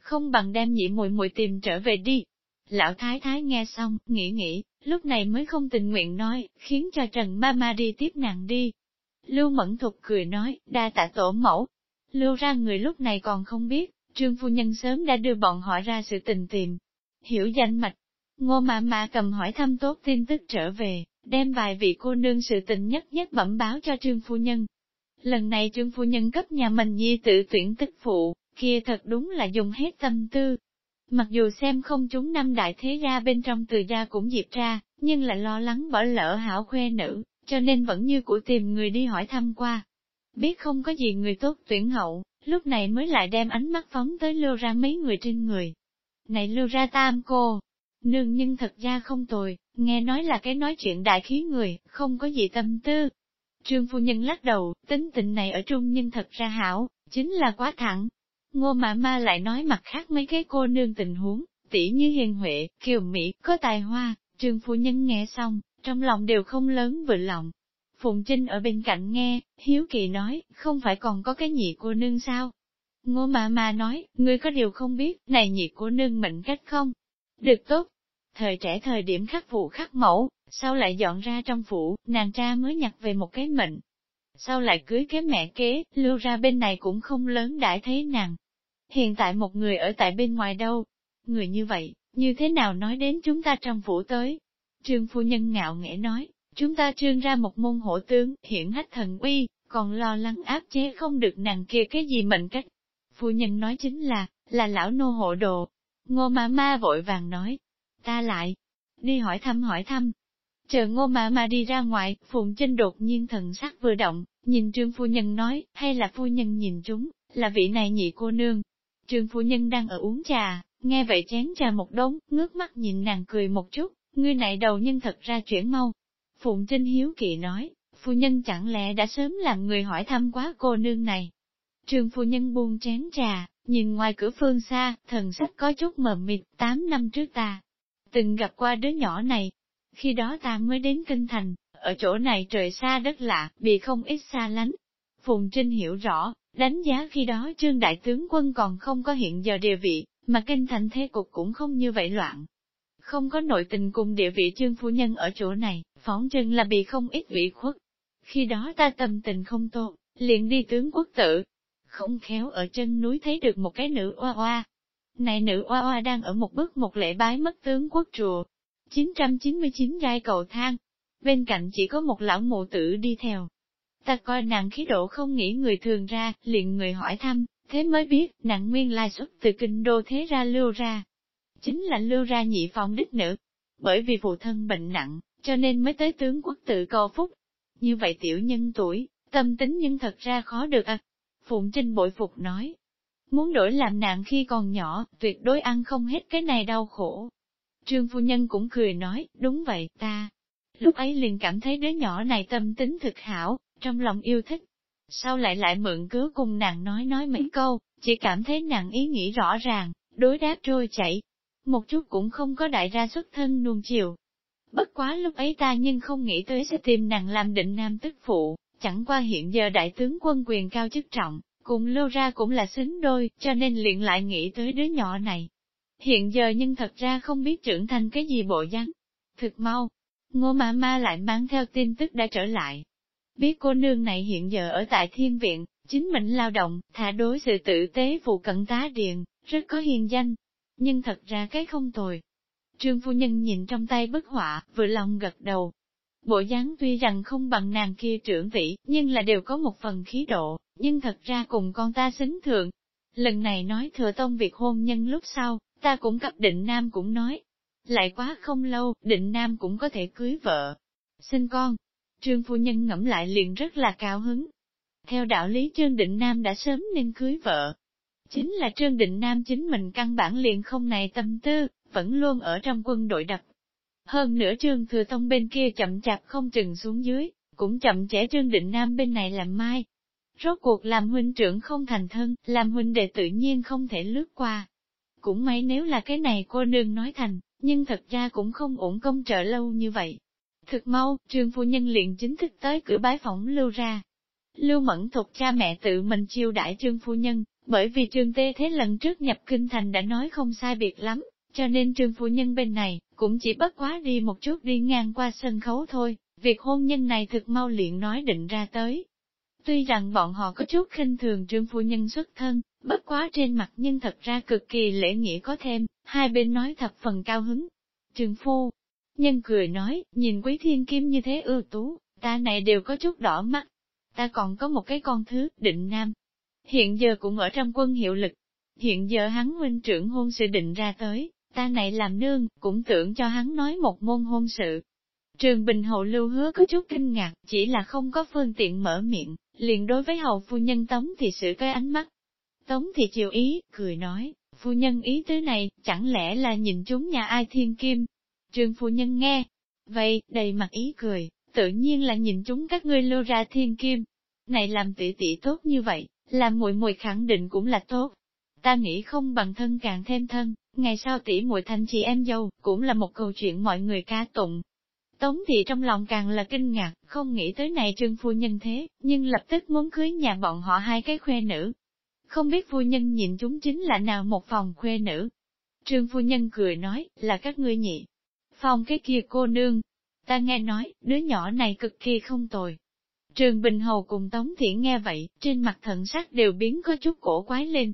Không bằng đem nhị mùi mùi tìm trở về đi. Lão thái thái nghe xong, nghĩ nghĩ, lúc này mới không tình nguyện nói, khiến cho Trần ma ma đi tiếp nàng đi. Lưu Mẫn Thục cười nói, đa tạ tổ mẫu. Lưu ra người lúc này còn không biết, trương phu nhân sớm đã đưa bọn họ ra sự tình tìm. Hiểu danh mạch, ngô mạ mạ cầm hỏi thăm tốt tin tức trở về, đem vài vị cô nương sự tình nhất nhất bẩm báo cho trương phu nhân. Lần này trương phu nhân cấp nhà mình nhi tự tuyển tức phụ, kia thật đúng là dùng hết tâm tư. Mặc dù xem không chúng năm đại thế gia bên trong từ gia cũng dịp ra, nhưng lại lo lắng bỏ lỡ hảo khoe nữ, cho nên vẫn như cũ tìm người đi hỏi thăm qua. Biết không có gì người tốt tuyển hậu, lúc này mới lại đem ánh mắt phóng tới lưu ra mấy người trên người. Này lưu ra tam cô, nương nhưng thật ra không tồi, nghe nói là cái nói chuyện đại khí người, không có gì tâm tư. Trương phu nhân lắc đầu, tính tình này ở trung nhưng thật ra hảo, chính là quá thẳng. Ngô mạ ma lại nói mặt khác mấy cái cô nương tình huống, tỉ như hiền huệ, kiều mỹ, có tài hoa, trương phu nhân nghe xong, trong lòng đều không lớn vừa lòng. Phùng Trinh ở bên cạnh nghe, hiếu kỳ nói, không phải còn có cái nhị cô nương sao? Ngô mạ ma nói, ngươi có điều không biết, này nhị cô nương mệnh cách không? Được tốt, Thời trẻ thời điểm khắc phụ khắc mẫu, sau lại dọn ra trong phủ, nàng cha mới nhặt về một cái mệnh. Sau lại cưới cái mẹ kế, lưu ra bên này cũng không lớn đãi thấy nàng. Hiện tại một người ở tại bên ngoài đâu? Người như vậy, như thế nào nói đến chúng ta trong phủ tới? Trương phu nhân ngạo nghễ nói, chúng ta trương ra một môn hổ tướng, hiển hách thần uy, còn lo lắng áp chế không được nàng kia cái gì mệnh cách. Phu nhân nói chính là, là lão nô hộ đồ. Ngô ma ma vội vàng nói, ta lại, đi hỏi thăm hỏi thăm. Chờ ngô mà mà đi ra ngoài, Phụng Trinh đột nhiên thần sắc vừa động, nhìn trương phu nhân nói, hay là phu nhân nhìn chúng, là vị này nhị cô nương. Trương phu nhân đang ở uống trà, nghe vậy chén trà một đống, ngước mắt nhìn nàng cười một chút, ngươi này đầu nhân thật ra chuyển mau. Phụng Trinh hiếu kỳ nói, phu nhân chẳng lẽ đã sớm làm người hỏi thăm quá cô nương này. Trương phu nhân buông chén trà, nhìn ngoài cửa phương xa, thần sắc có chút mờ mịt, tám năm trước ta, từng gặp qua đứa nhỏ này. Khi đó ta mới đến kinh thành, ở chỗ này trời xa đất lạ, bị không ít xa lánh. Phùng Trinh hiểu rõ, đánh giá khi đó trương đại tướng quân còn không có hiện giờ địa vị, mà kinh thành thế cục cũng không như vậy loạn. Không có nội tình cùng địa vị trương phu nhân ở chỗ này, phóng chừng là bị không ít vị khuất. Khi đó ta tâm tình không tốt, liền đi tướng quốc tự. Không khéo ở chân núi thấy được một cái nữ oa oa, này nữ oa oa đang ở một bước một lễ bái mất tướng quốc chùa. 999 gai cầu thang. Bên cạnh chỉ có một lão mụ tử đi theo. Ta coi nàng khí độ không nghĩ người thường ra, liền người hỏi thăm, thế mới biết nàng nguyên lai xuất từ kinh đô thế ra lưu ra. Chính là lưu ra nhị phòng đích nữ. Bởi vì phụ thân bệnh nặng, cho nên mới tới tướng quốc tự cầu phúc. Như vậy tiểu nhân tuổi, tâm tính nhưng thật ra khó được à. Phụng Trinh bội phục nói, Muốn đổi làm nạn khi còn nhỏ, tuyệt đối ăn không hết cái này đau khổ. Trương phu nhân cũng cười nói, đúng vậy, ta. Lúc ấy liền cảm thấy đứa nhỏ này tâm tính thực hảo, trong lòng yêu thích. Sau lại lại mượn cớ cùng nàng nói nói mấy câu, chỉ cảm thấy nàng ý nghĩ rõ ràng, đối đáp trôi chảy. Một chút cũng không có đại ra xuất thân nuông chiều. Bất quá lúc ấy ta nhưng không nghĩ tới sẽ tìm nàng làm định nam tức phụ, chẳng qua hiện giờ đại tướng quân quyền cao chức trọng, cùng lưu ra cũng là xứng đôi, cho nên liền lại nghĩ tới đứa nhỏ này. Hiện giờ nhưng thật ra không biết trưởng thành cái gì bộ dáng. Thực mau, ngô ma ma lại mang theo tin tức đã trở lại. Biết cô nương này hiện giờ ở tại thiên viện, chính mình lao động, thả đối sự tử tế phụ cận tá điện, rất có hiền danh. Nhưng thật ra cái không tồi. Trương phu nhân nhìn trong tay bức họa, vừa lòng gật đầu. Bộ dáng tuy rằng không bằng nàng kia trưởng vị, nhưng là đều có một phần khí độ, nhưng thật ra cùng con ta xứng thượng. Lần này nói thừa tông việc hôn nhân lúc sau, ta cũng gặp định nam cũng nói. Lại quá không lâu, định nam cũng có thể cưới vợ. Sinh con. Trương phu nhân ngẫm lại liền rất là cao hứng. Theo đạo lý Trương Định Nam đã sớm nên cưới vợ. Chính là Trương Định Nam chính mình căn bản liền không này tâm tư, vẫn luôn ở trong quân đội đập. Hơn nữa Trương Thừa Tông bên kia chậm chạp không chừng xuống dưới, cũng chậm trễ Trương Định Nam bên này làm mai, Rốt cuộc làm huynh trưởng không thành thân, làm huynh đệ tự nhiên không thể lướt qua, cũng may nếu là cái này cô nương nói thành, nhưng thật ra cũng không ổn công trợ lâu như vậy. Thực mau, trương phu nhân liền chính thức tới cửa bái phỏng lưu ra. Lưu mẫn thuộc cha mẹ tự mình chiêu đãi trương phu nhân, bởi vì trương tê thế lần trước nhập kinh thành đã nói không sai biệt lắm, cho nên trương phu nhân bên này, cũng chỉ bất quá đi một chút đi ngang qua sân khấu thôi, việc hôn nhân này thực mau liền nói định ra tới. Tuy rằng bọn họ có chút khinh thường trương phu nhân xuất thân, bất quá trên mặt nhưng thật ra cực kỳ lễ nghĩa có thêm, hai bên nói thập phần cao hứng. Trương phu, nhân cười nói, nhìn quý thiên kim như thế ưu tú, ta này đều có chút đỏ mắt. Ta còn có một cái con thứ, định nam. Hiện giờ cũng ở trong quân hiệu lực. Hiện giờ hắn huynh trưởng hôn sự định ra tới, ta này làm nương, cũng tưởng cho hắn nói một môn hôn sự. Trường Bình Hậu lưu hứa có chút kinh ngạc, chỉ là không có phương tiện mở miệng, liền đối với hầu phu nhân Tống thì sự cái ánh mắt. Tống thì chịu ý, cười nói, phu nhân ý tứ này, chẳng lẽ là nhìn chúng nhà ai thiên kim. Trường phu nhân nghe, vậy, đầy mặt ý cười, tự nhiên là nhìn chúng các ngươi lưu ra thiên kim. Này làm tỷ tỷ tốt như vậy, làm muội muội khẳng định cũng là tốt. Ta nghĩ không bằng thân càng thêm thân, ngày sau tỷ muội thành chị em dâu, cũng là một câu chuyện mọi người ca tụng. Tống thị trong lòng càng là kinh ngạc, không nghĩ tới này trương phu nhân thế, nhưng lập tức muốn cưới nhà bọn họ hai cái khuê nữ. Không biết phu nhân nhìn chúng chính là nào một phòng khuê nữ. Trương phu nhân cười nói, là các ngươi nhị. Phòng cái kia cô nương. Ta nghe nói, đứa nhỏ này cực kỳ không tồi. Trường Bình Hầu cùng Tống Thiển nghe vậy, trên mặt thận sắc đều biến có chút cổ quái lên,